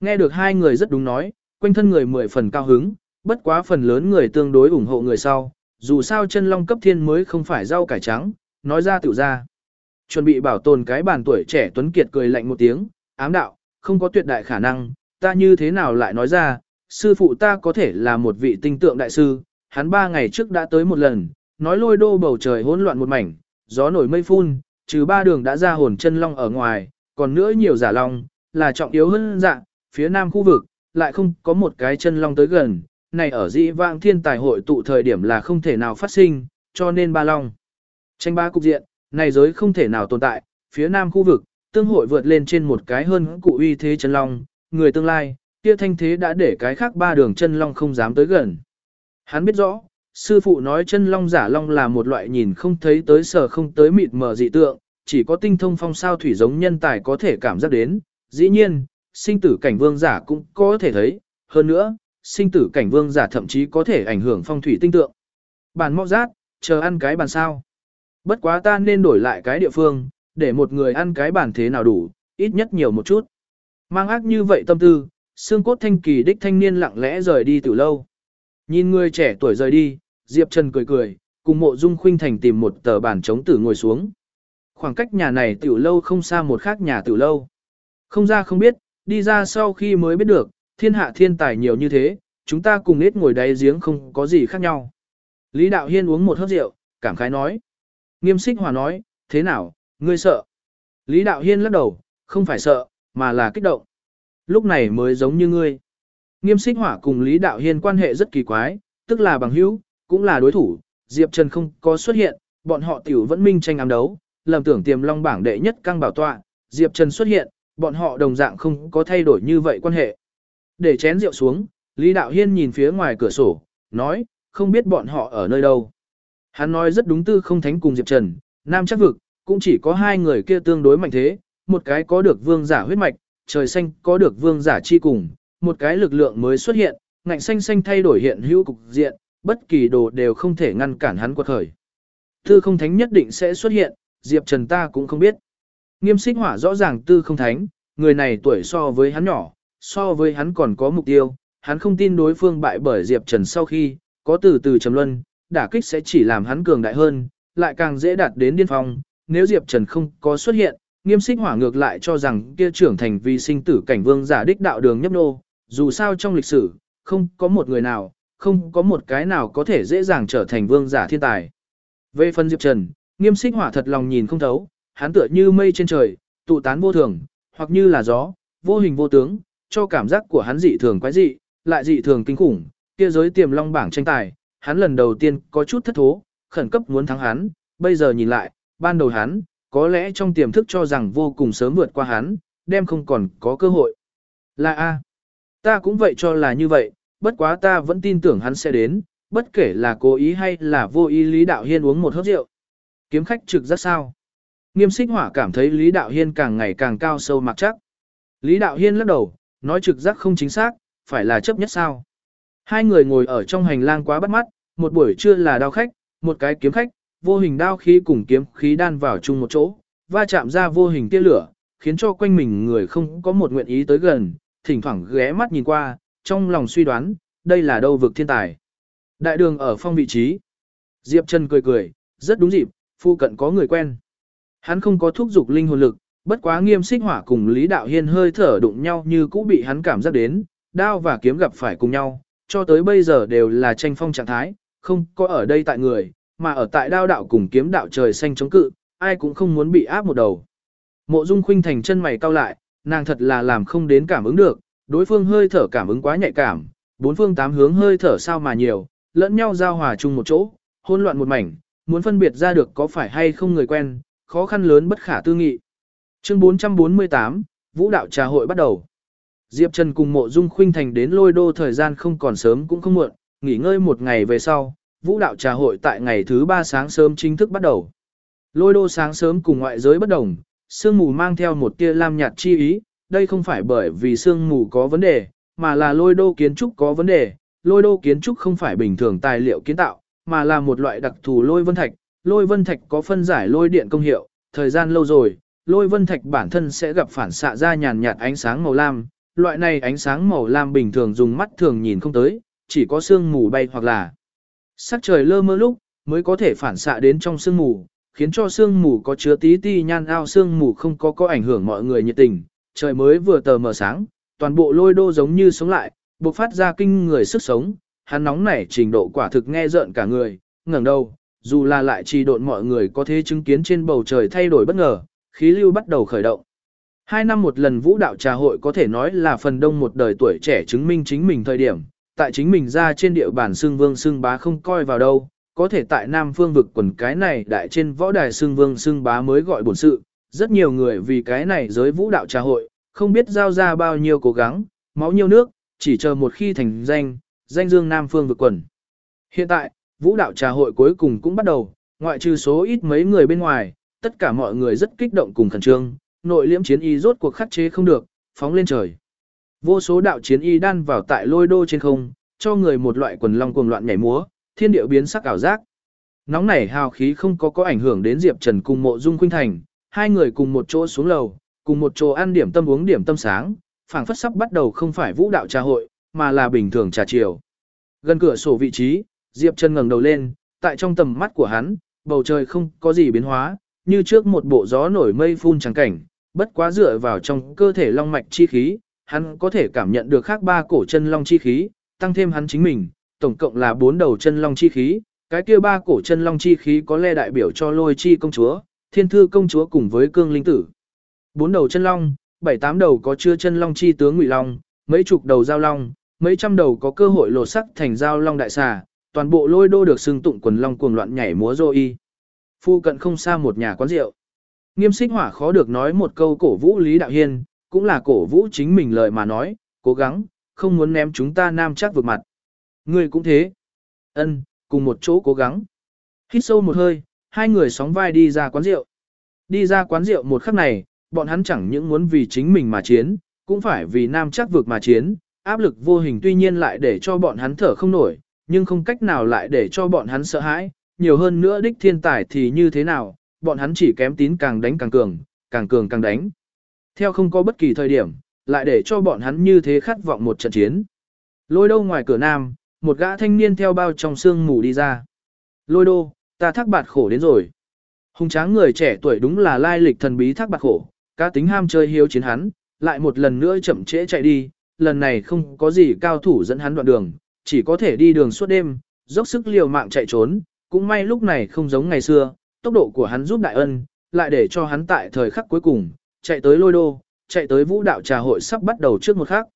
Nghe được hai người rất đúng nói, quanh thân người mười phần cao hứng, bất quá phần lớn người tương đối ủng hộ người sau, dù sao chân long cấp thiên mới không phải rau cải trắng, nói ra tiểu ra. Chuẩn bị bảo tồn cái bàn tuổi trẻ Tuấn Kiệt cười lạnh một tiếng, ám đạo, không có tuyệt đại khả năng, ta như thế nào lại nói ra, sư phụ ta có thể là một vị tinh tượng đại sư, hắn ba ngày trước đã tới một lần, nói lôi đô bầu trời hỗn loạn một mảnh, gió nổi mây phun, trừ ba đường đã ra hồn chân long ở ngoài, còn nữa nhiều giả long, là trọng yếu hơn dạng, phía nam khu vực, lại không có một cái chân long tới gần, này ở dĩ vãng thiên tài hội tụ thời điểm là không thể nào phát sinh, cho nên ba long. Tranh ba cục diện, này giới không thể nào tồn tại, phía nam khu vực, tương hội vượt lên trên một cái hơn cụ uy thế chân long, người tương lai, kia thanh thế đã để cái khác ba đường chân long không dám tới gần. Hắn biết rõ, sư phụ nói chân long giả long là một loại nhìn không thấy tới sở không tới mịt mờ dị tượng, chỉ có tinh thông phong sao thủy giống nhân tài có thể cảm giác đến, dĩ nhiên, sinh tử cảnh vương giả cũng có thể thấy, hơn nữa, sinh tử cảnh vương giả thậm chí có thể ảnh hưởng phong thủy tinh tượng. Bàn móc rát, chờ ăn cái bàn sao. Bất quá ta nên đổi lại cái địa phương, để một người ăn cái bàn thế nào đủ, ít nhất nhiều một chút. Mang ác như vậy tâm tư, xương cốt thanh kỳ đích thanh niên lặng lẽ rời đi từ lâu. Nhìn người trẻ tuổi rời đi, Diệp Trần cười cười, cùng mộ dung khuynh thành tìm một tờ bàn chống tử ngồi xuống. Khoảng cách nhà này tiểu lâu không xa một khác nhà tiểu lâu. Không ra không biết, đi ra sau khi mới biết được, thiên hạ thiên tài nhiều như thế, chúng ta cùng nết ngồi đáy giếng không có gì khác nhau. Lý Đạo Hiên uống một hớp rượu, cảm khái nói. Nghiêm xích hòa nói, thế nào, ngươi sợ? Lý Đạo Hiên lắc đầu, không phải sợ, mà là kích động. Lúc này mới giống như ngươi. Nghiêm xích hỏa cùng Lý Đạo Hiên quan hệ rất kỳ quái, tức là bằng hữu, cũng là đối thủ. Diệp Trần không có xuất hiện, bọn họ tiểu vẫn minh tranh ám đấu, lầm tưởng tiềm long bảng đệ nhất căng bảo tọa. Diệp Trần xuất hiện, bọn họ đồng dạng không có thay đổi như vậy quan hệ. Để chén rượu xuống, Lý Đạo Hiên nhìn phía ngoài cửa sổ, nói, không biết bọn họ ở nơi đâu. Hắn nói rất đúng tư không thánh cùng Diệp Trần, nam chắc vực, cũng chỉ có hai người kia tương đối mạnh thế, một cái có được vương giả huyết mạch, trời xanh có được vương giả chi cùng, một cái lực lượng mới xuất hiện, ngạnh xanh xanh thay đổi hiện hữu cục diện, bất kỳ đồ đều không thể ngăn cản hắn quật khởi. Tư không thánh nhất định sẽ xuất hiện, Diệp Trần ta cũng không biết. Nghiêm xích hỏa rõ ràng tư không thánh, người này tuổi so với hắn nhỏ, so với hắn còn có mục tiêu, hắn không tin đối phương bại bởi Diệp Trần sau khi, có từ từ trầm luân, đả kích sẽ chỉ làm hắn cường đại hơn, lại càng dễ đạt đến điên phong, nếu Diệp Trần không có xuất hiện, nghiêm xích hỏa ngược lại cho rằng kia trưởng thành vì sinh tử cảnh vương giả đích đạo đường nhấp nô, dù sao trong lịch sử, không có một người nào, không có một cái nào có thể dễ dàng trở thành vương giả thiên tài. Về phần Diệp Trần, nghiêm xích hỏa thật lòng nhìn không thấu, hắn tựa như mây trên trời, tụ tán vô thường, hoặc như là gió, vô hình vô tướng, cho cảm giác của hắn dị thường quái dị, lại dị thường kinh khủng, kia giới tiềm long bảng tranh tài, hắn lần đầu tiên có chút thất thố, khẩn cấp muốn thắng hắn, bây giờ nhìn lại, ban đầu hắn, có lẽ trong tiềm thức cho rằng vô cùng sớm vượt qua hắn, đem không còn có cơ hội. Là A. Ta cũng vậy cho là như vậy, bất quá ta vẫn tin tưởng hắn sẽ đến, bất kể là cố ý hay là vô ý Lý Đạo Hiên uống một hớp rượu. Kiếm khách trực giác sao. Nghiêm xích hỏa cảm thấy Lý Đạo Hiên càng ngày càng cao sâu mặc chắc. Lý Đạo Hiên lắc đầu, nói trực giác không chính xác, phải là chấp nhất sao. Hai người ngồi ở trong hành lang quá bắt mắt, một buổi trưa là đao khách, một cái kiếm khách, vô hình đao khí cùng kiếm khí đan vào chung một chỗ, va chạm ra vô hình tia lửa, khiến cho quanh mình người không có một nguyện ý tới gần, thỉnh thoảng ghé mắt nhìn qua, trong lòng suy đoán, đây là đâu vực thiên tài. Đại đường ở phong vị trí. Diệp Trần cười cười, rất đúng dịp, phu cận có người quen. Hắn không có thúc dục linh hồn lực, bất quá nghiêm xích hỏa cùng Lý Đạo Hiên hơi thở đụng nhau như cũ bị hắn cảm giác đến, đao và kiếm gặp phải cùng nhau, cho tới bây giờ đều là tranh phong trạng thái, không có ở đây tại người, mà ở tại đao đạo cùng kiếm đạo trời xanh chống cự, ai cũng không muốn bị áp một đầu. Mộ Dung Khuynh thành chân mày cau lại, nàng thật là làm không đến cảm ứng được, đối phương hơi thở cảm ứng quá nhạy cảm, bốn phương tám hướng hơi thở sao mà nhiều, lẫn nhau giao hòa chung một chỗ, hỗn loạn một mảnh, muốn phân biệt ra được có phải hay không người quen, khó khăn lớn bất khả tư nghị. Chương 448, Vũ đạo trà hội bắt đầu. Diệp Trần cùng Mộ Dung Khuynh Thành đến Lôi Đô thời gian không còn sớm cũng không muộn, nghỉ ngơi một ngày về sau, Vũ đạo trà hội tại ngày thứ ba sáng sớm chính thức bắt đầu. Lôi Đô sáng sớm cùng ngoại giới bất đồng, sương mù mang theo một tia lam nhạt chi ý, đây không phải bởi vì sương mù có vấn đề, mà là Lôi Đô kiến trúc có vấn đề. Lôi Đô kiến trúc không phải bình thường tài liệu kiến tạo, mà là một loại đặc thù lôi vân thạch. Lôi vân thạch có phân giải lôi điện công hiệu, thời gian lâu rồi, lôi vân thạch bản thân sẽ gặp phản xạ ra nhàn nhạt ánh sáng màu lam, loại này ánh sáng màu lam bình thường dùng mắt thường nhìn không tới, chỉ có sương mù bay hoặc là sắc trời lơ mơ lúc mới có thể phản xạ đến trong sương mù, khiến cho sương mù có chứa tí ti nhan ao sương mù không có có ảnh hưởng mọi người nhiệt tình. Trời mới vừa tờ mờ sáng, toàn bộ lôi đô giống như sống lại, bộc phát ra kinh người sức sống, hắn nóng nảy trình độ quả thực nghe rợn cả người, ngẩng đầu, dù là lại trì độn mọi người có thể chứng kiến trên bầu trời thay đổi bất ngờ, khí lưu bắt đầu khởi động. Hai năm một lần vũ đạo trà hội có thể nói là phần đông một đời tuổi trẻ chứng minh chính mình thời điểm, tại chính mình ra trên địa bàn xương vương xương bá không coi vào đâu, có thể tại Nam Phương vực quần cái này đại trên võ đài xương vương xương bá mới gọi bổn sự, rất nhiều người vì cái này giới vũ đạo trà hội, không biết giao ra bao nhiêu cố gắng, máu nhiêu nước, chỉ chờ một khi thành danh, danh dương Nam Phương vực quần. Hiện tại, vũ đạo trà hội cuối cùng cũng bắt đầu, ngoại trừ số ít mấy người bên ngoài, tất cả mọi người rất kích động cùng khẩn trương, nội liễm chiến y rốt cuộc khắc chế không được, phóng lên trời. Vô số đạo chiến y đan vào tại lôi đô trên không, cho người một loại quần long cuồng loạn nhảy múa, thiên điệu biến sắc ảo giác. Nóng nảy hào khí không có có ảnh hưởng đến Diệp Trần cùng Mộ Dung Khuynh Thành, hai người cùng một chỗ xuống lầu, cùng một chỗ ăn điểm tâm uống điểm tâm sáng, phảng phất sắp bắt đầu không phải vũ đạo trà hội, mà là bình thường trà chiều. Gần cửa sổ vị trí, Diệp Trần ngẩng đầu lên, tại trong tầm mắt của hắn, bầu trời không có gì biến hóa, như trước một bộ gió nổi mây phun trắng cảnh, bất quá dựa vào trong cơ thể long mạch chi khí, hắn có thể cảm nhận được khác ba cổ chân long chi khí, tăng thêm hắn chính mình, tổng cộng là bốn đầu chân long chi khí, cái kia ba cổ chân long chi khí có lẽ đại biểu cho lôi chi công chúa, thiên thư công chúa cùng với cương linh tử. Bốn đầu chân long, bảy tám đầu có chưa chân long chi tướng ngụy long, mấy chục đầu giao long, mấy trăm đầu có cơ hội lột sắc thành giao long đại xà, toàn bộ lôi đô được xưng tụng quần long cuồng loạn nhảy múa rô y. Phu cận không xa một nhà quán rượu. Nghiêm xích hỏa khó được nói một câu cổ vũ Lý Đạo Hiên, cũng là cổ vũ chính mình lời mà nói, cố gắng, không muốn ném chúng ta nam chắc vượt mặt. Người cũng thế. ân cùng một chỗ cố gắng. Hít sâu một hơi, hai người sóng vai đi ra quán rượu. Đi ra quán rượu một khắc này, bọn hắn chẳng những muốn vì chính mình mà chiến, cũng phải vì nam chắc vượt mà chiến, áp lực vô hình tuy nhiên lại để cho bọn hắn thở không nổi, nhưng không cách nào lại để cho bọn hắn sợ hãi, nhiều hơn nữa đích thiên tài thì như thế nào, bọn hắn chỉ kém tín càng đánh càng cường, càng cường càng đánh. Theo không có bất kỳ thời điểm, lại để cho bọn hắn như thế khát vọng một trận chiến. Lôi đô ngoài cửa nam, một gã thanh niên theo bao trong sương mù đi ra. Lôi đô, ta thác bạt khổ đến rồi. Hùng tráng người trẻ tuổi đúng là lai lịch thần bí thác bạt khổ, cá tính ham chơi hiếu chiến hắn, lại một lần nữa chậm trễ chạy đi, lần này không có gì cao thủ dẫn hắn đoạn đường, chỉ có thể đi đường suốt đêm, dốc sức liều mạng chạy trốn, cũng may lúc này không giống ngày xưa, tốc độ của hắn giúp đại ân, lại để cho hắn tại thời khắc cuối cùng, chạy tới lôi đô, chạy tới vũ đạo trà hội sắp bắt đầu trước một khắc.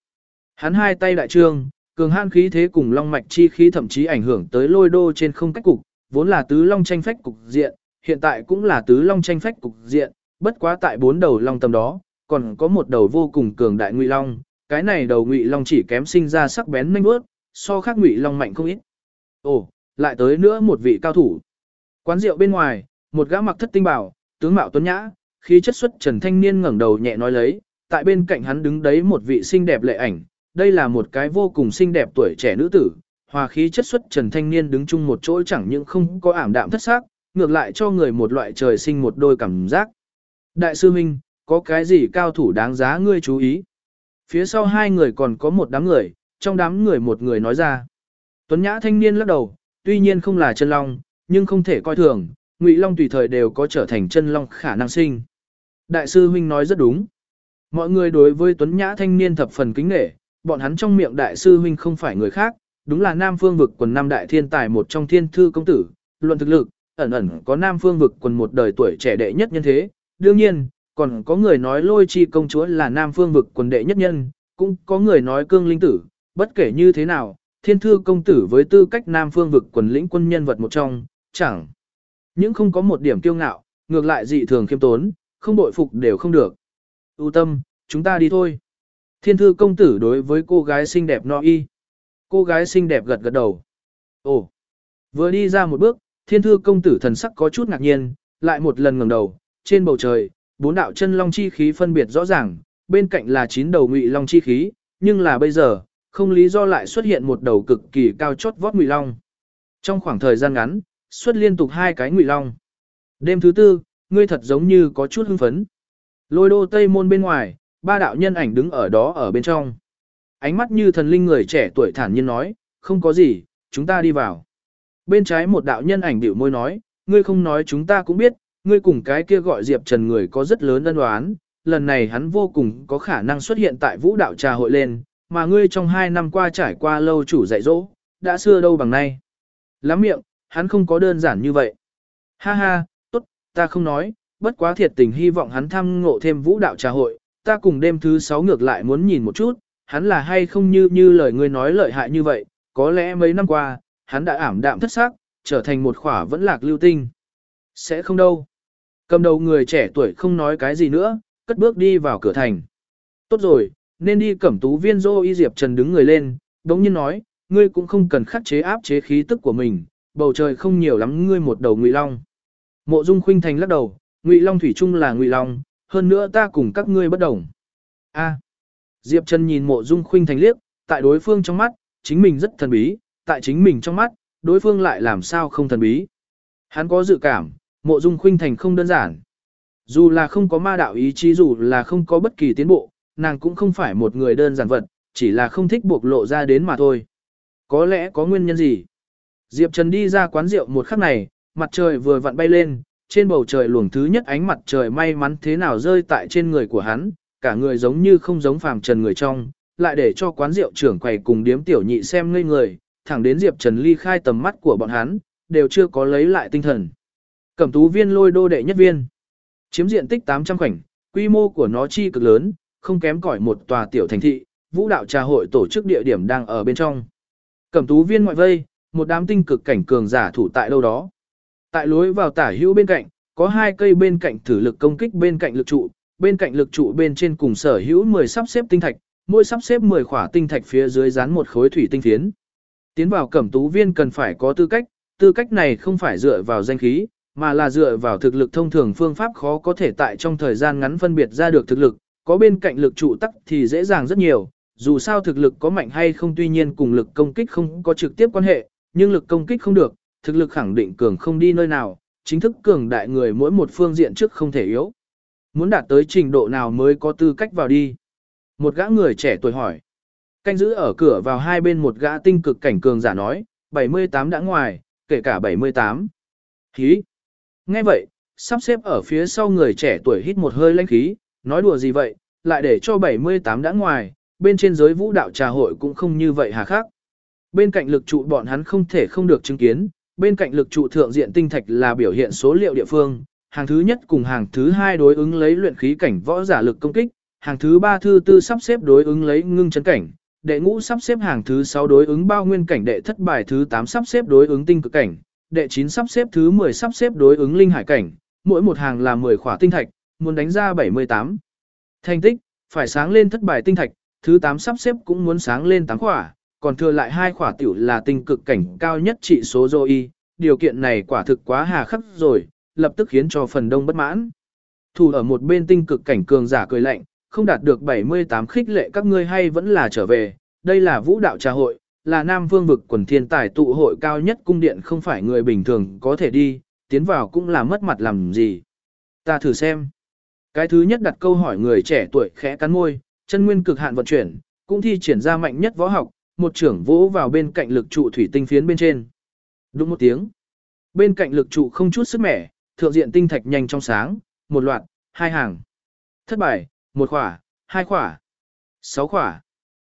Hắn hai tay đại trương, cường han khí thế cùng long mạch chi khí thậm chí ảnh hưởng tới lôi đô trên không cách cục, vốn là tứ long tranh phách cục diện, hiện tại cũng là tứ long tranh phách cục diện, bất quá tại bốn đầu long tầm đó, còn có một đầu vô cùng cường đại ngụy long, cái này đầu ngụy long chỉ kém sinh ra sắc bén nhanh bước, so khác ngụy long mạnh không ít. Ồ, lại tới nữa một vị cao thủ. Quán rượu bên ngoài, một gã mặc thất tinh bảo, tướng mạo tuấn nhã, khí chất xuất trần thanh niên ngẩng đầu nhẹ nói lấy, tại bên cạnh hắn đứng đấy một vị xinh đẹp lệ ảnh, đây là một cái vô cùng xinh đẹp tuổi trẻ nữ tử, hòa khí chất xuất trần thanh niên đứng chung một chỗ chẳng những không có ảm đạm thất xác, ngược lại cho người một loại trời sinh một đôi cảm giác. Đại sư huynh, có cái gì cao thủ đáng giá ngươi chú ý? Phía sau hai người còn có một đám người, trong đám người một người nói ra. Tuấn Nhã thanh niên lắc đầu, tuy nhiên không là chân long, nhưng không thể coi thường, Ngụy Long tùy thời đều có trở thành chân long khả năng sinh. Đại sư huynh nói rất đúng. Mọi người đối với Tuấn Nhã thanh niên thập phần kính nể, bọn hắn trong miệng đại sư huynh không phải người khác, đúng là Nam Phương vực quần năm đại thiên tài một trong thiên thư công tử, luận thực lực, ẩn ẩn có Nam Phương vực quần một đời tuổi trẻ đệ nhất nhân thế. Đương nhiên, còn có người nói lôi chi công chúa là Nam Phương vực quần đệ nhất nhân, cũng có người nói cương linh tử, bất kể như thế nào, thiên thư công tử với tư cách Nam Phương vực quần lĩnh quân nhân vật một trong, chẳng những không có một điểm kiêu ngạo, ngược lại dị thường khiêm tốn, không bội phục đều không được. ưu tâm, chúng ta đi thôi. Thiên thư công tử đối với cô gái xinh đẹp no y. Cô gái xinh đẹp gật gật đầu. Ồ, vừa đi ra một bước, thiên thư công tử thần sắc có chút ngạc nhiên, lại một lần ngẩng đầu, trên bầu trời, bốn đạo chân long chi khí phân biệt rõ ràng, bên cạnh là chín đầu ngụy long chi khí, nhưng là bây giờ, không lý do lại xuất hiện một đầu cực kỳ cao chót vót ngụy long. Trong khoảng thời gian ngắn, xuất liên tục hai cái ngụy long. Đêm thứ tư, ngươi thật giống như có chút hưng phấn. Lôi đô tây môn bên ngoài, ba đạo nhân ảnh đứng ở đó ở bên trong. Ánh mắt như thần linh người trẻ tuổi thản nhiên nói, không có gì, chúng ta đi vào. Bên trái một đạo nhân ảnh biểu môi nói, ngươi không nói chúng ta cũng biết, ngươi cùng cái kia gọi Diệp Trần người có rất lớn ân đoán, lần này hắn vô cùng có khả năng xuất hiện tại vũ đạo trà hội lên, mà ngươi trong hai năm qua trải qua lâu chủ dạy dỗ, đã xưa đâu bằng nay. Lắm miệng, hắn không có đơn giản như vậy. Ha ha, tốt, ta không nói, bất quá thiệt tình hy vọng hắn tham ngộ thêm vũ đạo trà hội, ta cùng đêm thứ sáu ngược lại muốn nhìn một chút, hắn là hay không như như lời ngươi nói lợi hại như vậy, có lẽ mấy năm qua, hắn đã ảm đạm thất xác, trở thành một khỏa vẫn lạc lưu tinh. Sẽ không đâu. Cầm đầu người trẻ tuổi không nói cái gì nữa, cất bước đi vào cửa thành. Tốt rồi, nên đi cẩm tú viên dô y diệp trần đứng người lên, đống nhiên nói, ngươi cũng không cần khắc chế áp chế khí tức của mình, bầu trời không nhiều lắm ngươi một đầu ngụy long. Mộ Dung Khuynh Thành lắc đầu, Ngụy Long thủy chung là Ngụy Long, hơn nữa ta cùng các ngươi bất đồng. A. Diệp Trần nhìn Mộ Dung Khuynh Thành liếc, tại đối phương trong mắt, chính mình rất thần bí, tại chính mình trong mắt, đối phương lại làm sao không thần bí. Hắn có dự cảm, Mộ Dung Khuynh Thành không đơn giản. Dù là không có ma đạo ý chí dù là không có bất kỳ tiến bộ, nàng cũng không phải một người đơn giản vật, chỉ là không thích buộc lộ ra đến mà thôi. Có lẽ có nguyên nhân gì? Diệp Trần đi ra quán rượu một khắc này, mặt trời vừa vặn bay lên, trên bầu trời luồng thứ nhất ánh mặt trời may mắn thế nào rơi tại trên người của hắn, cả người giống như không giống phàm trần người trong, lại để cho quán rượu trưởng quầy cùng điếm tiểu nhị xem ngây người, thẳng đến Diệp Trần ly khai tầm mắt của bọn hắn, đều chưa có lấy lại tinh thần. Cẩm tú viên lôi đô đệ nhất viên, chiếm diện tích 800 khoảnh, quy mô của nó chi cực lớn, không kém cỏi một tòa tiểu thành thị, vũ đạo trà hội tổ chức địa điểm đang ở bên trong. Cẩm tú viên ngoại vây, một đám tinh cực cảnh cường giả thủ tại đâu đó. Tại lối vào tả hữu bên cạnh, có hai cây bên cạnh thử lực công kích bên cạnh lực trụ, bên cạnh lực trụ bên trên cùng sở hữu 10 sắp xếp tinh thạch, mỗi sắp xếp 10 khỏa tinh thạch phía dưới dán một khối thủy tinh phiến. Tiến vào cẩm tú viên cần phải có tư cách, tư cách này không phải dựa vào danh khí, mà là dựa vào thực lực thông thường phương pháp khó có thể tại trong thời gian ngắn phân biệt ra được thực lực, có bên cạnh lực trụ tắc thì dễ dàng rất nhiều, dù sao thực lực có mạnh hay không tuy nhiên cùng lực công kích không có trực tiếp quan hệ, nhưng lực công kích không được, thực lực khẳng định cường không đi nơi nào, chính thức cường đại người mỗi một phương diện trước không thể yếu. Muốn đạt tới trình độ nào mới có tư cách vào đi? Một gã người trẻ tuổi hỏi. Canh giữ ở cửa vào hai bên một gã tinh cực cảnh cường giả nói, 78 đã ngoài, kể cả 78. Hí! Nghe vậy, sắp xếp ở phía sau người trẻ tuổi hít một hơi lãnh khí, nói đùa gì vậy, lại để cho 78 đã ngoài, bên trên giới vũ đạo trà hội cũng không như vậy hà khắc. Bên cạnh lực trụ bọn hắn không thể không được chứng kiến, bên cạnh lực trụ thượng diện tinh thạch là biểu hiện số liệu địa phương, hàng thứ nhất cùng hàng thứ hai đối ứng lấy luyện khí cảnh võ giả lực công kích, hàng thứ ba thư tư sắp xếp đối ứng lấy ngưng chấn cảnh, đệ ngũ sắp xếp hàng thứ sáu đối ứng bao nguyên cảnh đệ thất bài thứ tám sắp xếp đối ứng tinh cực cảnh, đệ chín sắp xếp thứ 10 sắp xếp đối ứng linh hải cảnh, mỗi một hàng là 10 khỏa tinh thạch, muốn đánh ra 78. Thành tích, phải sáng lên thất bài tinh thạch, thứ 8 sắp xếp cũng muốn sáng lên 8 khỏa, còn thừa lại hai khỏa tiểu là tinh cực cảnh cao nhất trị số dô y, điều kiện này quả thực quá hà khắc rồi, lập tức khiến cho phần đông bất mãn. Thủ ở một bên tinh cực cảnh cường giả cười lạnh, không đạt được 78 khích lệ các ngươi hay vẫn là trở về, đây là vũ đạo trà hội, là Nam Vương vực quần thiên tài tụ hội cao nhất cung điện không phải người bình thường có thể đi, tiến vào cũng là mất mặt làm gì. Ta thử xem. Cái thứ nhất đặt câu hỏi người trẻ tuổi khẽ cắn môi, chân nguyên cực hạn vận chuyển, cũng thi triển ra mạnh nhất võ học, một trưởng vỗ vào bên cạnh lực trụ thủy tinh phiến bên trên. Đúng một tiếng. Bên cạnh lực trụ không chút sức mẻ, thượng diện tinh thạch nhanh trong sáng, một loạt, hai hàng. Thất bại, một khỏa, hai khỏa, sáu khỏa.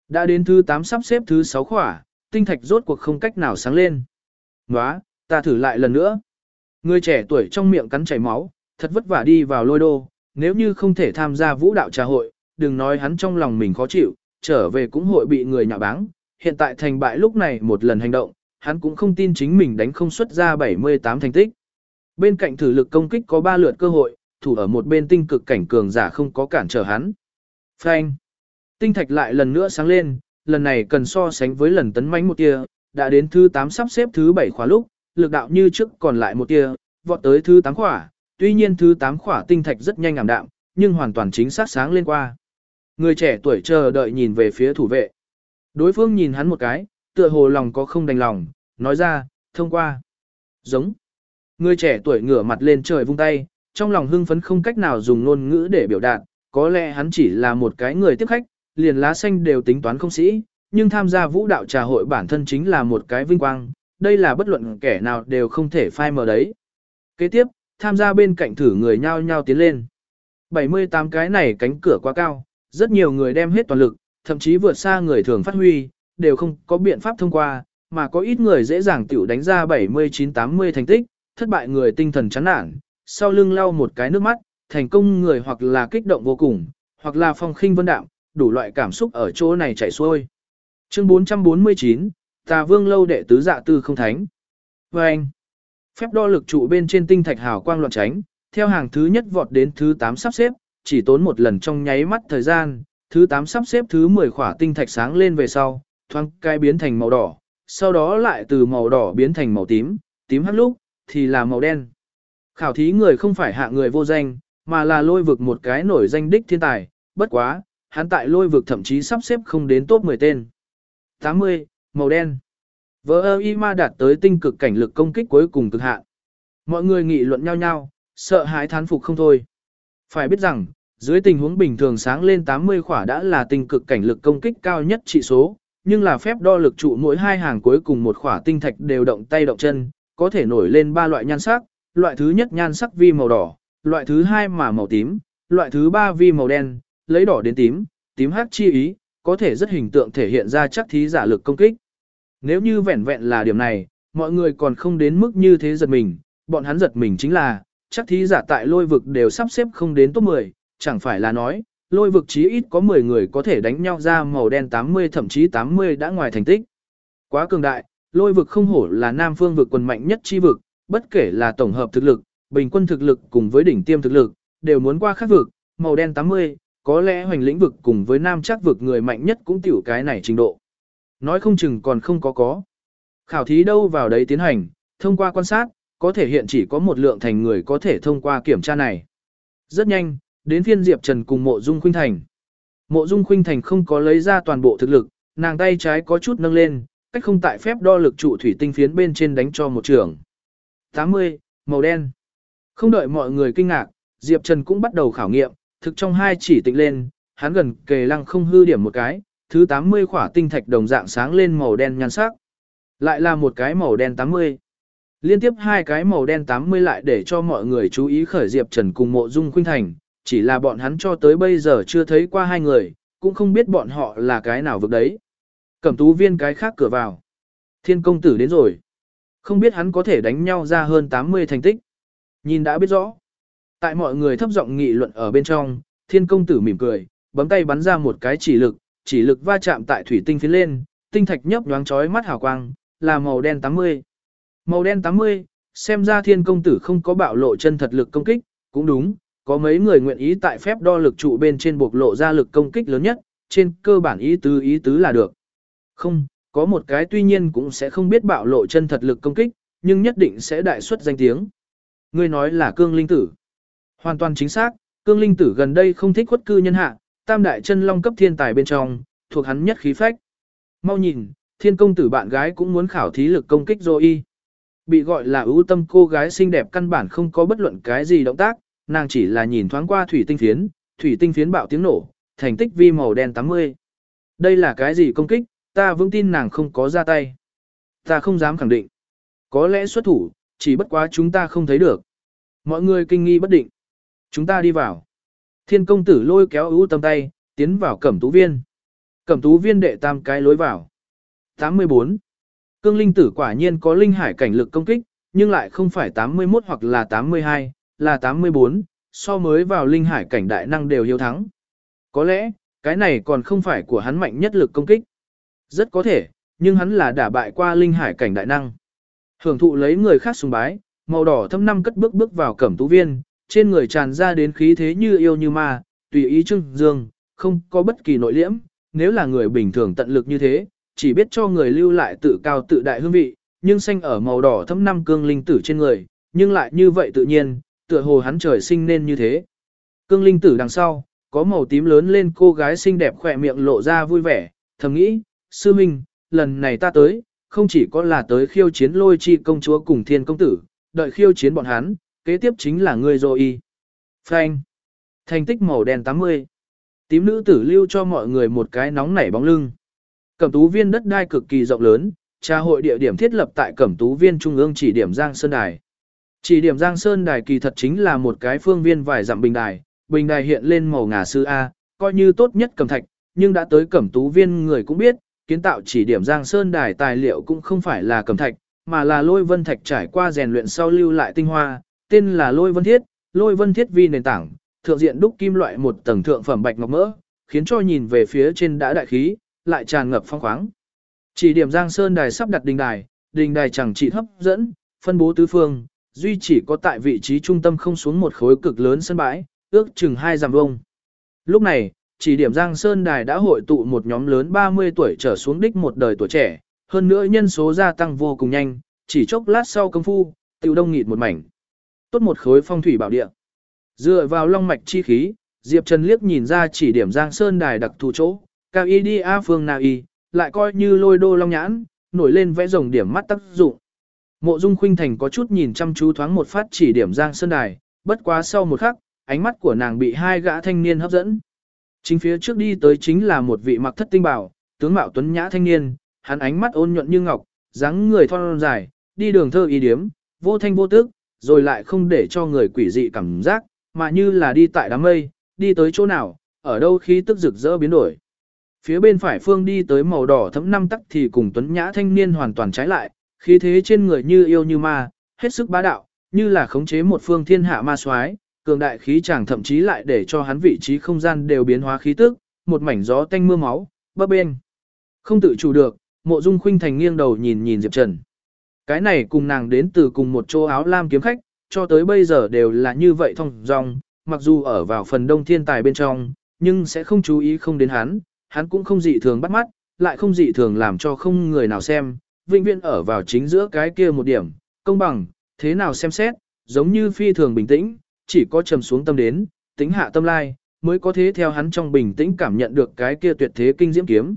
Đã đến thứ 8 sắp xếp thứ 6 khỏa, tinh thạch rốt cuộc không cách nào sáng lên. Nóa, ta thử lại lần nữa. Người trẻ tuổi trong miệng cắn chảy máu, thật vất vả đi vào lôi đô, nếu như không thể tham gia vũ đạo trà hội, đừng nói hắn trong lòng mình khó chịu, trở về cũng hội bị người nhạ báng. Hiện tại thành bại lúc này một lần hành động, hắn cũng không tin chính mình đánh không xuất ra 78 thành tích. Bên cạnh thử lực công kích có ba lượt cơ hội, thủ ở một bên tinh cực cảnh cường giả không có cản trở hắn. Phanh. Tinh thạch lại lần nữa sáng lên, lần này cần so sánh với lần tấn mãnh một tia, đã đến thứ 8 sắp xếp thứ 7 khóa lúc, lực đạo như trước còn lại một tia, vọt tới thứ 8 khỏa, tuy nhiên thứ 8 khỏa tinh thạch rất nhanh ảm đạm, nhưng hoàn toàn chính xác sáng lên qua. Người trẻ tuổi chờ đợi nhìn về phía thủ vệ. Đối phương nhìn hắn một cái, tựa hồ lòng có không đành lòng, nói ra, thông qua. Giống. Người trẻ tuổi ngửa mặt lên trời vung tay, trong lòng hưng phấn không cách nào dùng ngôn ngữ để biểu đạt, có lẽ hắn chỉ là một cái người tiếp khách, liền lá xanh đều tính toán không sĩ, nhưng tham gia vũ đạo trà hội bản thân chính là một cái vinh quang, đây là bất luận kẻ nào đều không thể phai mờ đấy. Kế tiếp, tham gia bên cạnh thử người nhao nhao tiến lên. 78 cái này cánh cửa quá cao, rất nhiều người đem hết toàn lực, thậm chí vượt xa người thường phát huy, đều không có biện pháp thông qua, mà có ít người dễ dàng tiểu đánh ra 79-80 thành tích, thất bại người tinh thần chán nản, sau lưng lau một cái nước mắt, thành công người hoặc là kích động vô cùng, hoặc là phong khinh vân đạm, đủ loại cảm xúc ở chỗ này chảy xuôi. Chương 449, Tà Vương lâu đệ tứ dạ tư không thánh. Và anh, phép đo lực trụ bên trên tinh thạch hào quang loạn tránh, theo hàng thứ nhất vọt đến thứ 8 sắp xếp, chỉ tốn một lần trong nháy mắt thời gian, thứ 8 sắp xếp thứ 10 khỏa tinh thạch sáng lên về sau, thoáng cai biến thành màu đỏ, sau đó lại từ màu đỏ biến thành màu tím, tím hắt lúc, thì là màu đen. Khảo thí người không phải hạ người vô danh, mà là lôi vực một cái nổi danh đích thiên tài, bất quá, hắn tại lôi vực thậm chí sắp xếp không đến top 10 tên. 80, màu đen. Vỡ y ma đạt tới tinh cực cảnh lực công kích cuối cùng cực hạn. Mọi người nghị luận nhau nhau, sợ hãi thán phục không thôi. Phải biết rằng, dưới tình huống bình thường sáng lên 80 khỏa đã là tinh cực cảnh lực công kích cao nhất trị số, nhưng là phép đo lực trụ mỗi hai hàng cuối cùng một khỏa tinh thạch đều động tay động chân, có thể nổi lên ba loại nhan sắc, loại thứ nhất nhan sắc vi màu đỏ, loại thứ hai mà màu tím, loại thứ ba vi màu đen, lấy đỏ đến tím, tím hát chi ý, có thể rất hình tượng thể hiện ra chắc thí giả lực công kích. Nếu như vẹn vẹn là điểm này, mọi người còn không đến mức như thế giật mình, bọn hắn giật mình chính là, chắc thí giả tại lôi vực đều sắp xếp không đến top 10, chẳng phải là nói, lôi vực chí ít có 10 người có thể đánh nhau ra màu đen 80 thậm chí 80 đã ngoài thành tích. Quá cường đại, lôi vực không hổ là nam phương vực quần mạnh nhất chi vực, bất kể là tổng hợp thực lực, bình quân thực lực cùng với đỉnh tiêm thực lực, đều muốn qua khác vực, màu đen 80, có lẽ hoành lĩnh vực cùng với nam chắc vực người mạnh nhất cũng tiểu cái này trình độ. Nói không chừng còn không có có. Khảo thí đâu vào đấy tiến hành, thông qua quan sát, có thể hiện chỉ có một lượng thành người có thể thông qua kiểm tra này. Rất nhanh, đến phiên Diệp Trần cùng mộ dung khuynh thành. Mộ dung khuynh thành không có lấy ra toàn bộ thực lực, nàng tay trái có chút nâng lên, cách không tại phép đo lực trụ thủy tinh phiến bên trên đánh cho một trường. 80, màu đen. Không đợi mọi người kinh ngạc, Diệp Trần cũng bắt đầu khảo nghiệm, thực trong hai chỉ tịnh lên, hắn gần kề lăng không hư điểm một cái, thứ 80 khỏa tinh thạch đồng dạng sáng lên màu đen nhan sắc. Lại là một cái màu đen 80. Liên tiếp hai cái màu đen 80 lại để cho mọi người chú ý khởi Diệp Trần cùng mộ dung khuynh thành, chỉ là bọn hắn cho tới bây giờ chưa thấy qua hai người, cũng không biết bọn họ là cái nào vực đấy. Cẩm tú viên cái khác cửa vào. Thiên công tử đến rồi. Không biết hắn có thể đánh nhau ra hơn 80 thành tích. Nhìn đã biết rõ. Tại mọi người thấp giọng nghị luận ở bên trong, thiên công tử mỉm cười, bấm tay bắn ra một cái chỉ lực, chỉ lực va chạm tại thủy tinh phía lên, tinh thạch nhấp nhoáng chói mắt hào quang, là màu đen 80. Màu đen 80, xem ra thiên công tử không có bạo lộ chân thật lực công kích, cũng đúng, có mấy người nguyện ý tại phép đo lực trụ bên trên buộc lộ ra lực công kích lớn nhất, trên cơ bản ý tứ ý tứ là được. Không, có một cái tuy nhiên cũng sẽ không biết bạo lộ chân thật lực công kích, nhưng nhất định sẽ đại xuất danh tiếng. Ngươi nói là cương linh tử. Hoàn toàn chính xác, cương linh tử gần đây không thích khuất cư nhân hạ, tam đại chân long cấp thiên tài bên trong, thuộc hắn nhất khí phách. Mau nhìn, thiên công tử bạn gái cũng muốn khảo thí lực công kích rồi Bị gọi là ưu tâm cô gái xinh đẹp căn bản không có bất luận cái gì động tác, nàng chỉ là nhìn thoáng qua thủy tinh phiến, thủy tinh phiến bạo tiếng nổ, thành tích vi màu đen 80. Đây là cái gì công kích, ta vững tin nàng không có ra tay. Ta không dám khẳng định. Có lẽ xuất thủ, chỉ bất quá chúng ta không thấy được. Mọi người kinh nghi bất định. Chúng ta đi vào. Thiên công tử lôi kéo ưu tâm tay, tiến vào cẩm tú viên. Cẩm tú viên đệ tam cái lối vào. 84. Cương linh tử quả nhiên có linh hải cảnh lực công kích, nhưng lại không phải 81 hoặc là 82, là 84, so mới vào linh hải cảnh đại năng đều hiếu thắng. Có lẽ, cái này còn không phải của hắn mạnh nhất lực công kích. Rất có thể, nhưng hắn là đả bại qua linh hải cảnh đại năng. Hưởng thụ lấy người khác sùng bái, màu đỏ thâm năm cất bước bước vào cẩm tú viên, trên người tràn ra đến khí thế như yêu như ma, tùy ý trưng dương, không có bất kỳ nội liễm, nếu là người bình thường tận lực như thế, chỉ biết cho người lưu lại tự cao tự đại hương vị, nhưng xanh ở màu đỏ thâm năm cương linh tử trên người, nhưng lại như vậy tự nhiên, tựa hồ hắn trời sinh nên như thế. Cương linh tử đằng sau, có màu tím lớn lên cô gái xinh đẹp khỏe miệng lộ ra vui vẻ, thầm nghĩ, sư minh, lần này ta tới, không chỉ có là tới khiêu chiến lôi chi công chúa cùng thiên công tử, đợi khiêu chiến bọn hắn, kế tiếp chính là ngươi rồi y. Phanh. Thành tích màu đen 80. Tím nữ tử lưu cho mọi người một cái nóng nảy bóng lưng. Cẩm tú viên đất đai cực kỳ rộng lớn, trà hội địa điểm thiết lập tại Cẩm tú viên trung ương chỉ điểm Giang Sơn Đài. Chỉ điểm Giang Sơn Đài kỳ thật chính là một cái phương viên vài dặm bình đài, bình đài hiện lên màu ngà sư A, coi như tốt nhất cầm thạch, nhưng đã tới Cẩm tú viên người cũng biết, kiến tạo chỉ điểm Giang Sơn Đài tài liệu cũng không phải là cầm thạch, mà là lôi vân thạch trải qua rèn luyện sau lưu lại tinh hoa, tên là lôi vân thiết, lôi vân thiết vi nền tảng, thượng diện đúc kim loại một tầng thượng phẩm bạch ngọc mỡ, khiến cho nhìn về phía trên đã đại khí, lại tràn ngập phong khoáng. Chỉ điểm Giang Sơn đài sắp đặt đình đài, đình đài chẳng chỉ hấp dẫn, phân bố tứ phương, duy chỉ có tại vị trí trung tâm không xuống một khối cực lớn sân bãi, ước chừng hai dặm vuông. Lúc này, chỉ điểm Giang Sơn đài đã hội tụ một nhóm lớn 30 tuổi trở xuống đích một đời tuổi trẻ, hơn nữa nhân số gia tăng vô cùng nhanh, chỉ chốc lát sau công phu, tiểu đông nghịt một mảnh. Tốt một khối phong thủy bảo địa. Dựa vào long mạch chi khí, Diệp Trần liếc nhìn ra chỉ điểm Giang Sơn đài đặc thù chỗ, cao y đi a phương nào y, lại coi như lôi đô long nhãn, nổi lên vẽ rồng điểm mắt tác dụng. Mộ Dung Khuynh Thành có chút nhìn chăm chú thoáng một phát chỉ điểm Giang Sơn đài, bất quá sau một khắc, ánh mắt của nàng bị hai gã thanh niên hấp dẫn. Chính phía trước đi tới chính là một vị mặc thất tinh bảo, tướng mạo tuấn nhã thanh niên, hắn ánh mắt ôn nhuận như ngọc, dáng người thon dài, đi đường thơ ý điếm, vô thanh vô tức, rồi lại không để cho người quỷ dị cảm giác, mà như là đi tại đám mây, đi tới chỗ nào, ở đâu khí tức rực rỡ biến đổi. Phía bên phải phương đi tới màu đỏ thấm năm tắc thì cùng tuấn nhã thanh niên hoàn toàn trái lại, khí thế trên người như yêu như ma, hết sức bá đạo, như là khống chế một phương thiên hạ ma soái, cường đại khí chàng thậm chí lại để cho hắn vị trí không gian đều biến hóa khí tức, một mảnh gió tanh mưa máu, bấp bên. Không tự chủ được, mộ dung khuynh thành nghiêng đầu nhìn nhìn Diệp Trần. Cái này cùng nàng đến từ cùng một chỗ áo lam kiếm khách, cho tới bây giờ đều là như vậy thông dong, mặc dù ở vào phần đông thiên tài bên trong, nhưng sẽ không chú ý không đến hắn, hắn cũng không dị thường bắt mắt, lại không dị thường làm cho không người nào xem, vĩnh viễn ở vào chính giữa cái kia một điểm, công bằng, thế nào xem xét, giống như phi thường bình tĩnh, chỉ có trầm xuống tâm đến, tính hạ tâm lai, mới có thế theo hắn trong bình tĩnh cảm nhận được cái kia tuyệt thế kinh diễm kiếm.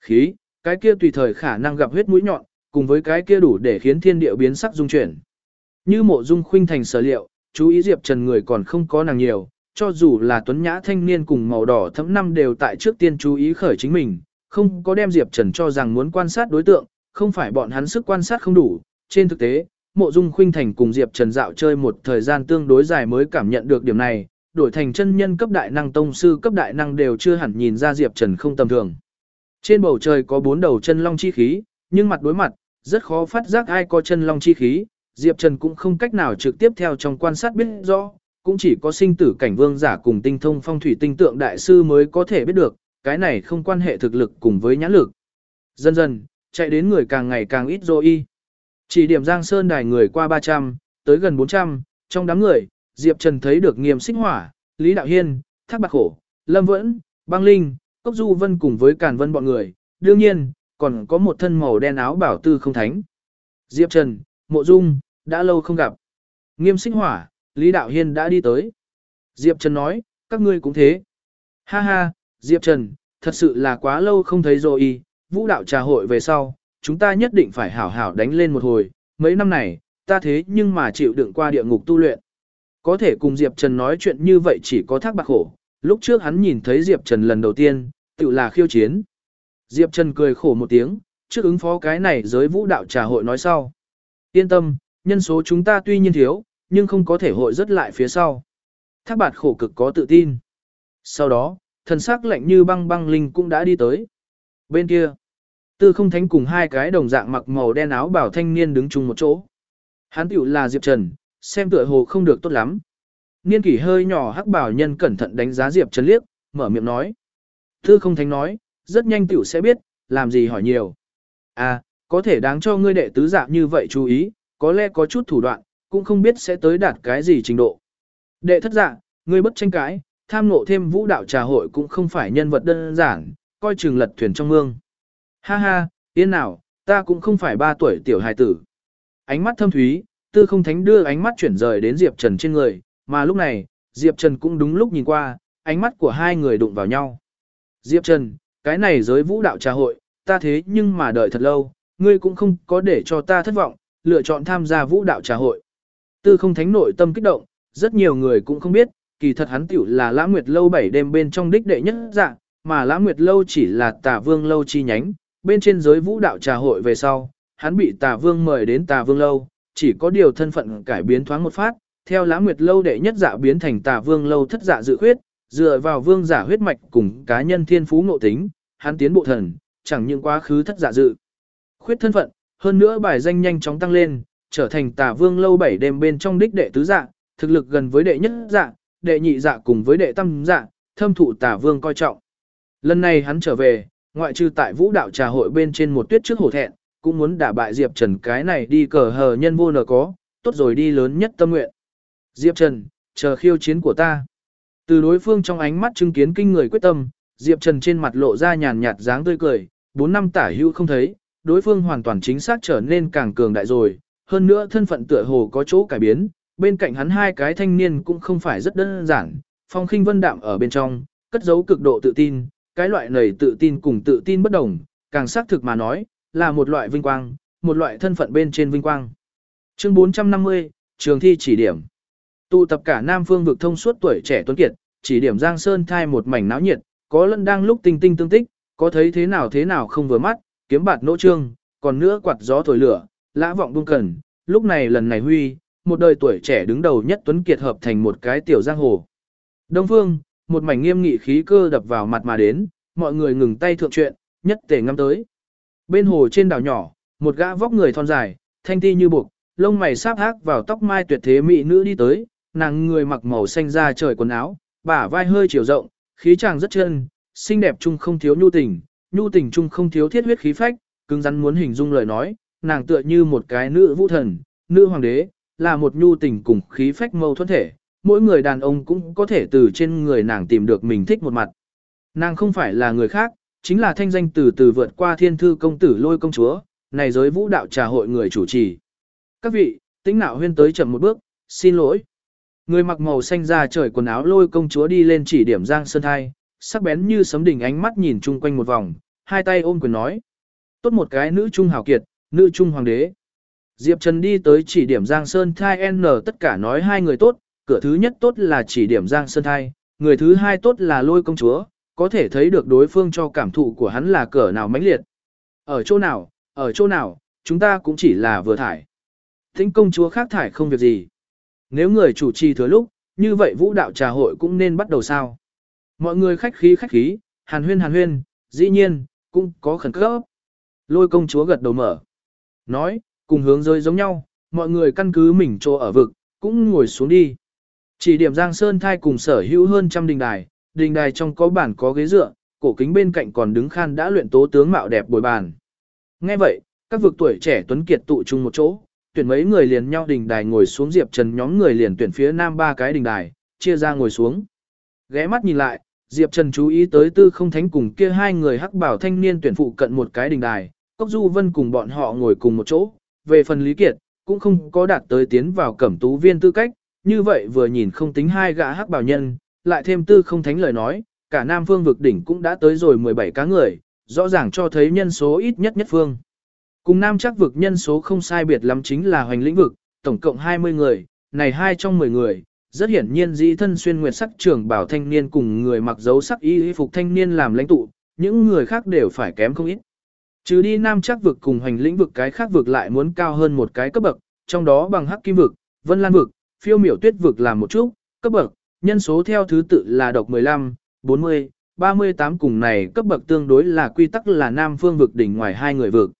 Khí, cái kia tùy thời khả năng gặp huyết mũi nhọn, cùng với cái kia đủ để khiến thiên địa biến sắc dung chuyển. Như mộ dung khuynh thành sở liệu, chú ý Diệp Trần người còn không có nàng nhiều, cho dù là tuấn nhã thanh niên cùng màu đỏ thẫm năm đều tại trước tiên chú ý khởi chính mình, không có đem Diệp Trần cho rằng muốn quan sát đối tượng, không phải bọn hắn sức quan sát không đủ, trên thực tế, mộ dung khuynh thành cùng Diệp Trần dạo chơi một thời gian tương đối dài mới cảm nhận được điểm này, đổi thành chân nhân cấp đại năng tông sư cấp đại năng đều chưa hẳn nhìn ra Diệp Trần không tầm thường. Trên bầu trời có bốn đầu chân long chi khí, nhưng mặt đối mặt, rất khó phát giác ai có chân long chi khí, Diệp Trần cũng không cách nào trực tiếp theo trong quan sát biết rõ, cũng chỉ có sinh tử cảnh vương giả cùng tinh thông phong thủy tinh tượng đại sư mới có thể biết được, cái này không quan hệ thực lực cùng với nhãn lực. Dần dần, chạy đến người càng ngày càng ít rồi y. Chỉ điểm Giang Sơn đài người qua 300, tới gần 400, trong đám người, Diệp Trần thấy được Nghiêm Xích Hỏa, Lý Đạo Hiên, Thác Bạc Khổ, Lâm Vẫn, Băng Linh, Cốc Du Vân cùng với Càn Vân bọn người, đương nhiên, còn có một thân màu đen áo bảo tư không thánh. Diệp Trần, Mộ Dung, đã lâu không gặp. Nghiêm Xích Hỏa, Lý Đạo Hiên đã đi tới. Diệp Trần nói, các ngươi cũng thế. Ha ha, Diệp Trần, thật sự là quá lâu không thấy rồi vũ đạo trà hội về sau, chúng ta nhất định phải hảo hảo đánh lên một hồi, mấy năm này, ta thế nhưng mà chịu đựng qua địa ngục tu luyện. Có thể cùng Diệp Trần nói chuyện như vậy chỉ có thác bạc khổ, lúc trước hắn nhìn thấy Diệp Trần lần đầu tiên, tự là khiêu chiến. Diệp Trần cười khổ một tiếng, trước ứng phó cái này giới vũ đạo trà hội nói sau. Yên tâm, nhân số chúng ta tuy nhiên thiếu, nhưng không có thể hội rất lại phía sau. Thác bạt khổ cực có tự tin. Sau đó, thần sắc lạnh như băng băng linh cũng đã đi tới. Bên kia, tư không thánh cùng hai cái đồng dạng mặc màu đen áo bảo thanh niên đứng chung một chỗ. Hắn tiểu là Diệp Trần, xem tựa hồ không được tốt lắm. Niên kỷ hơi nhỏ hắc bảo nhân cẩn thận đánh giá Diệp Trần liếc, mở miệng nói. Tư không thánh nói, rất nhanh tiểu sẽ biết, làm gì hỏi nhiều. À, có thể đáng cho ngươi đệ tứ dạng như vậy chú ý, có lẽ có chút thủ đoạn, cũng không biết sẽ tới đạt cái gì trình độ. Đệ thất dạng, ngươi bất tranh cãi, tham ngộ thêm vũ đạo trà hội cũng không phải nhân vật đơn giản, coi chừng lật thuyền trong mương. Ha ha, yên nào, ta cũng không phải ba tuổi tiểu hài tử. Ánh mắt thâm thúy, tư không thánh đưa ánh mắt chuyển rời đến Diệp Trần trên người, mà lúc này, Diệp Trần cũng đúng lúc nhìn qua, ánh mắt của hai người đụng vào nhau. Diệp Trần, cái này giới vũ đạo trà hội, ta thế nhưng mà đợi thật lâu, ngươi cũng không có để cho ta thất vọng, lựa chọn tham gia vũ đạo trà hội. Tư không thánh nội tâm kích động, rất nhiều người cũng không biết, kỳ thật hắn tiểu là Lãng Nguyệt lâu 7 đêm bên trong đích đệ nhất dạng, mà Lãng Nguyệt lâu chỉ là Tà Vương lâu chi nhánh, bên trên giới vũ đạo trà hội về sau, hắn bị Tà Vương mời đến Tà Vương lâu, chỉ có điều thân phận cải biến thoáng một phát, theo Lãng Nguyệt lâu đệ nhất dạ biến thành Tà Vương lâu thất dạ dự khuyết, dựa vào vương giả huyết mạch cùng cá nhân thiên phú ngộ tính, hắn tiến bộ thần, chẳng những quá khứ thất dạ dự. Khuyết thân phận, hơn nữa bài danh nhanh chóng tăng lên, trở thành Tà Vương lâu bảy đêm bên trong đích đệ tứ dạ, thực lực gần với đệ nhất dạ, đệ nhị dạ cùng với đệ tam dạ, thâm thụ tả vương coi trọng. Lần này hắn trở về, ngoại trừ tại vũ đạo trà hội bên trên một tuyết trước hổ thẹn, cũng muốn đả bại Diệp Trần cái này đi cờ hờ nhân vô nở có, tốt rồi đi lớn nhất tâm nguyện. Diệp Trần, chờ khiêu chiến của ta. Từ đối phương trong ánh mắt chứng kiến kinh người quyết tâm, Diệp Trần trên mặt lộ ra nhàn nhạt dáng tươi cười, 4 năm tả hữu không thấy, đối phương hoàn toàn chính xác trở nên càng cường đại rồi, hơn nữa thân phận tựa hồ có chỗ cải biến, bên cạnh hắn hai cái thanh niên cũng không phải rất đơn giản, phong khinh vân đạm ở bên trong, cất giấu cực độ tự tin, cái loại này tự tin cùng tự tin bất đồng, càng xác thực mà nói, là một loại vinh quang, một loại thân phận bên trên vinh quang. Chương 450, trường thi chỉ điểm. Tụ tập cả Nam Phương vực thông suốt tuổi trẻ tuấn kiệt, chỉ điểm Giang Sơn thai một mảnh náo nhiệt, có lẫn đang lúc tinh tinh tương tích, có thấy thế nào thế nào không vừa mắt, kiếm bạt nỗ trương, còn nữa quạt gió thổi lửa, lã vọng buông cần, lúc này lần này huy, một đời tuổi trẻ đứng đầu nhất Tuấn Kiệt hợp thành một cái tiểu giang hồ. Đông Phương, một mảnh nghiêm nghị khí cơ đập vào mặt mà đến, mọi người ngừng tay thượng chuyện, nhất tề ngắm tới. Bên hồ trên đảo nhỏ, một gã vóc người thon dài, thanh ti như buộc, lông mày sáp hác vào tóc mai tuyệt thế mỹ nữ đi tới, nàng người mặc màu xanh da trời quần áo, bả vai hơi chiều rộng, khí chàng rất chân, xinh đẹp chung không thiếu nhu tình, nhu tình chung không thiếu thiết huyết khí phách, cứng rắn muốn hình dung lời nói, nàng tựa như một cái nữ vũ thần, nữ hoàng đế, là một nhu tình cùng khí phách mâu thuẫn thể, mỗi người đàn ông cũng có thể từ trên người nàng tìm được mình thích một mặt. Nàng không phải là người khác, chính là thanh danh từ từ vượt qua thiên thư công tử lôi công chúa, này giới vũ đạo trà hội người chủ trì. Các vị, tính nạo huyên tới chậm một bước, xin lỗi. Người mặc màu xanh da trời quần áo lôi công chúa đi lên chỉ điểm giang sơn thai, sắc bén như sấm đỉnh ánh mắt nhìn chung quanh một vòng, hai tay ôm quyền nói. Tốt một cái nữ trung hào kiệt, nữ trung hoàng đế. Diệp Trần đi tới chỉ điểm Giang Sơn Thai N tất cả nói hai người tốt, cửa thứ nhất tốt là chỉ điểm Giang Sơn Thai, người thứ hai tốt là lôi công chúa, có thể thấy được đối phương cho cảm thụ của hắn là cỡ nào mãnh liệt. Ở chỗ nào, ở chỗ nào, chúng ta cũng chỉ là vừa thải. Thính công chúa khác thải không việc gì. Nếu người chủ trì thừa lúc, như vậy vũ đạo trà hội cũng nên bắt đầu sao. Mọi người khách khí khách khí, hàn huyên hàn huyên, dĩ nhiên, cũng có khẩn cấp. Lôi công chúa gật đầu mở. Nói, cùng hướng rơi giống nhau, mọi người căn cứ mình chỗ ở vực, cũng ngồi xuống đi. Chỉ điểm Giang Sơn thai cùng sở hữu hơn trăm đình đài, đình đài trong có bản có ghế dựa, cổ kính bên cạnh còn đứng khan đã luyện tố tướng mạo đẹp bồi bàn. Nghe vậy, các vực tuổi trẻ tuấn kiệt tụ chung một chỗ, tuyển mấy người liền nhau đình đài ngồi xuống Diệp Trần nhóm người liền tuyển phía nam ba cái đình đài, chia ra ngồi xuống. Ghé mắt nhìn lại, Diệp Trần chú ý tới tư không thánh cùng kia hai người hắc bảo thanh niên tuyển phụ cận một cái đình đài, Cốc Du Vân cùng bọn họ ngồi cùng một chỗ, về phần Lý Kiệt, cũng không có đạt tới tiến vào cẩm tú viên tư cách, như vậy vừa nhìn không tính hai gã hắc bảo nhân, lại thêm tư không thánh lời nói, cả Nam Phương vực đỉnh cũng đã tới rồi 17 cá người, rõ ràng cho thấy nhân số ít nhất nhất phương. Cùng Nam chắc vực nhân số không sai biệt lắm chính là hoành lĩnh vực, tổng cộng 20 người, này hai trong 10 người, rất hiển nhiên dĩ thân xuyên nguyệt sắc trưởng bảo thanh niên cùng người mặc dấu sắc y y phục thanh niên làm lãnh tụ, những người khác đều phải kém không ít. Trừ đi nam chắc vực cùng hoành lĩnh vực cái khác vực lại muốn cao hơn một cái cấp bậc, trong đó bằng hắc kim vực, vân lan vực, phiêu miểu tuyết vực làm một chút, cấp bậc, nhân số theo thứ tự là độc 15, 40, 38 cùng này cấp bậc tương đối là quy tắc là nam phương vực đỉnh ngoài hai người vực.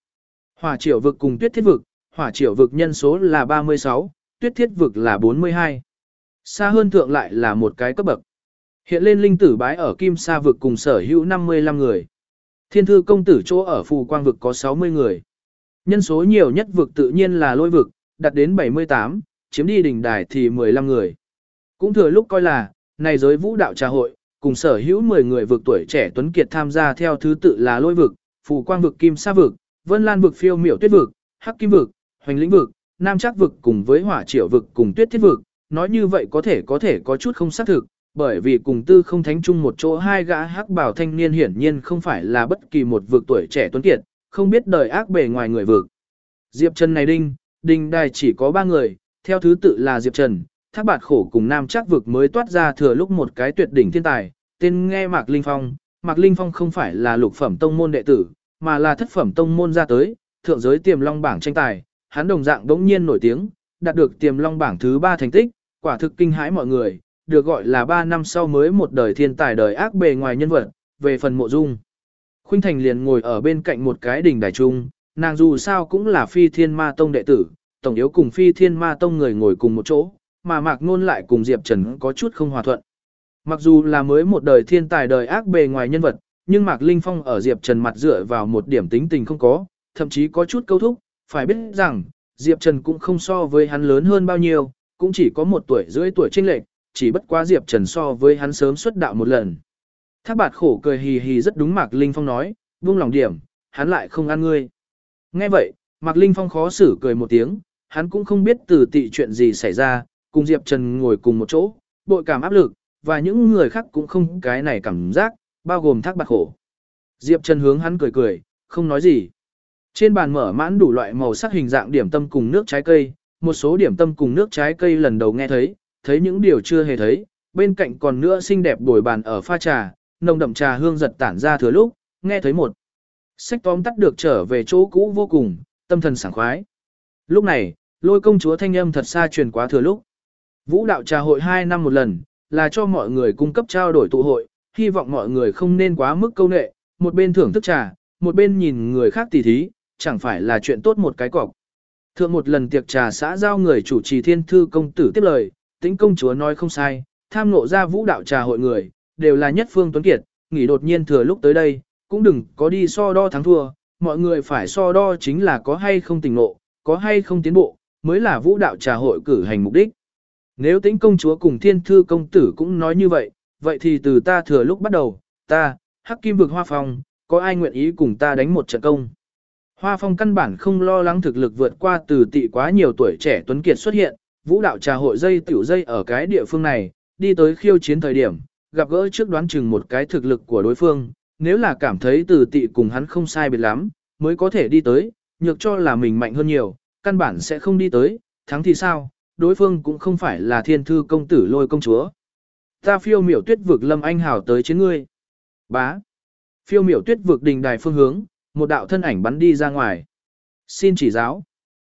Hỏa triệu vực cùng tuyết thiết vực, hỏa triệu vực nhân số là 36, tuyết thiết vực là 42. Xa hơn thượng lại là một cái cấp bậc. Hiện lên linh tử bái ở kim sa vực cùng sở hữu 55 người. Thiên thư công tử chỗ ở phù quang vực có 60 người. Nhân số nhiều nhất vực tự nhiên là lôi vực, đạt đến 78, chiếm đi đỉnh đài thì 15 người. Cũng thừa lúc coi là, này giới vũ đạo trà hội, cùng sở hữu 10 người vực tuổi trẻ tuấn kiệt tham gia theo thứ tự là lôi vực, phù quang vực kim sa vực, vân lan vực phiêu miểu tuyết vực, hắc kim vực, hoành lĩnh vực, nam chắc vực cùng với hỏa triệu vực cùng tuyết thiết vực, nói như vậy có thể có thể có chút không xác thực, bởi vì cùng tư không thánh chung một chỗ hai gã hắc bảo thanh niên hiển nhiên không phải là bất kỳ một vực tuổi trẻ tuấn kiệt, không biết đời ác bề ngoài người vực. Diệp Trần này đinh, đinh đài chỉ có ba người, theo thứ tự là Diệp Trần, thác bạt khổ cùng nam Trác vực mới toát ra thừa lúc một cái tuyệt đỉnh thiên tài, tên nghe Mạc Linh Phong, Mạc Linh Phong không phải là lục phẩm tông môn đệ tử, mà là thất phẩm tông môn ra tới, thượng giới tiềm long bảng tranh tài, hắn đồng dạng đống nhiên nổi tiếng, đạt được tiềm long bảng thứ ba thành tích, quả thực kinh hãi mọi người, được gọi là 3 năm sau mới một đời thiên tài đời ác bề ngoài nhân vật, về phần mộ dung. Khuynh Thành liền ngồi ở bên cạnh một cái đỉnh đài trung, nàng dù sao cũng là phi thiên ma tông đệ tử, tổng yếu cùng phi thiên ma tông người ngồi cùng một chỗ, mà mạc ngôn lại cùng Diệp Trần có chút không hòa thuận. Mặc dù là mới một đời thiên tài đời ác bề ngoài nhân vật, nhưng Mạc Linh Phong ở Diệp Trần mặt dựa vào một điểm tính tình không có, thậm chí có chút câu thúc, phải biết rằng, Diệp Trần cũng không so với hắn lớn hơn bao nhiêu, cũng chỉ có một tuổi rưỡi tuổi chênh lệch, chỉ bất quá Diệp Trần so với hắn sớm xuất đạo một lần. Thác bạt khổ cười hì hì rất đúng Mạc Linh Phong nói, buông lòng điểm, hắn lại không ăn ngươi. Nghe vậy, Mạc Linh Phong khó xử cười một tiếng, hắn cũng không biết từ tị chuyện gì xảy ra, cùng Diệp Trần ngồi cùng một chỗ, bội cảm áp lực, và những người khác cũng không cái này cảm giác, bao gồm thác bạc khổ. Diệp Trần hướng hắn cười cười, không nói gì. Trên bàn mở mãn đủ loại màu sắc hình dạng điểm tâm cùng nước trái cây, một số điểm tâm cùng nước trái cây lần đầu nghe thấy, thấy những điều chưa hề thấy, bên cạnh còn nữa xinh đẹp bồi bàn ở pha trà, nồng đậm trà hương giật tản ra thừa lúc, nghe thấy một. Sách tóm tắt được trở về chỗ cũ vô cùng, tâm thần sảng khoái. Lúc này, lôi công chúa thanh âm thật xa truyền quá thừa lúc. Vũ đạo trà hội 2 năm một lần, là cho mọi người cung cấp trao đổi tụ hội, hy vọng mọi người không nên quá mức câu nệ, một bên thưởng thức trà, một bên nhìn người khác tỉ thí, chẳng phải là chuyện tốt một cái cọc. Thượng một lần tiệc trà xã giao người chủ trì thiên thư công tử tiếp lời, tĩnh công chúa nói không sai, tham ngộ ra vũ đạo trà hội người, đều là nhất phương tuấn kiệt, nghỉ đột nhiên thừa lúc tới đây, cũng đừng có đi so đo thắng thua, mọi người phải so đo chính là có hay không tình ngộ, có hay không tiến bộ, mới là vũ đạo trà hội cử hành mục đích. Nếu tĩnh công chúa cùng thiên thư công tử cũng nói như vậy, vậy thì từ ta thừa lúc bắt đầu, ta, hắc kim vực hoa phong, có ai nguyện ý cùng ta đánh một trận công. Hoa phong căn bản không lo lắng thực lực vượt qua từ tị quá nhiều tuổi trẻ tuấn kiệt xuất hiện, vũ đạo trà hội dây tiểu dây ở cái địa phương này, đi tới khiêu chiến thời điểm, gặp gỡ trước đoán chừng một cái thực lực của đối phương, nếu là cảm thấy từ tị cùng hắn không sai biệt lắm, mới có thể đi tới, nhược cho là mình mạnh hơn nhiều, căn bản sẽ không đi tới, thắng thì sao, đối phương cũng không phải là thiên thư công tử lôi công chúa. Ta phiêu miểu tuyết vực lâm anh hào tới chiến ngươi. Bá. Phiêu miểu tuyết vực đình đài phương hướng, một đạo thân ảnh bắn đi ra ngoài. Xin chỉ giáo.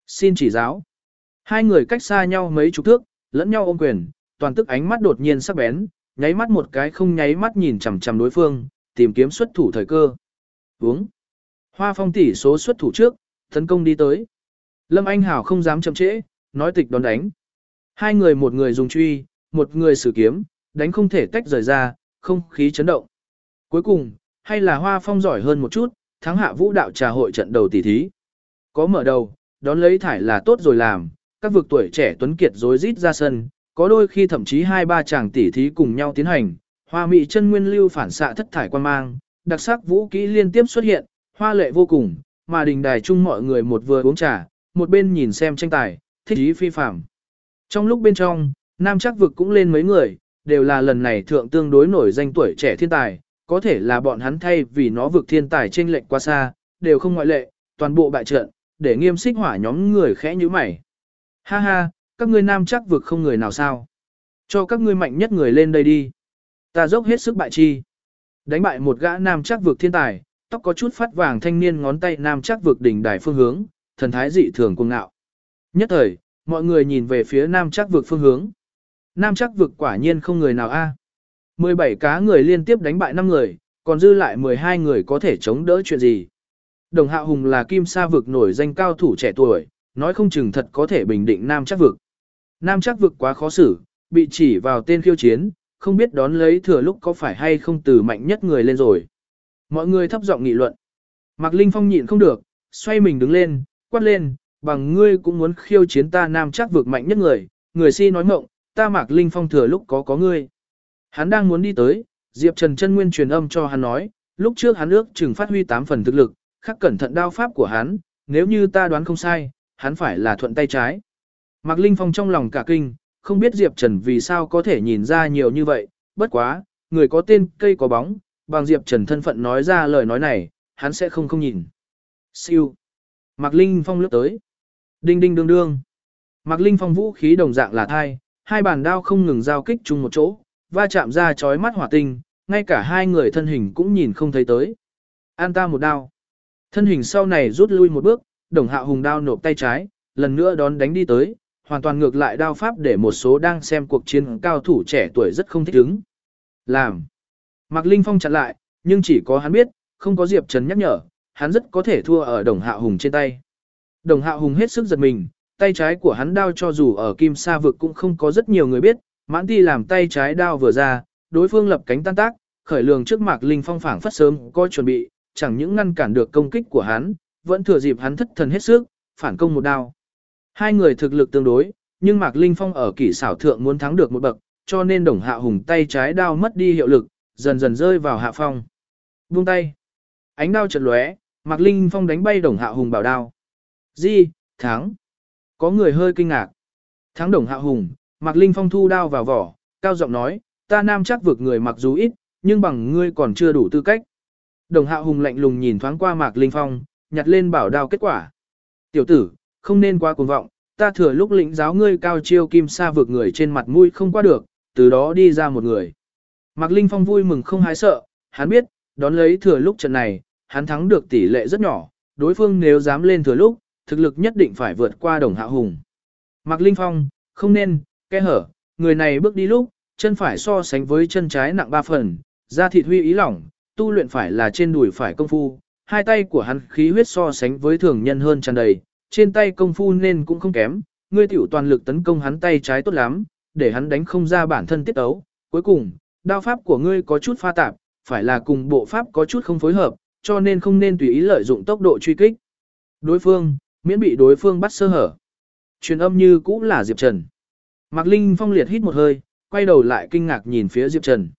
Xin chỉ giáo. Hai người cách xa nhau mấy chục thước, lẫn nhau ôm quyền, toàn tức ánh mắt đột nhiên sắc bén, nháy mắt một cái không nháy mắt nhìn chằm chằm đối phương, tìm kiếm xuất thủ thời cơ. Vướng. Hoa phong tỷ số xuất thủ trước, tấn công đi tới. Lâm Anh Hảo không dám chậm trễ, nói tịch đón đánh. Hai người một người dùng truy, một người sử kiếm, đánh không thể tách rời ra, không khí chấn động. Cuối cùng, hay là hoa phong giỏi hơn một chút, thắng hạ vũ đạo trà hội trận đầu tỷ thí. có mở đầu, đón lấy thải là tốt rồi làm, các vực tuổi trẻ tuấn kiệt rối rít ra sân, có đôi khi thậm chí hai ba chàng tỷ thí cùng nhau tiến hành, hoa mỹ chân nguyên lưu phản xạ thất thải quan mang, đặc sắc vũ kỹ liên tiếp xuất hiện, hoa lệ vô cùng, mà đình đài chung mọi người một vừa uống trà, một bên nhìn xem tranh tài, thích ý phi phạm. Trong lúc bên trong, nam chắc vực cũng lên mấy người, đều là lần này thượng tương đối nổi danh tuổi trẻ thiên tài, có thể là bọn hắn thay vì nó vực thiên tài trên lệnh quá xa, đều không ngoại lệ, toàn bộ bại trận, để nghiêm xích hỏa nhóm người khẽ như mày. Ha ha, các ngươi nam chắc vực không người nào sao. Cho các ngươi mạnh nhất người lên đây đi. Ta dốc hết sức bại chi. Đánh bại một gã nam chắc vực thiên tài, tóc có chút phát vàng thanh niên ngón tay nam chắc vực đỉnh đài phương hướng, thần thái dị thường cuồng ngạo. Nhất thời, mọi người nhìn về phía nam chắc vực phương hướng. Nam chắc vực quả nhiên không người nào a. 17 cá người liên tiếp đánh bại 5 người, còn dư lại 12 người có thể chống đỡ chuyện gì. Đồng Hạ Hùng là kim sa vực nổi danh cao thủ trẻ tuổi, nói không chừng thật có thể bình định Nam chắc vực. Nam chắc vực quá khó xử, bị chỉ vào tên khiêu chiến, không biết đón lấy thừa lúc có phải hay không từ mạnh nhất người lên rồi. Mọi người thấp giọng nghị luận. Mạc Linh Phong nhịn không được, xoay mình đứng lên, quát lên, bằng ngươi cũng muốn khiêu chiến ta nam chắc vực mạnh nhất người, người si nói mộng, ta Mạc Linh Phong thừa lúc có có ngươi. Hắn đang muốn đi tới, Diệp Trần chân nguyên truyền âm cho hắn nói, lúc trước hắn ước chừng phát huy 8 phần thực lực, khắc cẩn thận đao pháp của hắn, nếu như ta đoán không sai, hắn phải là thuận tay trái. Mạc Linh Phong trong lòng cả kinh, không biết Diệp Trần vì sao có thể nhìn ra nhiều như vậy, bất quá, người có tên cây có bóng, bằng Diệp Trần thân phận nói ra lời nói này, hắn sẽ không không nhìn. Siêu. Mạc Linh Phong lướt tới. Đinh đinh đương đương. Mạc Linh Phong vũ khí đồng dạng là thai, hai bàn đao không ngừng giao kích chung một chỗ, va chạm ra chói mắt hỏa tinh, ngay cả hai người thân hình cũng nhìn không thấy tới. An ta một đao. Thân hình sau này rút lui một bước, đồng hạ hùng đao nộp tay trái, lần nữa đón đánh đi tới, hoàn toàn ngược lại đao pháp để một số đang xem cuộc chiến cao thủ trẻ tuổi rất không thích ứng. Làm. Mạc Linh Phong chặn lại, nhưng chỉ có hắn biết, không có Diệp Trần nhắc nhở, hắn rất có thể thua ở đồng hạ hùng trên tay. Đồng hạ hùng hết sức giật mình, tay trái của hắn đao cho dù ở kim sa vực cũng không có rất nhiều người biết, mãn ti làm tay trái đao vừa ra, đối phương lập cánh tan tác, khởi lường trước Mạc Linh Phong phảng phất sớm có chuẩn bị, chẳng những ngăn cản được công kích của hắn, vẫn thừa dịp hắn thất thần hết sức, phản công một đao. Hai người thực lực tương đối, nhưng Mạc Linh Phong ở kỷ xảo thượng muốn thắng được một bậc, cho nên đồng hạ hùng tay trái đao mất đi hiệu lực, dần dần rơi vào hạ phong. Buông tay. Ánh đao chợt lóe, Mạc Linh Phong đánh bay đồng hạ hùng bảo đao. Di, thắng. Có người hơi kinh ngạc. Thắng đồng hạ hùng, Mạc Linh Phong thu đao vào vỏ, cao giọng nói, ta nam chắc vực người mặc dù ít, nhưng bằng ngươi còn chưa đủ tư cách. Đồng hạ hùng lạnh lùng nhìn thoáng qua Mạc Linh Phong, nhặt lên bảo đao kết quả. Tiểu tử, không nên quá cuồng vọng, ta thừa lúc lĩnh giáo ngươi cao chiêu kim sa vượt người trên mặt mũi không qua được, từ đó đi ra một người. Mạc Linh Phong vui mừng không hái sợ, hắn biết, đón lấy thừa lúc trận này, hắn thắng được tỷ lệ rất nhỏ, đối phương nếu dám lên thừa lúc, thực lực nhất định phải vượt qua đồng hạ hùng. Mạc Linh Phong, không nên, kẽ hở, người này bước đi lúc, chân phải so sánh với chân trái nặng ba phần, da thịt huy ý lỏng, tu luyện phải là trên đùi phải công phu, hai tay của hắn khí huyết so sánh với thường nhân hơn tràn đầy, trên tay công phu nên cũng không kém, ngươi tiểu toàn lực tấn công hắn tay trái tốt lắm, để hắn đánh không ra bản thân tiết ấu. Cuối cùng, đao pháp của ngươi có chút pha tạp, phải là cùng bộ pháp có chút không phối hợp, cho nên không nên tùy ý lợi dụng tốc độ truy kích. Đối phương, miễn bị đối phương bắt sơ hở. Truyền âm như cũ là Diệp Trần. Mạc Linh Phong liệt hít một hơi, quay đầu lại kinh ngạc nhìn phía Diệp Trần.